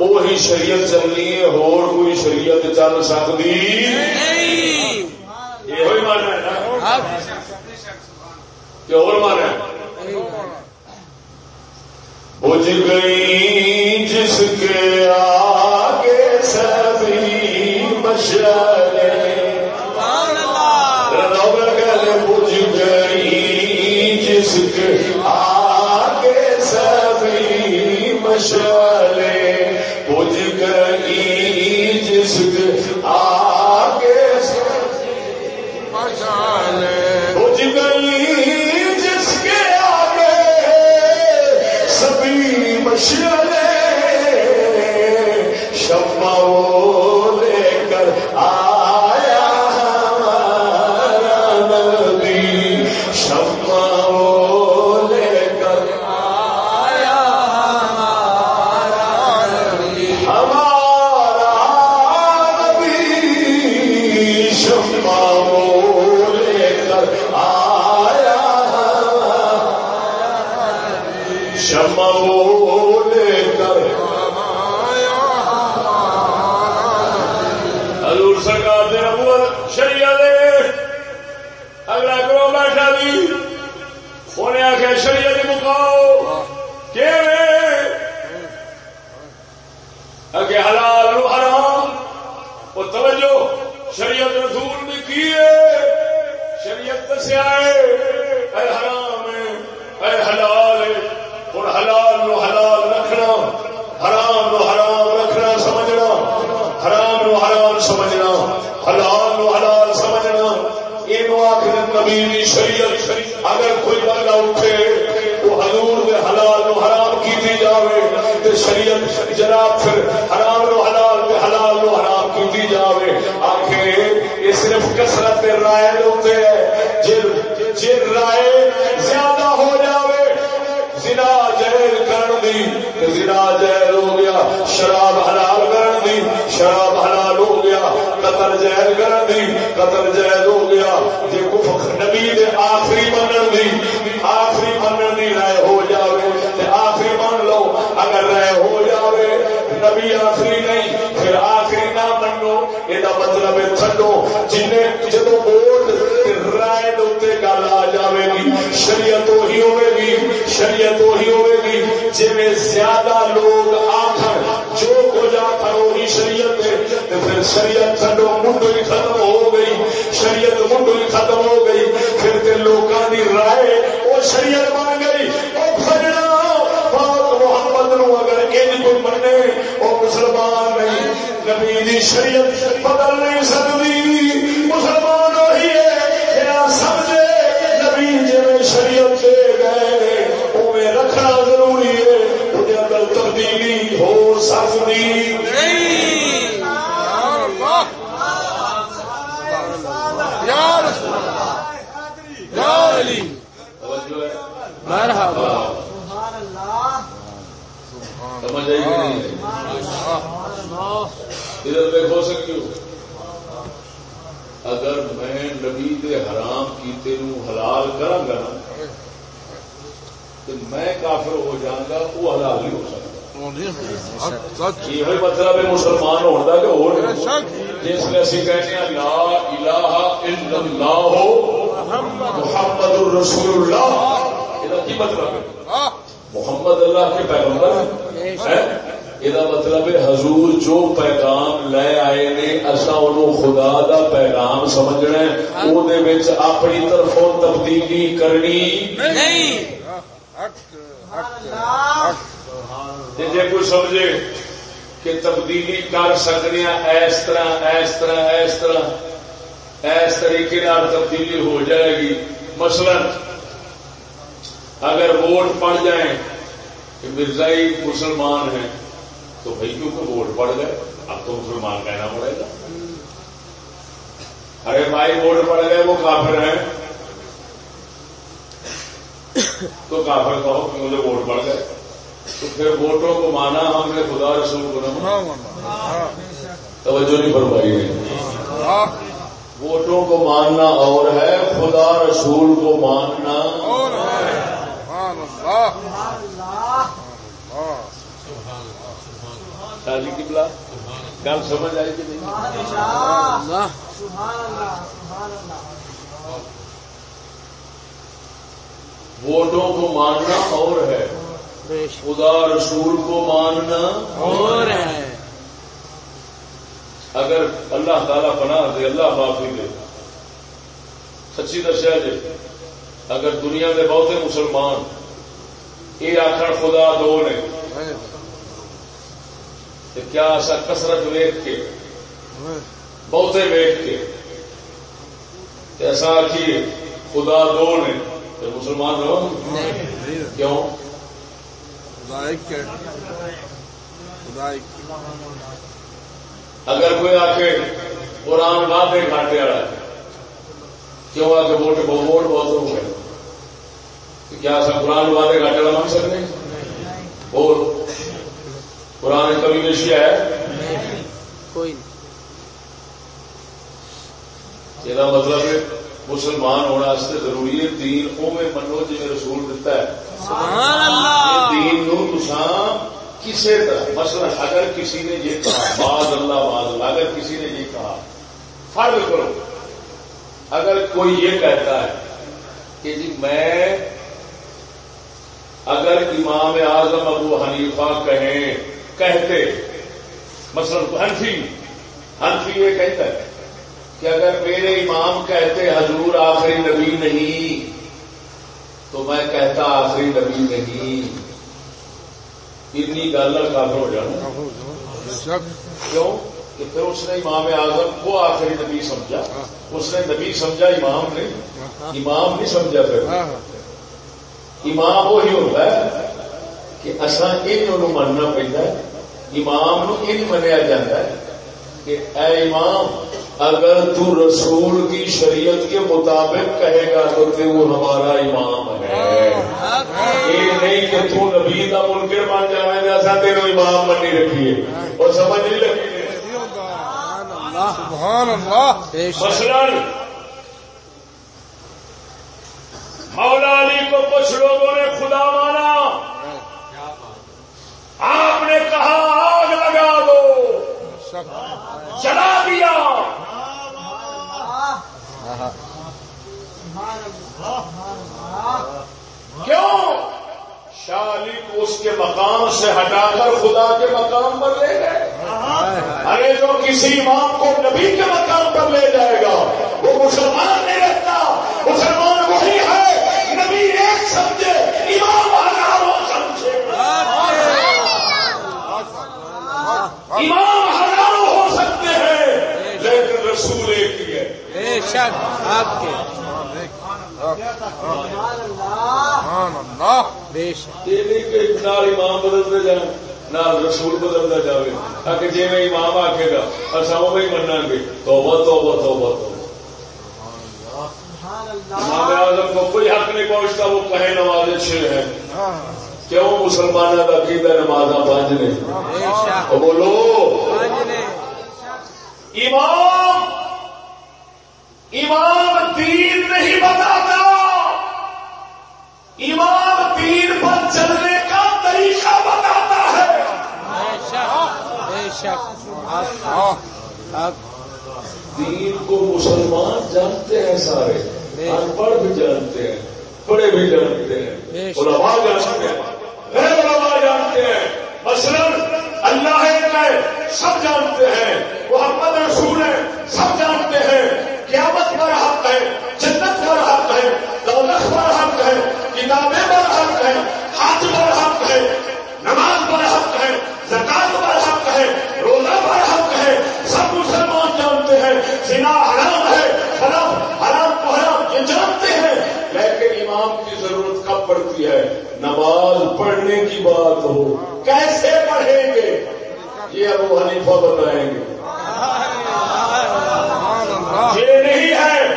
وہی شریعت چلنی ہے اور کوئی شریعت چل سکتی۔ یہ مانا ہے نا؟ حق کہ اور مانا ہے۔ بجھ گئی جس کے آگے سبھی گل بجھ گئی جس کے آگے۔ سبھی مشرے بجھ گئی جس آ تے شریعت جناب پھر حرام نو حلال تے حلال نو حرام کی جاوے۔ آخر یہ صرف کسرت رائے ہوتے ہے جن جن رائے زیادہ ہو جاوے، زنا جہل کرن دی زنا جہل ہو گیا، شراب حلال کرن دی، شراب حلال ہو گیا قتل جہل کرن دی قتل جہل ہو گیا۔ جے کفر نبی دے آخری منن دی، آخری منن دی رائے ہو جاوے تے آخری من لو اگر رائے ہو جاوے نبی آخری نہیں، پھر آخری نہ منو یہ مطلب ہے چڈو جن جدو ووٹ رائے دے گل آ جاوے گی، شریعت وہی ہوے گی، شریعت وہی ہوے گی۔ جی زیادہ لوگ آخر جو کچھ آخر وہی شریعت ہے پھر شریعت چڈو منڈ ہی ختم ہو گئی۔ شریعت منڈ ہی ختم ہو گئی، پھر تے لوگوں کی رائے وہ شریعت بن گئی۔ وہ مسلمان نہیں نبی شریعت بدل نہیں سکتی مسلمان وہی ہے جہاں سمجھے نبی جی شریعت دے گئے اوے رکھنا ضروری ہے وہ اندر تبدیلی ہو سکتی نہیں سبحان اللہ یا رسول یا علی مرحبا سمجھ آئی کہ نہیں ادھر دیکھو سکتی ہو اگر میں نبی دے حرام کیتے نو حلال کرا گا نا، تو میں کافر ہو جاؤں گا وہ حلال نہیں ہو سکتا۔ یہ مطلب ہے مسلمان ہوتا کہ ہو جس میں اسی کہتے ہیں، لا الہ الا اللہ، محمد الرسول اللہ۔ یہ کی مطلب ہے۔ محمد اللہ کے پیغمبر ہیں۔ یہ مطلب ہے حضور جو پیغام لے آئے نے اصا خدا دا پیغام سمجھنا ہے وہ اپنی طرفوں تبدیلی کرنی نہیں جے کوئی سمجھے کہ تبدیلی کر ہیں اس طرح اس طرح اس طرح اس طریقے تبدیلی ہو جائے گی مثلا اگر ووٹ پڑ جائیں کہ مرزائی مسلمان ہیں تو بھائی کیونکہ ووٹ پڑ گئے؟ اب تو مسلمان کہنا پڑے گا۔ ارے بھائی ووٹ پڑ گئے وہ کافر ہیں۔ تو کافر کہو کہ مجھے ووٹ پڑ گئے۔ تو پھر ووٹوں کو مانا ہم نے خدا رسول کو نہ مانا۔ توجہ نہیں فرمائی ہے۔ ووٹوں کو ماننا اور ہے خدا رسول کو ماننا۔ اور ہے۔ شادی کی بلا گل سمجھ آئی کہ نہیں؟ ووٹوں کو ماننا اور ہے۔ خدا رسول کو ماننا اور ہے۔ اگر اللہ تعالی بنا دے اللہ معافی دے۔ سچی دسیا جی اگر دنیا کے بہتے مسلمان یہ آخر خدا دو نے۔ تو کیا ایسا کسرت ویخ کے بہتے ویخ کے ایسا آخیے خدا دو نے تو مسلمان رہو کیوں؟ اگر کوئی آ کے قرآن وعدے گھاٹے والا ہے کیوں آ کے ووٹ ووٹ بہت ہو گئے تو کیا ایسا قرآن وعدے گھاٹے والا مانگ سکتے ہیں اور قرآن کبھی نشیا ہے؟ کوئی یہ مطلب ہے مسلمان ہونے واسطے ضروری ہے دین او میں منو جی رسول دیتا ہے۔ سبحان اللہ۔ دین نو تساں کسی طرح مثلا اگر کسی نے یہ کہا بعض اللہ بعض اللہ اگر کسی نے یہ کہا فرض کرو اگر کوئی یہ کہتا ہے کہ جی میں اگر امام اعظم ابو حنیفہ کہیں کہتے مثلا ہنفی ہنفی یہ کہتا ہے کہ اگر میرے امام کہتے حضور آخری نبی نہیں تو میں کہتا آخری نبی نہیں۔ اتنی گل کافر ہو جانا۔ کیوں؟ کہ پھر اس نے امام اعظم کو آخری نبی سمجھا۔ اس نے نبی سمجھا امام نے۔ امام نہیں سمجھا پھر۔ امام وہی ہوتا ہے۔ کہ اصا یہ مننا پہنا امام نو یہ منیا جاتا ہے کہ اے امام اگر تو رسول کی شریعت کے مطابق کہے گا تو وہ ہمارا امام ہے۔ یہ نہیں کہ تو نبی کا منکر مان جانا جیسا تیرو امام منی رکھیے۔ اور سمجھ نہیں لگی؟ مثلا مولا علی کو کچھ لوگوں نے خدا مانا۔ آپ نے کہا، آگ لگا دو۔ چلا دیا۔ کیوں؟ شالی اس کے مقام سے ہٹا کر خدا کے مقام پر لے گئے۔ ارے، جو کسی امام کو نبی کے مقام پر لے جائے گا، وہ مسلمان نہیں رہتا۔ مسلمان وہی ہے، نبی ایک سمجھے، امام ہزاروں سمجھے امام ہزاروں ہو سکتے ہیں لیکن رسول ایک ہی ہے۔ بے شک آپ کے۔ بے شک۔ امام بدلتے جائیں رسول بدلتا جائے تاکہ جی میں امام آکے گا اصا وہی منا گے۔ توبہ توبہ توبہ توبہ۔ امام اعظم کو کوئی حق نہیں پہنچتا وہ کہے نماز چھ ہے کیوں مسلمانوں کا عقیدہ نماز پانچ نے؟ بے شک وہ بولو امام امام دین نہیں بتاتا۔ امام دین پر چلنے کا طریقہ بتاتا ہے۔ بے شک بے شک۔ آپ آپ دین کو مسلمان جانتے ہیں سارے ان پڑھ بھی جانتے ہیں پڑھے بھی جانتے ہیں علماء جانتے ہیں۔ غیر علماء جانتے ہیں، مثلا اللہ ایک ہے سب جانتے ہیں۔ محمد رسول ہے سب جانتے ہیں۔ قیامت پر حق ہے، جنت پر حق ہے، دولت پر حق ہے، کتابیں پر حق ہے، حج پر حق ہے، نماز پر حق ہے، زکات پر نماز پڑھنے کی بات ہو۔ کیسے پڑھیں گے؟ یہ ابو حنیفہ بتائیں گے۔ یہ نہیں ہے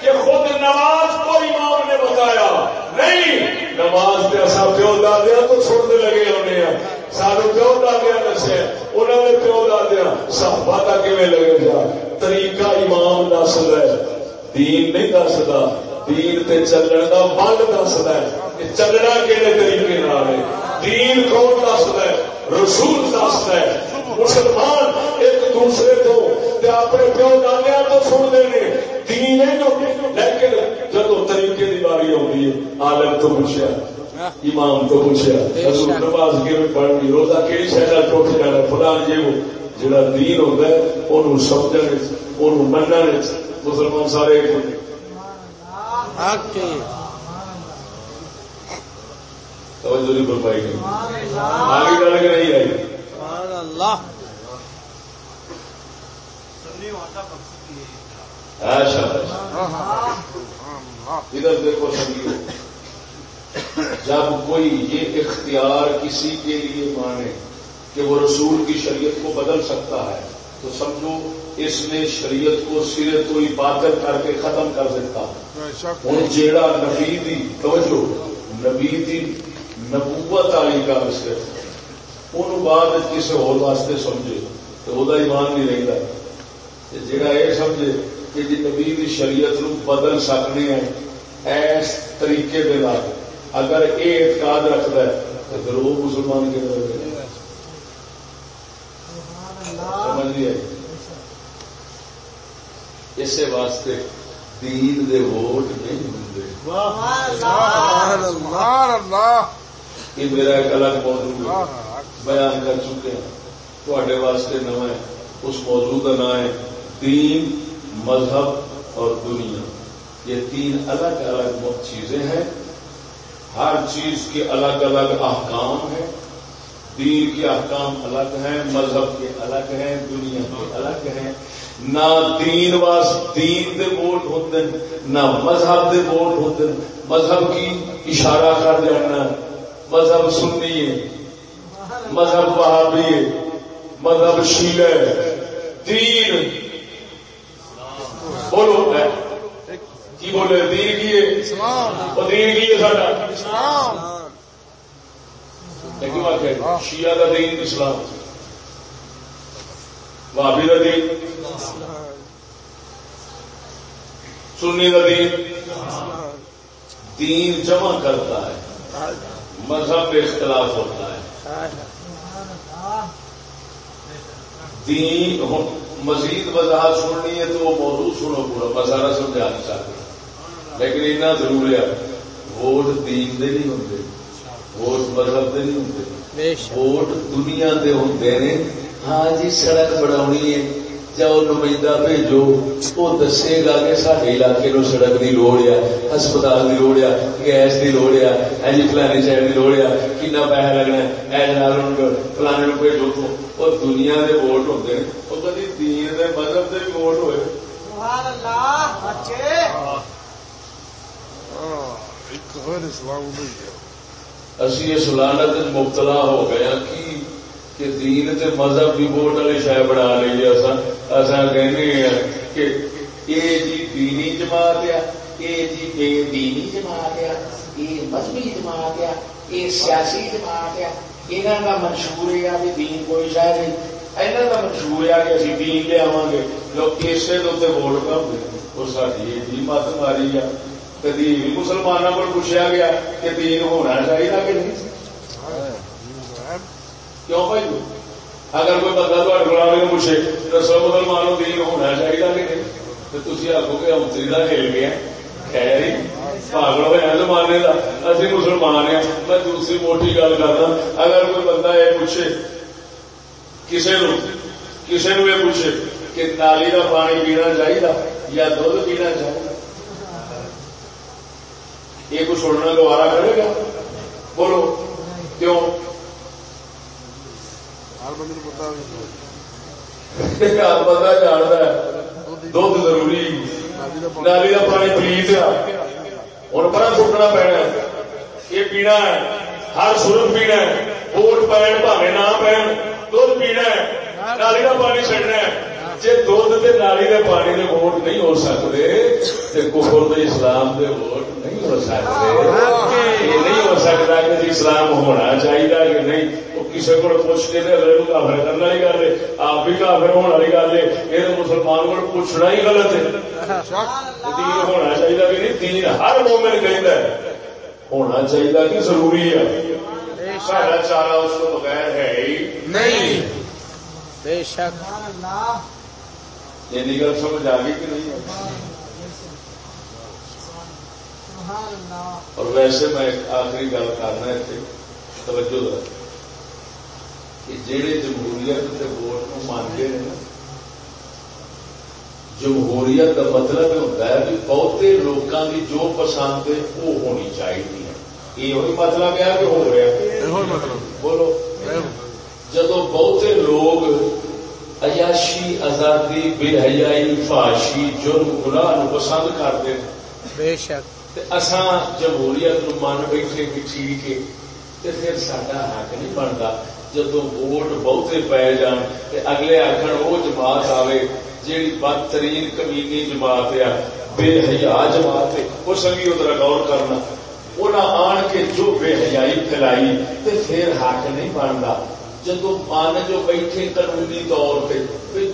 کہ خود نماز کو امام نے بتایا۔ نہیں، نماز پہ اصا پیو دادیا تو چھوڑنے لگے ہونے ہیں۔ سارے پیو دادیا دسے انہوں نے پیو دادیا صحابہ کا کیون لگے گا طریقہ امام دسد ہے دین نہیں دستا دین تے چلن کا بل دسد ہے کہ چلنا کہڑے طریقے نال ہے؟ دین کون دسد ہے؟ رسول دسد ہے۔ مسلمان ایک دوسرے تو تے اپنے پیو دادیا تو سنتے ہیں۔ دین ہے جو۔ لیکن جب طریقے کی باری آتی ہے، عالم تو پوچھا امام تو پوچھا حضور نماز کیون پڑھنی، روزہ کہڑی شہر ٹوٹ جانا، فلان جی وہ جڑا دین ہوتا ہے انہوں سمجھنے انہوں مننے مسلمان سارے ایک ہوتے حق کے توجہ نہیں گئی۔ آگے گل کے نہیں آئی۔ سبحان اللہ۔ اچھا ادھر دیکھو سنگیو۔ جب کوئی یہ اختیار کسی کے لیے مانے کہ وہ رسول کی شریعت کو بدل سکتا ہے تو سمجھو اس نے شریعت کو سرے تو ہی باطل کر کے ختم کر دیتا۔ ہوں جیڑا نبی دی توجہ نبی دی نبوت والی گل صرف ان بعد کسی اور واسطے سمجھے تو وہ ایمان نہیں رہتا جڑا یہ سمجھے کہ جی نبی دی شریعت نو بدل سکنے ہیں ایس طریقے دے اگر یہ اعتقاد رکھتا ہے تو پھر وہ مسلمان کے نہیں آئی اسی واسطے دین دے ووٹ نہیں ہوں یہ میرا ایک الگ موضوع ہے۔ بیان کر چکے ہیں۔ تھے واسطے نو ہے۔ اس موضوع کا نام ہے دین، مذہب اور دنیا۔ یہ تین الگ الگ چیزیں ہیں۔ ہر چیز کے الگ الگ احکام ہیں۔ دین کے احکام الگ ہیں مذہب کے الگ ہیں دنیا کے الگ ہیں۔ نہ دین واس دین دے ووٹ ہوتے نہ مذہب دے ووٹ ہوتے مذہب کی اشارہ کر دینا مذہب سننی ہے مذہب وہابی ہے مذہب شیل ہے۔ دین بولو۔ کی بولے؟ دین کی ہے۔ دین کی ہے ساڈا۔ لیکن شیعہ کا دین اسلام۔ بھابی کا دین۔ سنی کا دین۔ دین جمع کرتا ہے۔ مذہب میں اختلاف ہوتا ہے۔ دین مزید وضاحت سننی ہے تو وہ موضوع سنو پورا۔ مسارا سمجھا نہیں سکتے لیکن اتنا ضرور ہے۔ ووٹ دین دے نہیں ہوتے ووٹ مذہب دے نہیں ہوتے ووٹ دنیا دے ہوتے ہیں ہاں جی سڑک ہے جاؤ نمائندہ بھیجو وہ دسے گا کہ سارے علاقے نو سڑک کی لوڑ ہے ہسپتال کی لوڑ ہے گیس کی لوڑ ہے ایجی فلانی شہر کی لوڑ ہے کنا پیسہ لگنا ہے فلانے نو بھیجو وہ دنیا کے ووٹ ہوتے ہیں وہ کدی دین دے مذہب کے بھی ووٹ ہوئے اسی اس لانت مبتلا ہو گیا کہ کہ دین تے مذہب بھی ووٹ والی شہ بنا لی اصا کہ کہ اے جی دینی جماعت آ اے جی بے دینی جماعت آ یہ مذہبی جماعت آ یہ سیاسی جماعت آ یہاں کا منشور ہے بھی دین کوئی شہ نہیں۔ یہاں کا منشور ہے کہ اسی دین لے آواں گے۔ لوگ اسے تو ووٹ کم اور ساری جی مت ماری ہے کدی مسلمانوں کو پوچھا گیا کہ دین ہونا چاہیے کہ نہیں کیوں بھائی اگر کوئی بندہ تھوڑے کو پوچھے دسو مسلمانوں دین ہونا چاہیے کہ نہیں تو تھی آگو کہ امتری کا کھیل گیا خیر ہی پاگل ہوا زمانے کا اسی مسلمان ہیں میں دوسری موٹی گل کرنا اگر کوئی بندہ یہ پوچھے کسی نو کسی نو یہ پوچھے کہ نالی کا پانی پینا چاہیے یا دھد پینا چاہیے یہ کچھ چھوڑنا گوارا کرے گا؟ بولو کیوں؟ بندہ جانتا ہے۔ دھد ضروری۔ نالی کا پانی۔ پلیز ہوں بڑا سکنا پینا یہ پینا ہے۔ ہر سرخ پینا ہے۔ ووٹ پین پاوے نہ پین دھد پینا ہے۔ نالی کا پانی چڑنا ہے۔ جی دھد سے نالی کے پانی کے ووٹ نہیں ہو سکتے تو کفر اسلام کے ووٹ نہیں ہو سکتے یہ نہیں ہو سکتا کہ اسلام ہونا چاہیے کہ نہیں کسی کو پوچھ کے اگلے کافر کرنے والی گل ہے آپ بھی کافر ہونے والی گل ہے یہ تو مسلمان کو پوچھنا ہی غلط ہے دین ہونا چاہیے کہ نہیں دین ہر مومن ہونا چاہیے کہ ضروری ہے سارا چارہ اس کو بغیر ہے ہی نہیں بے شک یہ گل سمجھ آ گئی کہ نہیں؟ اور ویسے میں آخری گل کرنا ہے توجہ کہ جہے جمہوریت کے ووٹ کو مانتے ہیں جمہوریت کا مطلب ہوتا ہے کہ بہتے لوگوں کی جو پسند ہے وہ ہونی چاہیے یہ مطلب ہے کہ ہو رہا مطلب۔ بولو۔ جدو بہتے لوگ عیاشی آزادی بے حیائی فاشی جرم گناہ پسند کرتے ہیں۔ بے شک۔ اسان جمہوریت من بیٹھے کہ ٹھیک ہے۔ پھر سڈا حق نہیں بنتا جدو ووٹ بہتے پی جان اگلے آخر وہ جماعت آئے جی بدترین کمینی جماعت آ بے حیا جماعت ہے وہ سنگھی ادھر غور کرنا۔ انہیں آن کے جو بے حیائی پھیلائی تو پھر حق نہیں بنتا جدو من جو بیٹھے قانونی طور پہ۔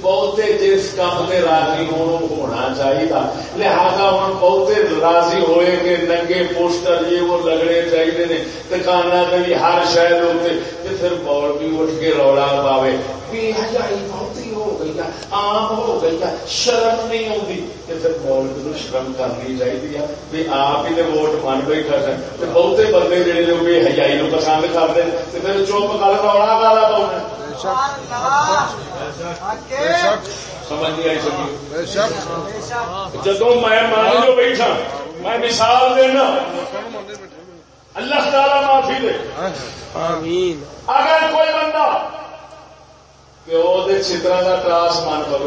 بہتے جس کام سے راضی ہونا چاہیے۔ لہذا ہوں بہتے راضی ہوئے کہ ننگے پوسٹر یہ وہ لگنے چاہیے دکانا بھی ہر شہر ہوتے پھر بول بھی اٹھ کے رولا پاوے۔ بے حجائی بہت گئی گئی عام ہو گئی شرم نہیں آتی پھر مولک نو شرم کرنی چاہیے بھی آپ ہی ووٹ من بیٹھا سن بہتے بندے جہے جو بے حجائی نو پسند کرتے پھر چپ کر رولا گالا پاؤنا سمجھ نہیں آئی سکی جدو میں مان جو بیٹھا میں مثال دینا۔ اللہ تعالی معافی دے۔ آمین۔ اگر کوئی بندہ پیو دے چترا کا ٹراس مان پو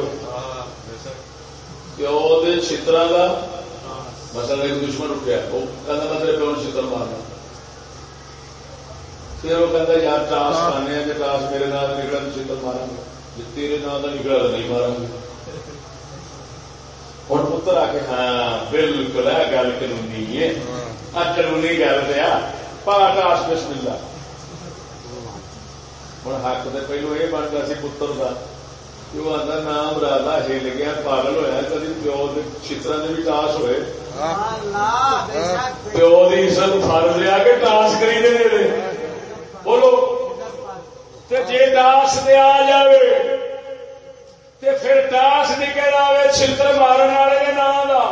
پیو دے چترا کا مثلا ایک دشمن اٹھیا وہ کہنا تیرے پیو چتر مارنا پھر وہ کہتا یار ٹاس کھانے کہ ٹاس میرے نام نکلا تو چتر مارا گا جی تیرے نام کا نکلا تو نہیں مارا گا ہوں پتر آ کے ہاں بالکل ہے گل قانونی ہے قانونی گل پہ پا ٹاس بسم اللہ ہوں حق تو پہلو یہ بنتا سی پتر کا وہ آتا نام رادا ہل گیا پاگل ہوا کدی پیو چتر بھی ٹاس ہوئے پیو کی عزت فر لیا کہ ٹاس کری دے بولو جی ٹاس دے آ جائے پھر ٹاس نکل آئے چتر مارن والے کے نام کا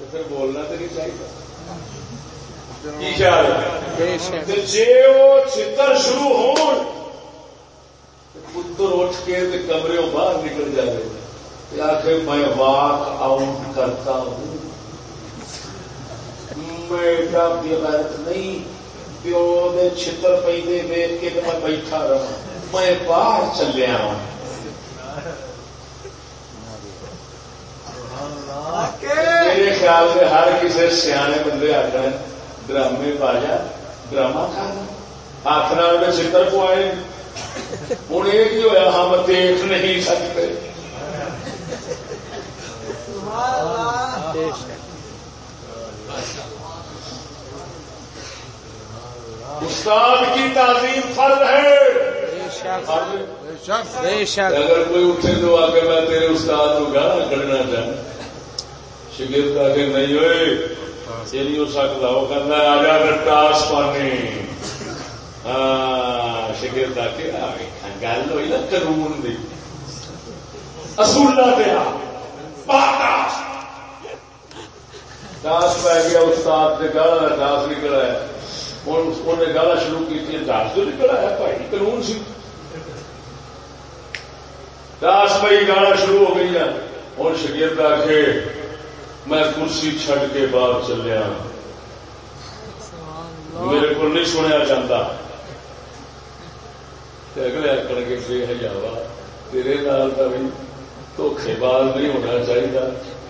پھر بولنا تو نہیں چاہیے جی وہ چتر شروع ہو پتر اٹھ کے کمرے باہر نکل جائے آخر میں واک آؤٹ کرتا ہوں۔ میں نہیں، پیو دے چھتر پہ دیکھ کے میں بیٹھا رہا۔ میں باہر چلیا ہوں میرے خیال سے ہر کسی سیانے بندے آتا ہے، ڈرامے باجا ڈرامہ کھانا آخر میں چتر کو آئے ہوں یہ ہوا ہم دیکھ نہیں سکتے۔ استاد کی تعظیم فرض ہے۔ اگر کوئی اٹھے تو آ کے میں تیرے استاد کو گانا کھڑنا چاہوں شگرد آ کے نہیں ہوئے۔ نہیں ہو سکتا وہ کہنا آ جا ٹاس پانی ہاں آ کے گل ہوئی نا قانون دی۔ اصول ٹاس پی گیا استاد سے گالا ٹاس نکلا ہے۔ انہیں گالا شروع کی ٹاس تو نکلا ہے بھائی قانون سی۔ ٹاس پی گالا شروع ہو گئی ہے۔ ہوں شگرد آ کے میں کرسی چھڈ کے باہر چلیا میرے کو نہیں سنیا چاہتا اگلے آکڑ کے بے ہجاوا تیرے نال کا بھی دھوکھے باز نہیں ہونا چاہیے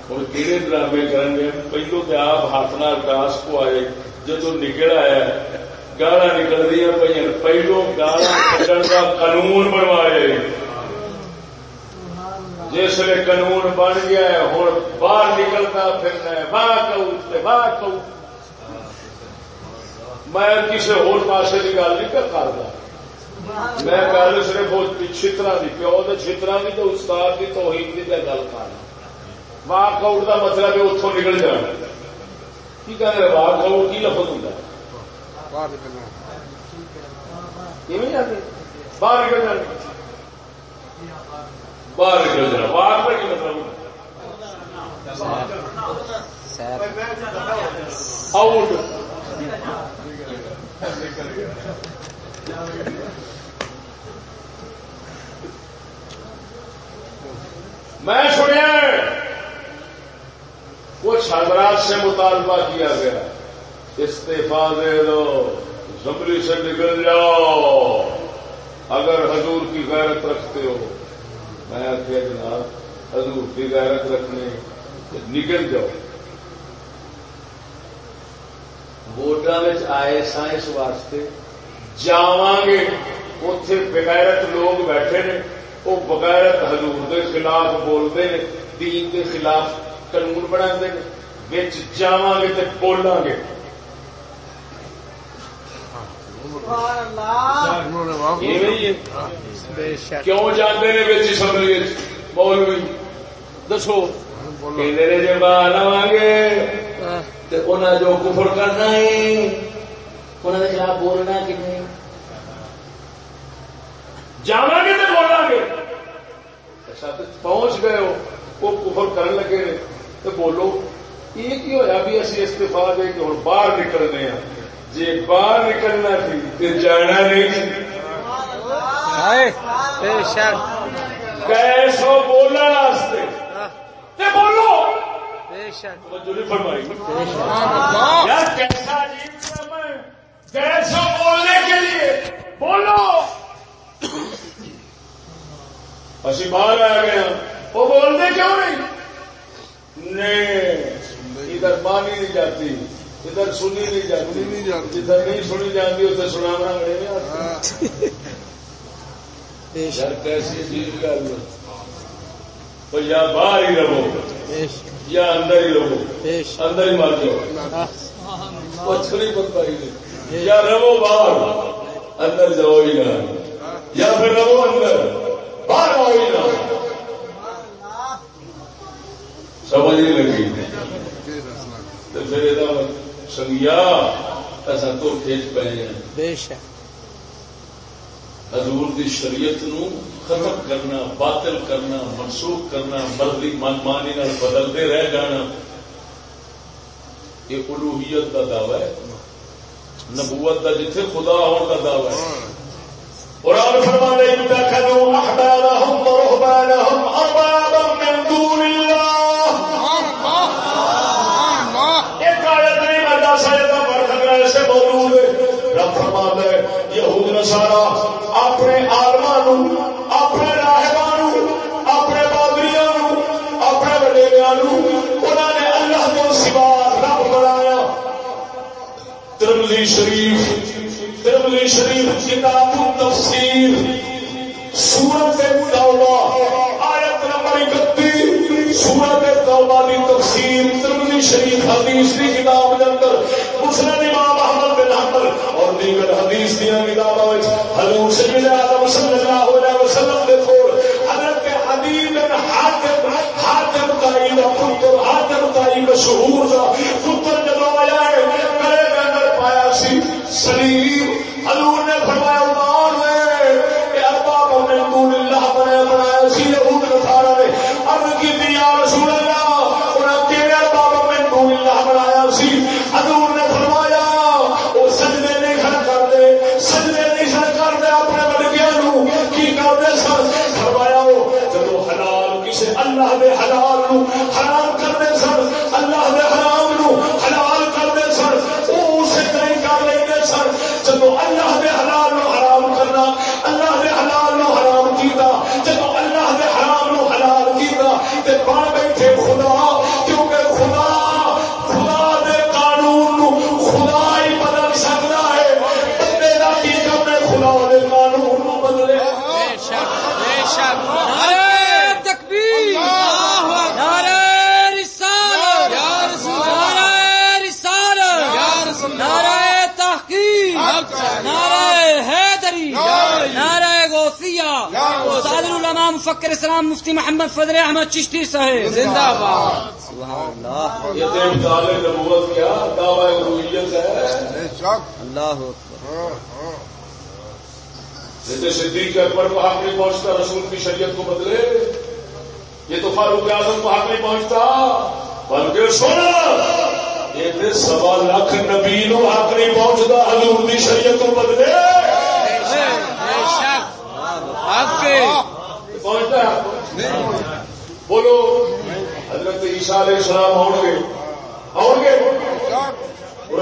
ہوں کہڑے ڈرامے کریں گے پہلو تو آپ ہاتھ نال ٹاس کو آئے جدو نکل آیا گالا نکل دیا پہ پہلو گالا کھڑن کا قانون بنوائے جس نے قانون بن گیا ہے ہوں باہر نکلتا پھرنا ہے باہ کہ باہ کہ میں کسی ہوس کی گل نہیں کرتا میں گل صرف چھترا کی پیو تو چھترا کی تو استاد کی توہین کی گل کرنا واک آؤٹ کا مطلب ہے اتوں نکل جانا۔ کی کہ واک آؤٹ کی لفظ ہوں باہر نکل جانا۔ باہر نکل جانا۔ واک کا کی مطلب آؤٹ۔ میں سنیا کچھ حضرات سے مطالبہ کیا گیا۔ استعفا دے دو اسمبلی سے نکل جاؤ۔ اگر حضور کی غیرت رکھتے ہو، میں آخیا جناب، حضور کی غیرت رکھنے نکل جاؤ۔ ووٹان آئے سائنس واسطے جا گے۔ اتے بغیرت لوگ بیٹھے نے۔ وہ بغیرت حضور کے خلاف بولتے ہیں دین کے خلاف قانون بنا جا گے تو بولیں گے کیوں جانے نے بچ اسمبلی مولوی دسو۔ جی باہر آوا گے جو کفر کرنا ہے انہوں نے خلاف بولنا کہ نہیں جانا گے تو بولا گے اچھا پہنچ گئے ہو وہ کفر کرن لگے تو بولو یہ کی ہوا بھی اسی استفا دے کہ ہوں باہر نکلنے ہیں؟ جی باہر نکلنا تھی تو جانا نہیں کیسو بولنے بولو۔ فرمائی۔ یار کیسا کیسا بولنے کے لیے؟ بولو۔ اسی باہر آ گئے وہ بولتے کیوں نہیں ادھر مانی نہیں جاتی ادھر سنی نہیں جاتی ادھر نہیں سنی جاتی ادھر سنا یار کیسی چیز گل یا باہر ہی رہو یا اندر ہی رہو اندر ہی مار جاؤ اچھلی بن پائی یا رہو باہر اندر جاؤ ہی نہ یا پھر رہو اندر باہر آؤ ہی نہ سمجھ نہیں لگی۔ تو پھر یہ سنگیا ایسا تو کھیچ پے ہیں۔ حضور دی شریعت نو ختم کرنا باطل کرنا منسوخ کرنا مرضی من مانی بدلتے رہ جانا۔ یہ الوحیت کا دعوی ہے۔ نبوت کا جتھے خدا ہونے کا دعوی ہے۔ قرآن فرما دے اتخذوا احبارهم ورهبانهم اربابا من دون الله ایک آیت نہیں، میں دس آیت کا فرق ایسے موجود ہے، رب فرما یہود نصارا اپنے آلما اپنے راہبان اپنے پادریاں اپنے وڈیریا انہوں نے اللہ کو سوا رب بنایا۔ ترمزی شریف شریف کتاب تفسیر سورت توبہ آیت نمبر اکتی سورت توبہ کی تفسیر ترمنی شریف حدیث کی کتاب کے اندر مسلم امام احمد بن حنبل اور دیگر حدیث دیا کتابوں حضور سے ملا مفکر اسلام مفتی محمد فضل احمد چشتی صاحب. زندہ باد. سبحان اللہ یہ تو امتحان نبوت کیا دعوی الوحیت ہے۔ اللہ اکبر جیسے صدیق اکبر کو حق نہیں پہنچتا رسول کی شریعت کو بدلے یہ تو فاروق اعظم کو حق نہیں پہنچتا۔ بلکہ سونا یہ تو سوا لاکھ نبی نو حق نہیں پہنچتا حضور کی شریعت کو بدلے۔ پہنچتا ہے بولو حضرت عیسیٰ علیہ السلام آؤ گے۔ آؤ گے۔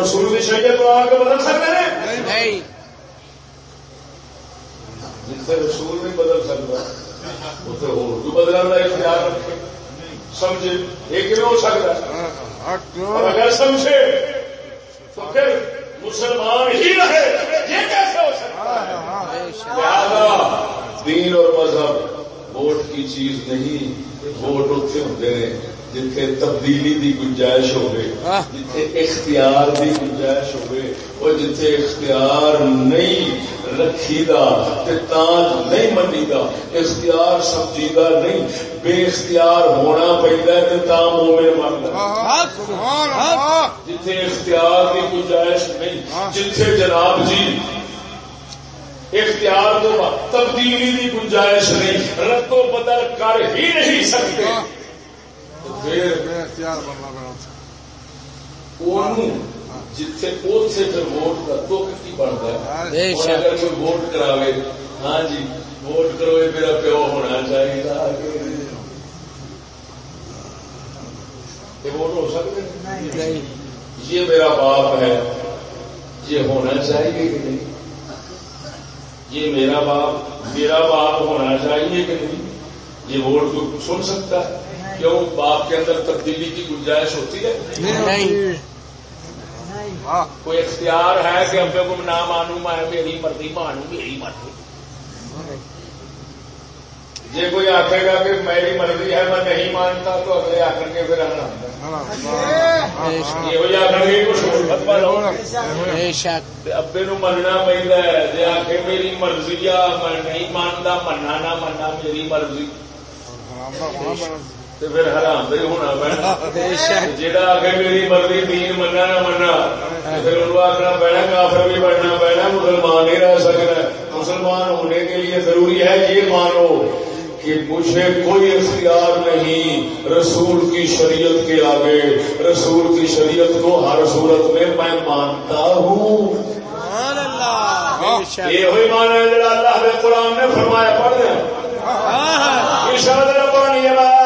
رسول کی شریعت کو آ کے بدل سکتے ہیں؟ جتنے رسول نہیں بدل سکتا ہو بدلنے کا اختیار رکھے۔ سمجھے؟ یہ کیوں ہو سکتا اور اگر سمجھے تو پھر مسلمان ہی رہے۔ یہ کیسے ہو سکتا ہے؟ لہذا دین اور مذہب ووٹ کی چیز نہیں ووٹ اتنے ہوتے ہیں جتھے تبدیلی دی گنجائش ہوگی جتھے اختیار دی گنجائش ہوگی وہ جتھے اختیار نہیں رکھی دا تاج نہیں منی دا اختیار سمجھی دا نہیں بے اختیار ہونا ہے تا مومن بنتا جتھے اختیار دی گنجائش نہیں جتھے جناب جی اختیار تو تبدیلی کی گنجائش نہیں رتو بدل کر ہی نہیں سکتے۔ سے پھر ووٹ کا تو کی بنتا ہے۔ اگر کوئی ووٹ کراوے ہاں جی ووٹ کرو میرا پیو ہونا چاہیے۔ ووٹ ہو سکتے یہ میرا باپ ہے۔ یہ ہونا چاہیے کہ نہیں؟ یہ میرا باپ میرا باپ ہونا چاہیے کہ نہیں؟ یہ ووٹ کو سن سکتا ہے۔ کیوں؟ باپ کے اندر تبدیلی کی گنجائش ہوتی ہے؟ کوئی اختیار ہے کہ ابے کو نہ مانوں میں میری مرضی مانوں میری مرضی۔ جی کوئی آخے گا کہ میری مرضی ہے میں نہیں مانتا تو اگلے آخر کے پھر ابے نو مننا پہنتا جی آخ میری مرضی آ میں نہیں مانتا منا نہ منا میری مرضی۔ پھر حرام دے ہونا پینا۔ جا آ میری مرضی تین منا نہ منا پھر انہوں آخنا پینا کافر بھی بننا پینا مسلمان نہیں رہ سکنا۔ مسلمان ہونے کے لیے ضروری ہے یہ مانو۔ کہ مجھے کوئی اختیار نہیں رسول کی شریعت کے آگے۔ رسول کی شریعت کو ہر صورت میں میں مانتا ہوں۔ یہ ہوئی مانا ہے اللہ نے قرآن نے فرمایا پڑھ دیں پانی کیا محمد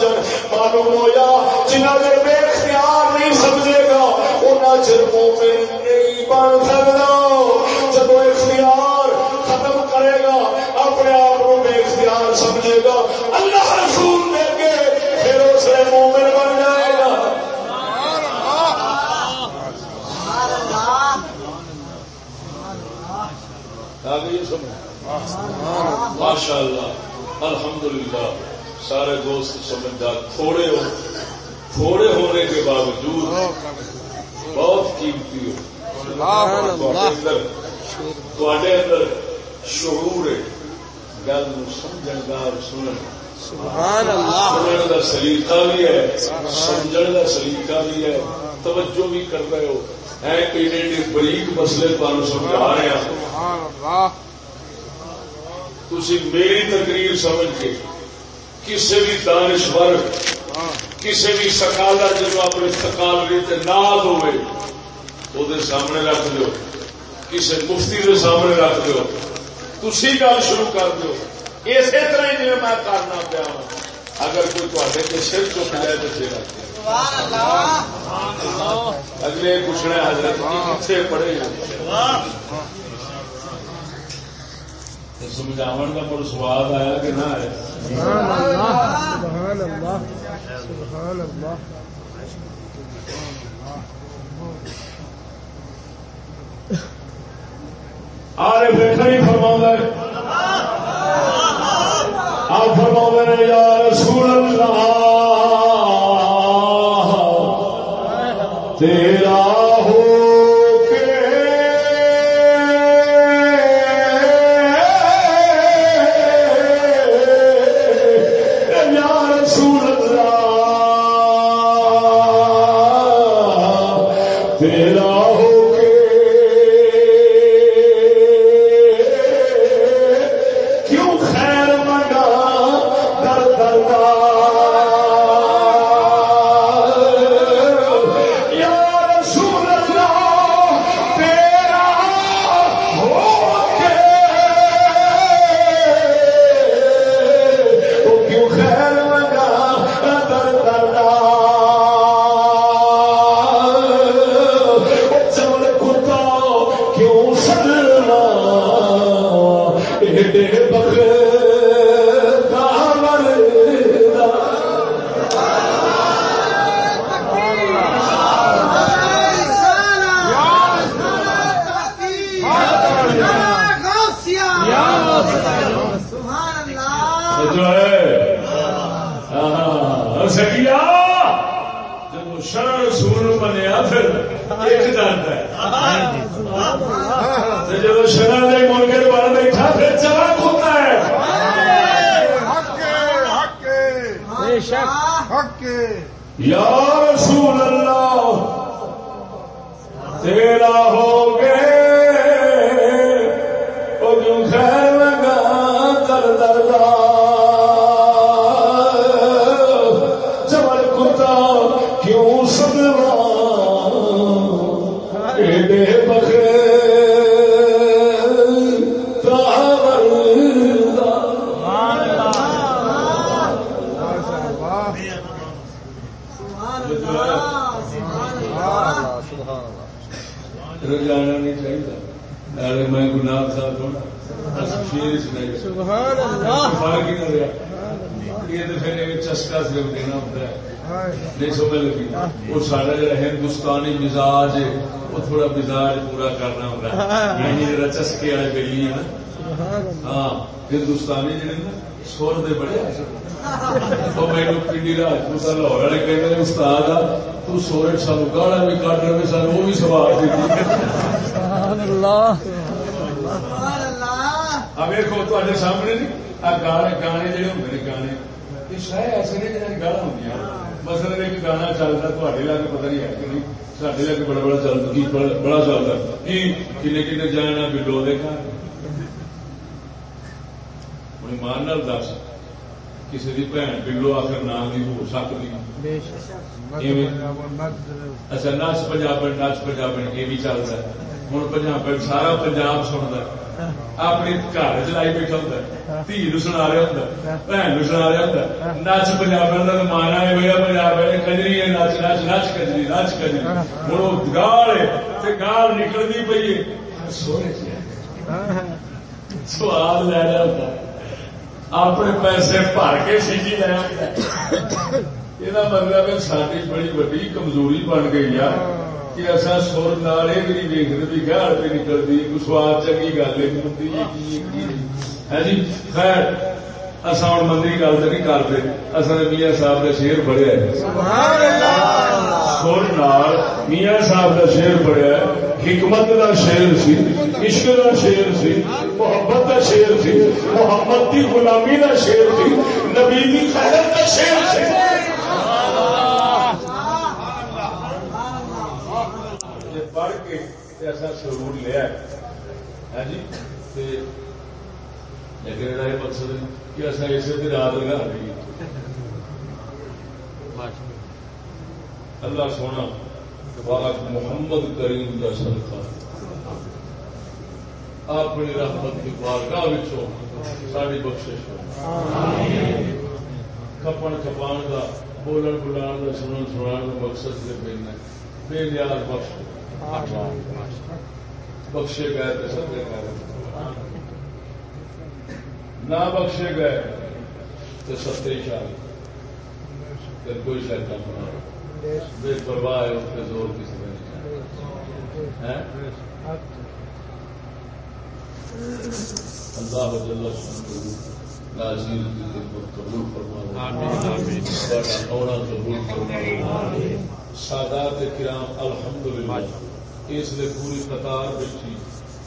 اختیار سمجھ معلوم ہو جا جنا چر بے اختیار نہیں سمجھے گا ان چر مومن نہیں بن سکتا جب اختیار ختم کرے گا اپنے آپ کو بے اختیار سمجھے گا اللہ رسول دے کے پھر اس نے مومن بن جائے گا ماشاء اللہ الحمد للہ سارے دوست سمجھدار تھوڑے ہو تھوڑے ہونے کے باوجود بہت قیمتی ہو۔ اندر شعور ہے۔ گل سمجھن کا سنن سنن کا سلیقہ بھی ہے۔ سمجھن کا سلیقہ بھی ہے۔ توجہ بھی کر رہے ہو۔ بریک مسئلے تمہیں سمجھا رہے ہیں تھی میری تقریر سمجھ کے کسی بھی دانشور کسی بھی سکالر جب اپنے سکال ناد ہوئے وہ سامنے رکھ دو کسی مفتی کے سامنے رکھ دو تھی گل شروع کر دو اسی طرح جی میں کرنا پیا اگر کوئی تے سر چک جائے تو پھر اگلے پوچھنا حضرت کتنے پڑھے سمجھاو کا بڑا سواد آیا کہ نہ آیا؟ آرے بیٹھا ہی فرما آپ فرما نے یا رسول اللہ تیرا یا رسول اللہ تیرا ہو سارا جڑا ہندوستانی مزاج ہے وہ تھوڑا مزاج پورا کرنا ہوتا ہے۔ یعنی جڑا چسکے والے بلی ہے نا ہاں ہندوستانی جڑے نا سور دے بڑے وہ میرے پنڈی راجپوت لاہور والے کہتے استاد آ تو سورج سانو گالا بھی کٹ رہے وہ بھی سوال دیتی ویکو تے سامنے گانے گانے جڑے ہوں گانے۔ یہ شاید ایسے نے جنہیں گالا ہوں مثلا ایک گانا چلتا تے لاگے پتا نہیں ہے کہ نہیں سڈے لاگے بڑا بڑا چلتا کی بڑا چلتا کی کنے کنے جانا بلو دے گھر ہوں مان نال دس کسی کی بھن بلو آخر نام نہیں ہو سکتی اچھا نچ پنجاب نچ پنجاب یہ بھی چلتا ہے ہوں پنجاب سارا پنجاب سنتا اپنی گھر چلائی بیٹھا ہوتا دھی سنا رہا ہوتا بھن سنا رہا ہوتا نچ پنجاب کا مانا ہے بھیا پنجاب کجری ہے نچ نچ نچ کجری نچ کجری ہوں وہ گال ہے گال نکلتی پی ہے سواد لے رہا ہوتا اپنے پیسے بھر کے سیجی لے یہ مطلب ہے ساری بڑی وڈی کمزوری بن گئی ہے کہ اصا سر نال یہ نہیں دیکھتے بھی گاڑ پہ نکلتی سواد چنگی گل ہے جی خیر اصا ہوں مندری گل تو نہیں کرتے اصل میاں صاحب کا شیر پڑھیا سر نال میاں صاحب کا شیر پڑھیا حکمت کا شیر سی عشق کا شیر سی محبت کا شیر سی محمد کی غلامی کا شیر سی نبی کی خیرت کا شیر سی پڑھ کے ایسا شرور لیا ہے جی لیکن یہ مقصد کہ ایسا اسے دن رات لگا رہی اللہ سونا پاک محمد کریم کا صدقہ اپنی رحمت کی بارگاہ ساری بخش کپن کپان کا بولن بلان کا سنن سنا کا مقصد سے بے نیاز بخش بخشے گئے تو سدے گئے نہ بخشے گئے تو ستے شاہ پھر کوئی شاید بنا بے پرواہ ہے اس پہ زور کسی نے اللہ جل نازیل کی خدمت قبول فرما اور قبول فرما سادات کرام الحمدللہ۔ اس لیے پوری قطار بیٹھی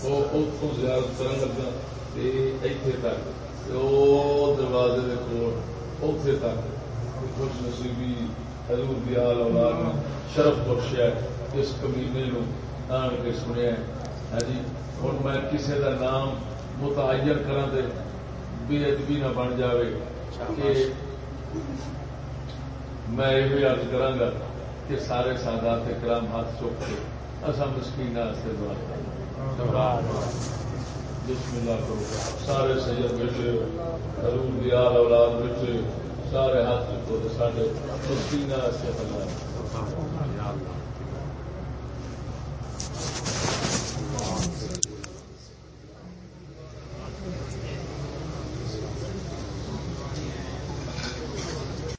وہ اتوں زیارت کرن لگا ایتھے تک دروازے دے کول اوتھے تک خوش نصیبی حضور دیال اولاد نے شرف بخشیا اس کمینے نو آن کے سنیا ہاں جی ہوں میں کسی کا نام متعین کرا دے بے ادبی نہ بن جاوے کہ میں یہ عرض کرا گا کہ سارے سادات کرام ہاتھ چک کے اصا مسکین دعا بسم اللہ کرو سارے سید بیٹھے حضور دیال اولاد بیٹھے سارے ہاتھ چکو سارے مسکین